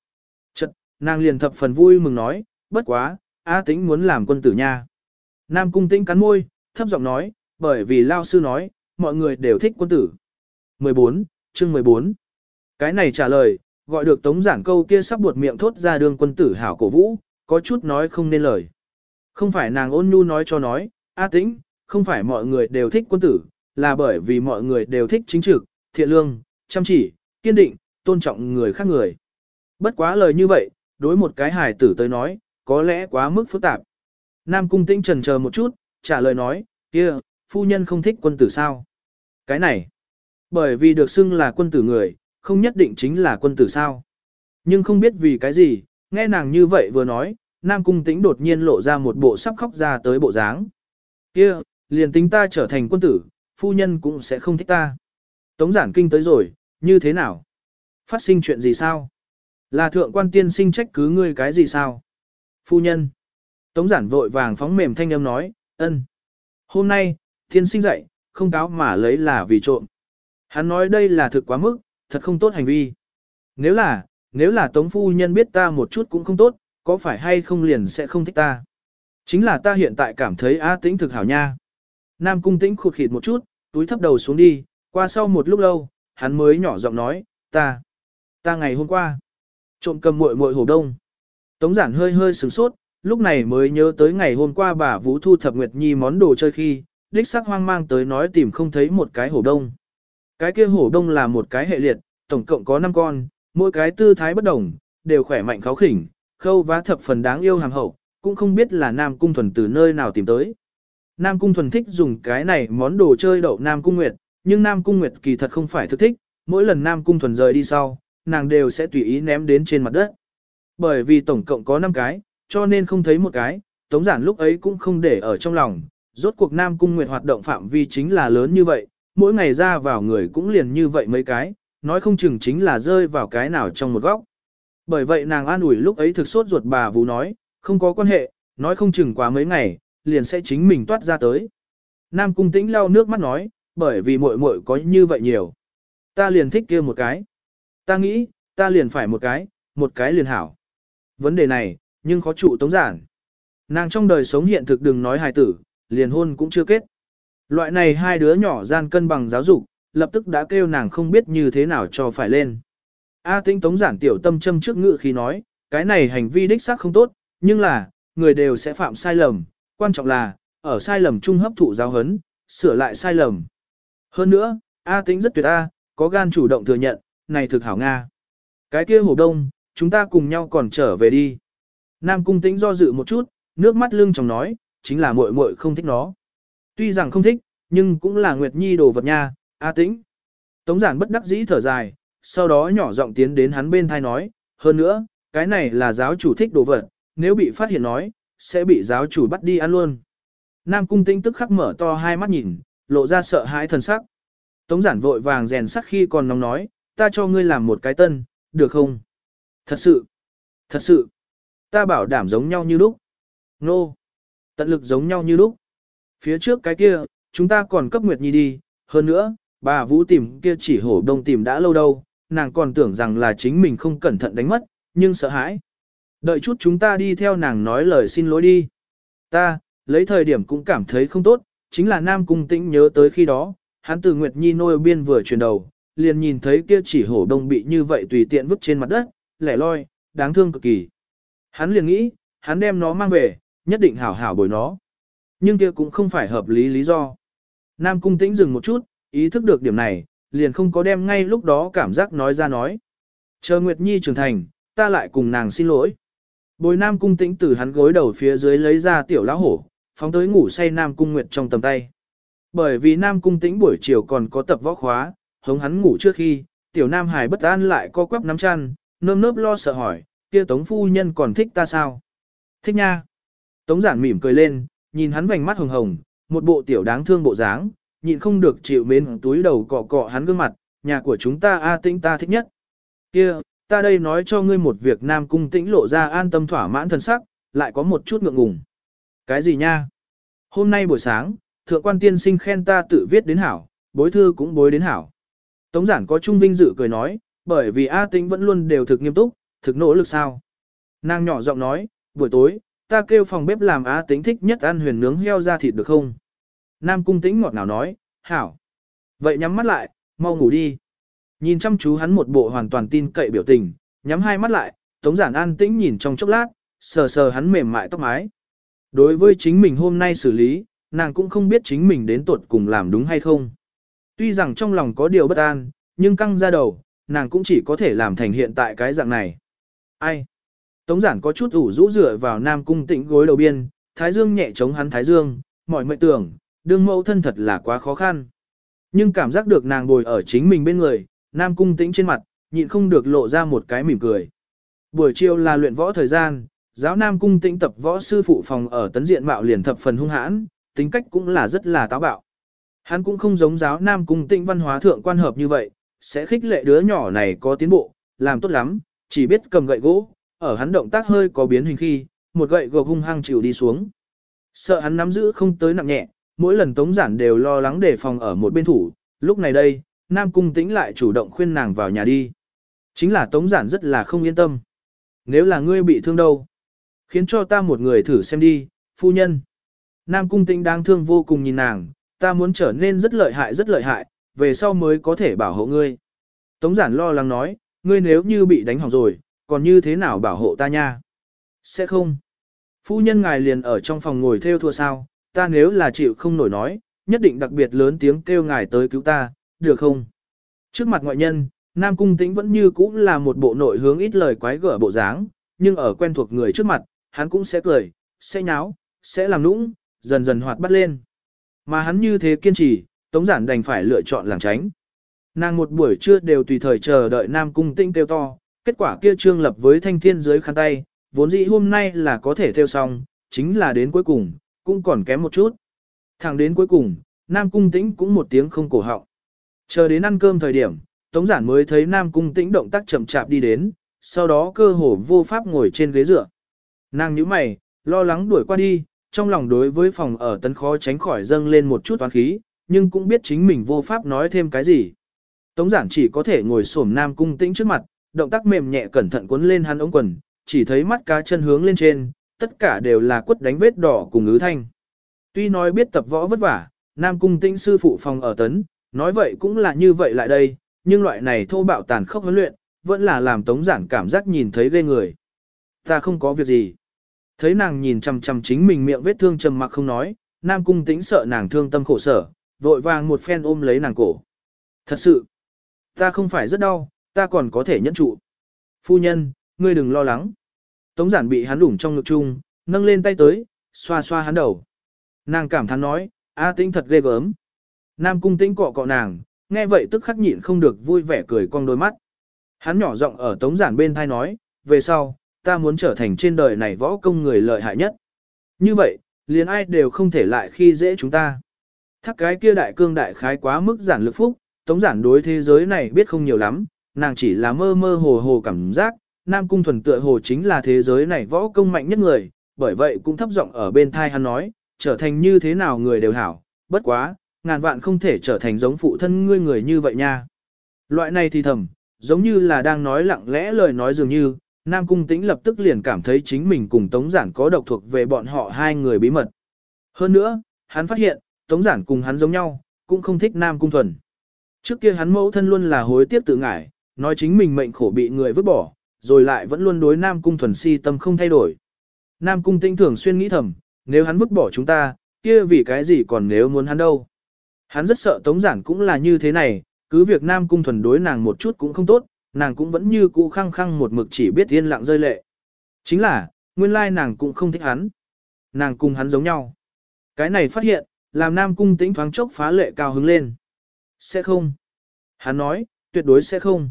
Chật, nàng liền thập phần vui mừng nói, bất quá, A tĩnh muốn làm quân tử nha. Nam cung tĩnh cắn môi, thấp giọng nói, bởi vì lao sư nói, mọi người đều thích quân tử. 14, chương 14. Cái này trả lời, gọi được tống giản câu kia sắp buột miệng thốt ra đường quân tử hảo cổ vũ, có chút nói không nên lời. Không phải nàng ôn nhu nói cho nói, A tĩnh, không phải mọi người đều thích quân tử, là bởi vì mọi người đều thích chính trực, thiện lương, chăm chỉ, kiên định, tôn trọng người khác người. Bất quá lời như vậy, đối một cái hài tử tới nói, có lẽ quá mức phức tạp. Nam cung tĩnh trần chờ một chút, trả lời nói, kia, phu nhân không thích quân tử sao? Cái này, bởi vì được xưng là quân tử người, không nhất định chính là quân tử sao. Nhưng không biết vì cái gì, nghe nàng như vậy vừa nói, Nam cung tĩnh đột nhiên lộ ra một bộ sắp khóc ra tới bộ dáng. Kia, liền tính ta trở thành quân tử, phu nhân cũng sẽ không thích ta. Tống giản kinh tới rồi, như thế nào? Phát sinh chuyện gì sao? Là thượng quan tiên sinh trách cứ ngươi cái gì sao? Phu nhân. Tống giản vội vàng phóng mềm thanh âm nói, ân. Hôm nay, tiên sinh dậy, không cáo mà lấy là vì trộm. Hắn nói đây là thực quá mức, thật không tốt hành vi. Nếu là, nếu là tống phu nhân biết ta một chút cũng không tốt, có phải hay không liền sẽ không thích ta. Chính là ta hiện tại cảm thấy á tĩnh thực hảo nha. Nam cung tĩnh khụt khịt một chút, túi thấp đầu xuống đi, qua sau một lúc lâu, hắn mới nhỏ giọng nói, ta, ta ngày hôm qua, trộm cầm muội muội hổ đông. Tống giản hơi hơi sửng sốt, lúc này mới nhớ tới ngày hôm qua bà Vũ thu thập Nguyệt Nhi món đồ chơi khi, đích sắc hoang mang tới nói tìm không thấy một cái hổ đông. Cái kia hổ đông là một cái hệ liệt, tổng cộng có 5 con, mỗi cái tư thái bất đồng, đều khỏe mạnh kháo khỉnh, khâu vá thập phần đáng yêu hàm hậu, cũng không biết là Nam Cung Thuần từ nơi nào tìm tới. Nam Cung Thuần thích dùng cái này món đồ chơi đậu Nam Cung Nguyệt, nhưng Nam Cung Nguyệt kỳ thật không phải thực thích, mỗi lần Nam Cung Thuần rời đi sau, nàng đều sẽ tùy ý ném đến trên mặt đất. Bởi vì tổng cộng có 5 cái, cho nên không thấy một cái, Tống Giản lúc ấy cũng không để ở trong lòng, rốt cuộc Nam Cung Nguyệt hoạt động phạm vi chính là lớn như vậy, mỗi ngày ra vào người cũng liền như vậy mấy cái, nói không chừng chính là rơi vào cái nào trong một góc. Bởi vậy nàng an ủi lúc ấy thực sốt ruột bà Vũ nói, không có quan hệ, nói không chừng quá mấy ngày, liền sẽ chính mình toát ra tới. Nam cung tĩnh lau nước mắt nói, bởi vì muội muội có như vậy nhiều. Ta liền thích kia một cái. Ta nghĩ, ta liền phải một cái, một cái liền hảo. Vấn đề này, nhưng khó trụ tống giản. Nàng trong đời sống hiện thực đừng nói hài tử, liền hôn cũng chưa kết. Loại này hai đứa nhỏ gian cân bằng giáo dục, lập tức đã kêu nàng không biết như thế nào cho phải lên. A tinh tống giản tiểu tâm châm trước ngự khi nói, cái này hành vi đích xác không tốt, nhưng là, người đều sẽ phạm sai lầm, quan trọng là, ở sai lầm chung hấp thụ giáo hấn, sửa lại sai lầm. Hơn nữa, A tính rất tuyệt A, có gan chủ động thừa nhận, này thực hảo Nga. Cái kia hồ đông, chúng ta cùng nhau còn trở về đi. Nam cung tĩnh do dự một chút, nước mắt lưng trong nói, chính là muội muội không thích nó. Tuy rằng không thích, nhưng cũng là Nguyệt Nhi đồ vật nha, A tĩnh. Tống giản bất đắc dĩ thở dài, sau đó nhỏ giọng tiến đến hắn bên thai nói, hơn nữa, cái này là giáo chủ thích đồ vật, nếu bị phát hiện nói, sẽ bị giáo chủ bắt đi ăn luôn. Nam cung tĩnh tức khắc mở to hai mắt nhìn, lộ ra sợ hãi thần sắc. Tống giản vội vàng rèn sắc khi còn nóng nói, ta cho ngươi làm một cái tân, được không? Thật sự, thật sự, ta bảo đảm giống nhau như lúc. Nô, no. tận lực giống nhau như lúc. Phía trước cái kia, chúng ta còn cấp Nguyệt Nhi đi, hơn nữa, bà Vũ tìm kia chỉ hổ đông tìm đã lâu đâu, nàng còn tưởng rằng là chính mình không cẩn thận đánh mất, nhưng sợ hãi. Đợi chút chúng ta đi theo nàng nói lời xin lỗi đi. Ta, lấy thời điểm cũng cảm thấy không tốt, chính là Nam Cung Tĩnh nhớ tới khi đó, hắn từ Nguyệt Nhi nôi biên vừa chuyển đầu, liền nhìn thấy kia chỉ hổ đông bị như vậy tùy tiện vứt trên mặt đất, lẻ loi, đáng thương cực kỳ. Hắn liền nghĩ, hắn đem nó mang về, nhất định hảo hảo bồi nó. Nhưng kia cũng không phải hợp lý lý do. Nam Cung Tĩnh dừng một chút, ý thức được điểm này, liền không có đem ngay lúc đó cảm giác nói ra nói. Chờ Nguyệt Nhi trưởng thành, ta lại cùng nàng xin lỗi. Bồi Nam Cung Tĩnh từ hắn gối đầu phía dưới lấy ra tiểu lão hổ, phóng tới ngủ say Nam Cung Nguyệt trong tầm tay. Bởi vì Nam Cung Tĩnh buổi chiều còn có tập võ khóa, hống hắn ngủ trước khi, tiểu Nam Hải bất an lại co quắp nắm chăn, nơm nớp lo sợ hỏi, kia Tống phu nhân còn thích ta sao? Thích nha. Tống giản mỉm cười lên, nhìn hắn vành mắt hồng hồng, một bộ tiểu đáng thương bộ dáng, nhịn không được chịu mến túi đầu cọ cọ hắn gương mặt, nhà của chúng ta A Tĩnh ta thích nhất. Kia, ta đây nói cho ngươi một việc Nam Cung Tĩnh lộ ra an tâm thỏa mãn thần sắc, lại có một chút ngượng ngùng. Cái gì nha? Hôm nay buổi sáng, thượng quan tiên sinh khen ta tự viết đến hảo, bối thư cũng bối đến hảo. Tống giản có trung vinh dự cười nói, bởi vì A Tĩnh vẫn luôn đều thực nghiêm túc, thực nỗ lực sao. Nàng nhỏ giọng nói, buổi tối, ta kêu phòng bếp làm á Tĩnh thích nhất ăn huyền nướng heo ra thịt được không? Nam cung tĩnh ngọt ngào nói, hảo. Vậy nhắm mắt lại, mau ngủ đi. Nhìn chăm chú hắn một bộ hoàn toàn tin cậy biểu tình, nhắm hai mắt lại, tống giản an tĩnh nhìn trong chốc lát, sờ sờ hắn mềm mại tóc mái. Đối với chính mình hôm nay xử lý, nàng cũng không biết chính mình đến tuột cùng làm đúng hay không. Tuy rằng trong lòng có điều bất an, nhưng căng ra đầu, nàng cũng chỉ có thể làm thành hiện tại cái dạng này. Ai? Tống giản có chút ủ rũ rửa vào nam cung tĩnh gối đầu biên, thái dương nhẹ chống hắn thái dương, mọi mệnh tưởng, đương mẫu thân thật là quá khó khăn. Nhưng cảm giác được nàng bồi ở chính mình bên người, nam cung tĩnh trên mặt, nhịn không được lộ ra một cái mỉm cười. Buổi chiều là luyện võ thời gian, giáo nam cung tĩnh tập võ sư phụ phòng ở tấn diện mạo liền thập phần hung hãn, tính cách cũng là rất là táo bạo. Hắn cũng không giống giáo nam cung tĩnh văn hóa thượng quan hợp như vậy, sẽ khích lệ đứa nhỏ này có tiến bộ, làm tốt lắm, chỉ biết cầm gậy gỗ, ở hắn động tác hơi có biến hình khi, một gậy gộc hung hăng chịu đi xuống. Sợ hắn nắm giữ không tới nặng nhẹ, mỗi lần tống giản đều lo lắng đề phòng ở một bên thủ, lúc này đây, Nam Cung Tĩnh lại chủ động khuyên nàng vào nhà đi. Chính là tống giản rất là không yên tâm. Nếu là ngươi bị thương đâu? Khiến cho ta một người thử xem đi, phu nhân. Nam Cung Tĩnh đang thương vô cùng nhìn nàng, ta muốn trở nên rất lợi hại rất lợi hại, về sau mới có thể bảo hộ ngươi. Tống giản lo lắng nói, ngươi nếu như bị đánh hỏng rồi, còn như thế nào bảo hộ ta nha? Sẽ không. Phu nhân ngài liền ở trong phòng ngồi theo thua sao, ta nếu là chịu không nổi nói, nhất định đặc biệt lớn tiếng kêu ngài tới cứu ta, được không? Trước mặt ngoại nhân, Nam Cung Tĩnh vẫn như cũ là một bộ nội hướng ít lời quái gở bộ dáng, nhưng ở quen thuộc người trước mặt, hắn cũng sẽ cười, sẽ nháo, sẽ làm nũng, dần dần hoạt bắt lên. Mà hắn như thế kiên trì, Tống Giản đành phải lựa chọn làng tránh. Nàng một buổi trưa đều tùy thời chờ đợi Nam Cung Tĩnh kêu to, kết quả kia trương lập với thanh thiên dưới khăn tay, vốn dĩ hôm nay là có thể theo xong, chính là đến cuối cùng, cũng còn kém một chút. Thẳng đến cuối cùng, Nam Cung Tĩnh cũng một tiếng không cổ họng. Chờ đến ăn cơm thời điểm, Tống giản mới thấy Nam Cung Tĩnh động tác chậm chạp đi đến, sau đó cơ hồ vô pháp ngồi trên ghế dựa. Nàng nhíu mày, lo lắng đuổi qua đi, trong lòng đối với phòng ở tấn khó tránh khỏi dâng lên một chút toán khí, nhưng cũng biết chính mình vô pháp nói thêm cái gì. Tống giản chỉ có thể ngồi xổm Nam Cung Tĩnh trước mặt, động tác mềm nhẹ cẩn thận cuốn lên hắn ống quần, chỉ thấy mắt cá chân hướng lên trên, tất cả đều là quất đánh vết đỏ cùng ứ thanh. Tuy nói biết tập võ vất vả, Nam Cung Tĩnh sư phụ phòng ở tấn, nói vậy cũng là như vậy lại đây, nhưng loại này thô bạo tàn khốc huấn luyện, vẫn là làm Tống Giản cảm giác nhìn thấy ghê người. Ta không có việc gì. Thấy nàng nhìn chằm chằm chính mình miệng vết thương trầm mặc không nói, Nam Cung Tĩnh sợ nàng thương tâm khổ sở, vội vàng một phen ôm lấy nàng cổ. Thật sự, ta không phải rất đau, ta còn có thể nhẫn trụ. Phu nhân, ngươi đừng lo lắng. Tống giản bị hắn đủng trong ngực chung, nâng lên tay tới, xoa xoa hắn đầu. Nàng cảm thán nói, A tĩnh thật ghê gớm. Nam cung tĩnh cọ cọ nàng, nghe vậy tức khắc nhịn không được vui vẻ cười cong đôi mắt. Hắn nhỏ giọng ở tống giản bên thai nói, về sau, ta muốn trở thành trên đời này võ công người lợi hại nhất. Như vậy, liền ai đều không thể lại khi dễ chúng ta. Thắc cái kia đại cương đại khái quá mức giản lực phúc, tống giản đối thế giới này biết không nhiều lắm, nàng chỉ là mơ mơ hồ hồ cảm giác, Nam Cung Thuần tựa hồ chính là thế giới này võ công mạnh nhất người, bởi vậy cũng thấp giọng ở bên thai hắn nói, trở thành như thế nào người đều hảo, bất quá, ngàn vạn không thể trở thành giống phụ thân ngươi người như vậy nha. Loại này thì thầm, giống như là đang nói lặng lẽ lời nói dường như, Nam Cung Tĩnh lập tức liền cảm thấy chính mình cùng Tống Giản có độc thuộc về bọn họ hai người bí mật. Hơn nữa, hắn phát hiện, Tống Giản cùng hắn giống nhau, cũng không thích Nam Cung Thuần. Trước kia hắn mẫu thân luôn là hối tiếc tự ngải nói chính mình mệnh khổ bị người vứt bỏ, rồi lại vẫn luôn đối Nam Cung thuần si tâm không thay đổi. Nam Cung tinh thường xuyên nghĩ thầm, nếu hắn vứt bỏ chúng ta, kia vì cái gì còn nếu muốn hắn đâu. Hắn rất sợ Tống Giản cũng là như thế này, cứ việc Nam Cung thuần đối nàng một chút cũng không tốt, nàng cũng vẫn như cũ khăng khăng một mực chỉ biết yên lặng rơi lệ. Chính là, nguyên lai nàng cũng không thích hắn. Nàng cùng hắn giống nhau. Cái này phát hiện, làm Nam Cung tĩnh thoáng chốc phá lệ cao hứng lên. Sẽ không. Hắn nói, tuyệt đối sẽ không.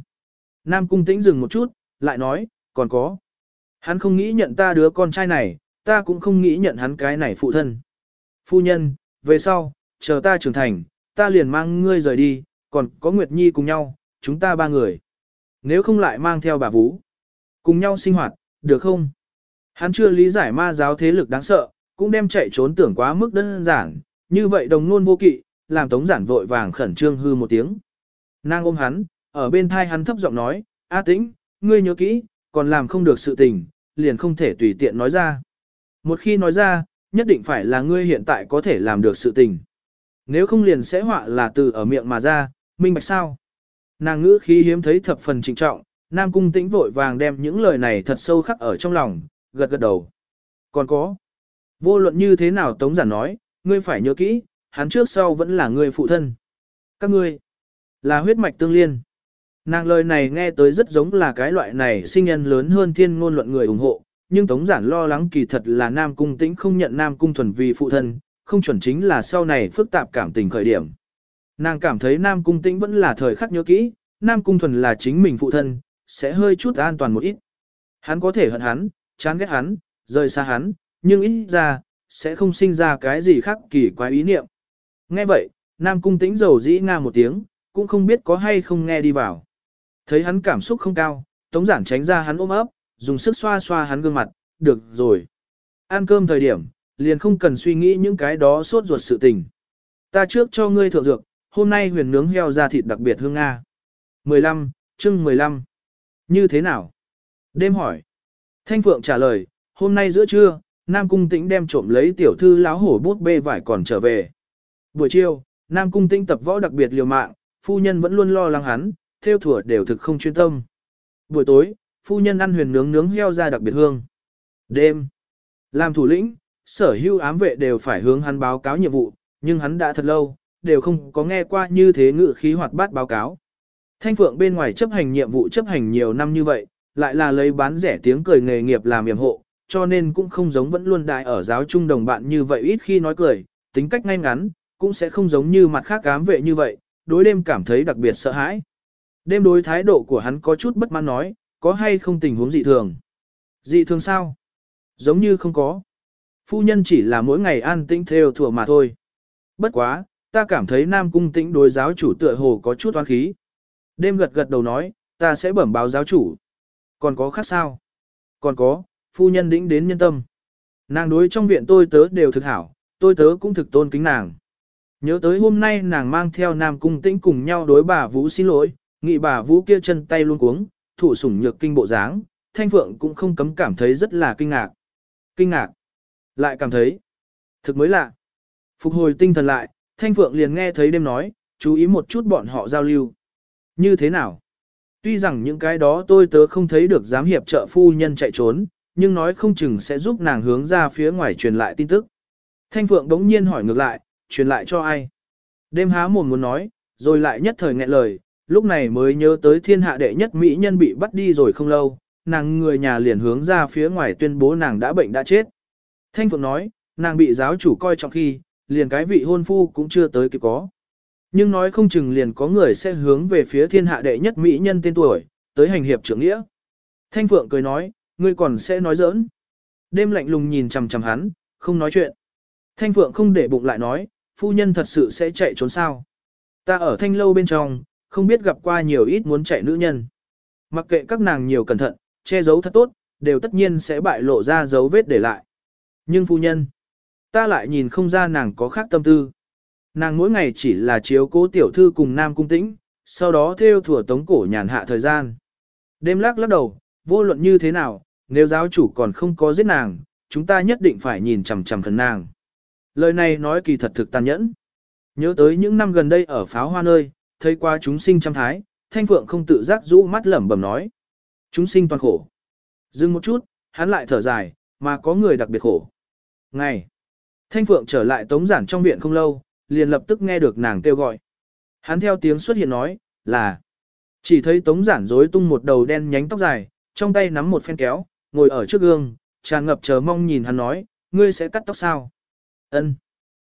Nam Cung tĩnh dừng một chút, lại nói, còn có. Hắn không nghĩ nhận ta đứa con trai này, ta cũng không nghĩ nhận hắn cái này phụ thân. Phu nhân, về sau, chờ ta trưởng thành, ta liền mang ngươi rời đi, còn có Nguyệt Nhi cùng nhau, chúng ta ba người. Nếu không lại mang theo bà Vũ, cùng nhau sinh hoạt, được không? Hắn chưa lý giải ma giáo thế lực đáng sợ, cũng đem chạy trốn tưởng quá mức đơn giản, như vậy đồng nôn vô kỵ, làm tống giản vội vàng khẩn trương hư một tiếng. Nàng ôm hắn, ở bên thai hắn thấp giọng nói, A tĩnh, ngươi nhớ kỹ, còn làm không được sự tình, liền không thể tùy tiện nói ra. Một khi nói ra, nhất định phải là ngươi hiện tại có thể làm được sự tình. Nếu không liền sẽ họa là từ ở miệng mà ra, minh bạch sao. Nàng ngữ khí hiếm thấy thập phần trịnh trọng, Nam Cung tĩnh vội vàng đem những lời này thật sâu khắc ở trong lòng, gật gật đầu. Còn có, vô luận như thế nào Tống Giản nói, ngươi phải nhớ kỹ, hắn trước sau vẫn là ngươi phụ thân. Các ngươi, là huyết mạch tương liên. Nàng lời này nghe tới rất giống là cái loại này sinh nhân lớn hơn thiên ngôn luận người ủng hộ, nhưng Tống Giản lo lắng kỳ thật là Nam Cung Tĩnh không nhận Nam Cung Thuần vì phụ thân, không chuẩn chính là sau này phức tạp cảm tình khởi điểm. Nàng cảm thấy Nam Cung Tĩnh vẫn là thời khắc nhớ kỹ, Nam Cung Thuần là chính mình phụ thân, sẽ hơi chút an toàn một ít. Hắn có thể hận hắn, chán ghét hắn, rời xa hắn, nhưng ít ra, sẽ không sinh ra cái gì khác kỳ quái ý niệm. Nghe vậy, Nam Cung Tĩnh rầu dĩ nga một tiếng, cũng không biết có hay không nghe đi vào. Thấy hắn cảm xúc không cao, Tống Giản tránh ra hắn ôm ấp, dùng sức xoa xoa hắn gương mặt, được rồi. Ăn cơm thời điểm, liền không cần suy nghĩ những cái đó suốt ruột sự tình. Ta trước cho ngươi thượng dược, hôm nay huyền nướng heo ra thịt đặc biệt hương Nga. 15, chương 15. Như thế nào? Đêm hỏi. Thanh Phượng trả lời, hôm nay giữa trưa, Nam Cung Tĩnh đem trộm lấy tiểu thư láo hổ bút bê vải còn trở về. Buổi chiều, Nam Cung Tĩnh tập võ đặc biệt liều mạng, phu nhân vẫn luôn lo lắng hắn, theo thủa đều thực không chuyên tâm. Buổi tối, phu nhân ăn huyền nướng nướng heo ra đặc biệt hương. Đêm, làm thủ lĩnh, sở hưu ám vệ đều phải hướng hắn báo cáo nhiệm vụ, nhưng hắn đã thật lâu, đều không có nghe qua như thế ngự khí hoạt bát báo cáo. Thanh Phượng bên ngoài chấp hành nhiệm vụ chấp hành nhiều năm như vậy, lại là lấy bán rẻ tiếng cười nghề nghiệp làm yểm hộ, cho nên cũng không giống vẫn luôn đại ở giáo trung đồng bạn như vậy ít khi nói cười, tính cách ngay ngắn, cũng sẽ không giống như mặt khác ám vệ như vậy, đối đêm cảm thấy đặc biệt sợ hãi. Đêm đối thái độ của hắn có chút bất mãn nói, có hay không tình huống dị thường? Dị thường sao? Giống như không có. Phu nhân chỉ là mỗi ngày an tĩnh theo thừa mà thôi. Bất quá, ta cảm thấy Nam Cung tĩnh đối giáo chủ tựa hồ có chút oán khí. Đêm gật gật đầu nói, ta sẽ bẩm báo giáo chủ. Còn có khác sao? Còn có, phu nhân đĩnh đến nhân tâm. Nàng đối trong viện tôi tớ đều thực hảo, tôi tớ cũng thực tôn kính nàng. Nhớ tới hôm nay nàng mang theo Nam Cung Tĩnh cùng nhau đối bà Vũ xin lỗi, nghị bà Vũ kia chân tay luôn cuống, thủ sủng nhược kinh bộ dáng, Thanh Phượng cũng không cấm cảm thấy rất là kinh ngạc. Kinh ngạc. Lại cảm thấy. Thực mới lạ. Phục hồi tinh thần lại, Thanh Phượng liền nghe thấy đêm nói, chú ý một chút bọn họ giao lưu. Như thế nào? Tuy rằng những cái đó tôi tớ không thấy được giám hiệp trợ phu nhân chạy trốn, nhưng nói không chừng sẽ giúp nàng hướng ra phía ngoài truyền lại tin tức. Thanh Phượng đống nhiên hỏi ngược lại, truyền lại cho ai? Đêm há mồm muốn nói, rồi lại nhất thời nghẹn lời, lúc này mới nhớ tới thiên hạ đệ nhất mỹ nhân bị bắt đi rồi không lâu, nàng người nhà liền hướng ra phía ngoài tuyên bố nàng đã bệnh đã chết. Thanh Phượng nói, nàng bị giáo chủ coi trọng khi, liền cái vị hôn phu cũng chưa tới kịp có. Nhưng nói không chừng liền có người sẽ hướng về phía thiên hạ đệ nhất mỹ nhân tên tuổi, tới hành hiệp trưởng nghĩa. Thanh Phượng cười nói, ngươi còn sẽ nói giỡn. Đêm lạnh lùng nhìn chằm chằm hắn, không nói chuyện. Thanh Phượng không để bụng lại nói, phu nhân thật sự sẽ chạy trốn sao. Ta ở thanh lâu bên trong, không biết gặp qua nhiều ít muốn chạy nữ nhân. Mặc kệ các nàng nhiều cẩn thận, che giấu thật tốt, đều tất nhiên sẽ bại lộ ra dấu vết để lại. Nhưng phu nhân, ta lại nhìn không ra nàng có khác tâm tư. Nàng mỗi ngày chỉ là chiếu cố tiểu thư cùng nam cung tĩnh, sau đó theo thủa tống cổ nhàn hạ thời gian. Đêm lắc lắc đầu, vô luận như thế nào, nếu giáo chủ còn không có giết nàng, chúng ta nhất định phải nhìn chằm chằm thần nàng. Lời này nói kỳ thật thực tàn nhẫn. Nhớ tới những năm gần đây ở pháo hoa nơi, thấy qua chúng sinh trăm thái, thanh phượng không tự giác rũ mắt lẩm bẩm nói. Chúng sinh toàn khổ. Dừng một chút, hắn lại thở dài, mà có người đặc biệt khổ. Ngày. Thanh phượng trở lại tống giản trong viện không lâu, liền lập tức nghe được nàng kêu gọi. Hắn theo tiếng xuất hiện nói, là. Chỉ thấy tống giản rối tung một đầu đen nhánh tóc dài, trong tay nắm một phen kéo, ngồi ở trước gương, tràn ngập chờ mong nhìn hắn nói, ngươi sẽ cắt tóc sao? Ân.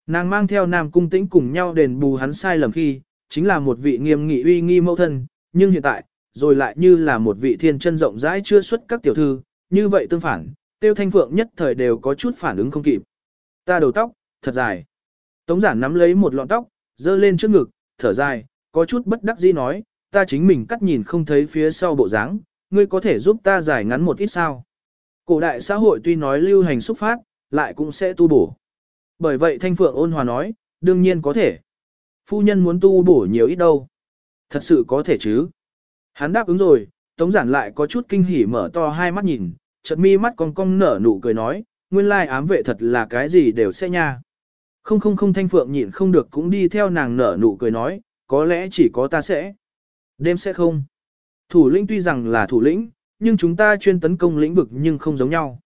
Nàng mang theo nam cung tĩnh cùng nhau đền bù hắn sai lầm khi, chính là một vị nghiêm nghị uy nghi mẫu thân, nhưng hiện tại, rồi lại như là một vị thiên chân rộng rãi chưa xuất các tiểu thư, như vậy tương phản, tiêu thanh phượng nhất thời đều có chút phản ứng không kịp. Ta đầu tóc, thật dài. Tống giản nắm lấy một lọn tóc, dơ lên trước ngực, thở dài, có chút bất đắc dĩ nói, ta chính mình cắt nhìn không thấy phía sau bộ dáng, ngươi có thể giúp ta giải ngắn một ít sao. Cổ đại xã hội tuy nói lưu hành xúc phát, lại cũng sẽ tu bổ. Bởi vậy Thanh Phượng ôn hòa nói, đương nhiên có thể. Phu nhân muốn tu bổ nhiều ít đâu. Thật sự có thể chứ. Hắn đáp ứng rồi, Tống giản lại có chút kinh hỉ mở to hai mắt nhìn, chợt mi mắt cong cong nở nụ cười nói, nguyên lai ám vệ thật là cái gì đều sẽ nha. Không không không Thanh Phượng nhịn không được cũng đi theo nàng nở nụ cười nói, có lẽ chỉ có ta sẽ. Đêm sẽ không. Thủ lĩnh tuy rằng là thủ lĩnh, nhưng chúng ta chuyên tấn công lĩnh vực nhưng không giống nhau.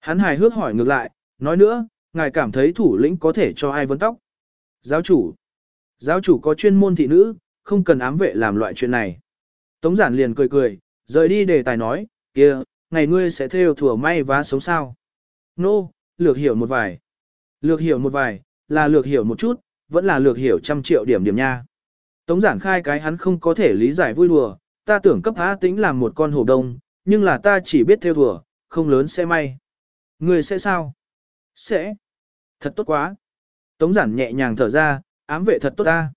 Hắn hài hước hỏi ngược lại, nói nữa, ngài cảm thấy thủ lĩnh có thể cho ai vấn tóc. Giáo chủ. Giáo chủ có chuyên môn thị nữ, không cần ám vệ làm loại chuyện này. Tống giản liền cười cười, rời đi đề tài nói, kia, ngày ngươi sẽ theo thừa may vá sống sao. Nô, no, lược hiểu một vài. Lược hiểu một vài, là lược hiểu một chút, vẫn là lược hiểu trăm triệu điểm điểm nha. Tống giản khai cái hắn không có thể lý giải vui đùa, ta tưởng cấp há tính làm một con hổ đông, nhưng là ta chỉ biết theo thừa, không lớn sẽ may. Ngươi sẽ sao? Sẽ. Thật tốt quá. Tống giản nhẹ nhàng thở ra, ám vệ thật tốt ta.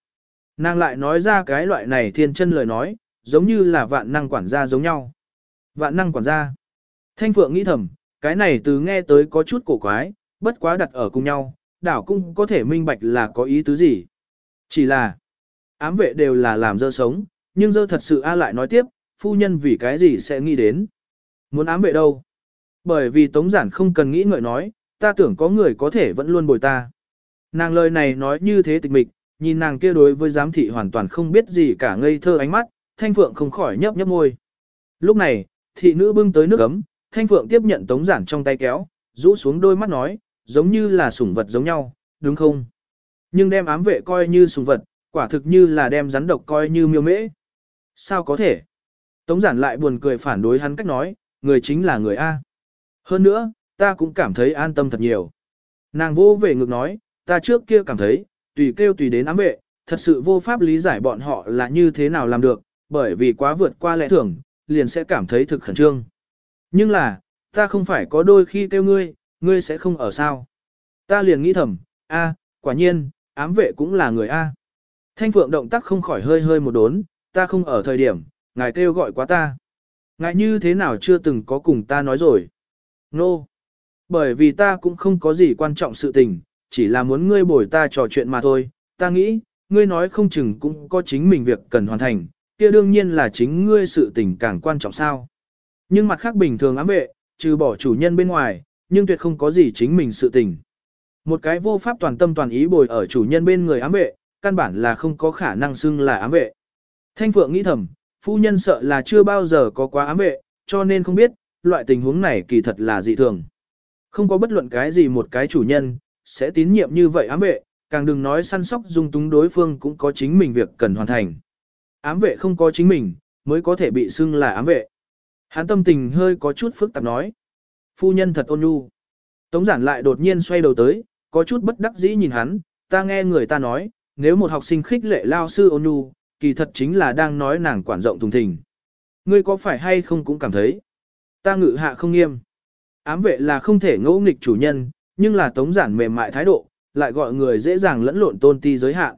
Nàng lại nói ra cái loại này thiên chân lời nói, giống như là vạn năng quản gia giống nhau. Vạn năng quản gia. Thanh Phượng nghĩ thầm, cái này từ nghe tới có chút cổ quái, bất quá đặt ở cùng nhau, đảo cũng có thể minh bạch là có ý tứ gì. Chỉ là, ám vệ đều là làm dơ sống, nhưng dơ thật sự A lại nói tiếp, phu nhân vì cái gì sẽ nghĩ đến. Muốn ám vệ đâu? Bởi vì tống giản không cần nghĩ ngợi nói, ta tưởng có người có thể vẫn luôn bồi ta. Nàng lời này nói như thế tịch mịch, nhìn nàng kia đối với giám thị hoàn toàn không biết gì cả ngây thơ ánh mắt, thanh phượng không khỏi nhấp nhấp môi. Lúc này, thị nữ bưng tới nước ấm, thanh phượng tiếp nhận tống giản trong tay kéo, rũ xuống đôi mắt nói, giống như là sủng vật giống nhau, đúng không? Nhưng đem ám vệ coi như sủng vật, quả thực như là đem rắn độc coi như miêu mễ. Sao có thể? Tống giản lại buồn cười phản đối hắn cách nói, người chính là người A. Hơn nữa, ta cũng cảm thấy an tâm thật nhiều. Nàng vô về ngực nói, ta trước kia cảm thấy, tùy kêu tùy đến ám vệ, thật sự vô pháp lý giải bọn họ là như thế nào làm được, bởi vì quá vượt qua lẽ thường, liền sẽ cảm thấy thực khẩn trương. Nhưng là, ta không phải có đôi khi kêu ngươi, ngươi sẽ không ở sao. Ta liền nghĩ thầm, a, quả nhiên, ám vệ cũng là người A. Thanh phượng động tác không khỏi hơi hơi một đốn, ta không ở thời điểm, ngài kêu gọi quá ta. Ngài như thế nào chưa từng có cùng ta nói rồi. Nô. No. Bởi vì ta cũng không có gì quan trọng sự tình, chỉ là muốn ngươi bồi ta trò chuyện mà thôi. Ta nghĩ, ngươi nói không chừng cũng có chính mình việc cần hoàn thành, kia đương nhiên là chính ngươi sự tình càng quan trọng sao. Nhưng mặt khác bình thường ám vệ, trừ bỏ chủ nhân bên ngoài, nhưng tuyệt không có gì chính mình sự tình. Một cái vô pháp toàn tâm toàn ý bồi ở chủ nhân bên người ám vệ, căn bản là không có khả năng xưng là ám vệ. Thanh Phượng nghĩ thầm, phu nhân sợ là chưa bao giờ có quá ám vệ, cho nên không biết, loại tình huống này kỳ thật là dị thường. Không có bất luận cái gì một cái chủ nhân, sẽ tín nhiệm như vậy ám vệ, càng đừng nói săn sóc dung túng đối phương cũng có chính mình việc cần hoàn thành. Ám vệ không có chính mình, mới có thể bị xưng là ám vệ. Hắn tâm tình hơi có chút phức tạp nói. Phu nhân thật ôn nhu. Tống giản lại đột nhiên xoay đầu tới, có chút bất đắc dĩ nhìn hắn, ta nghe người ta nói, nếu một học sinh khích lệ lao sư ôn nhu, kỳ thật chính là đang nói nàng quản rộng thùng thình. Ngươi có phải hay không cũng cảm thấy. Ta ngự hạ không nghiêm. Ám vệ là không thể ngẫu nghịch chủ nhân, nhưng là tống giản mềm mại thái độ, lại gọi người dễ dàng lẫn lộn tôn ti giới hạn.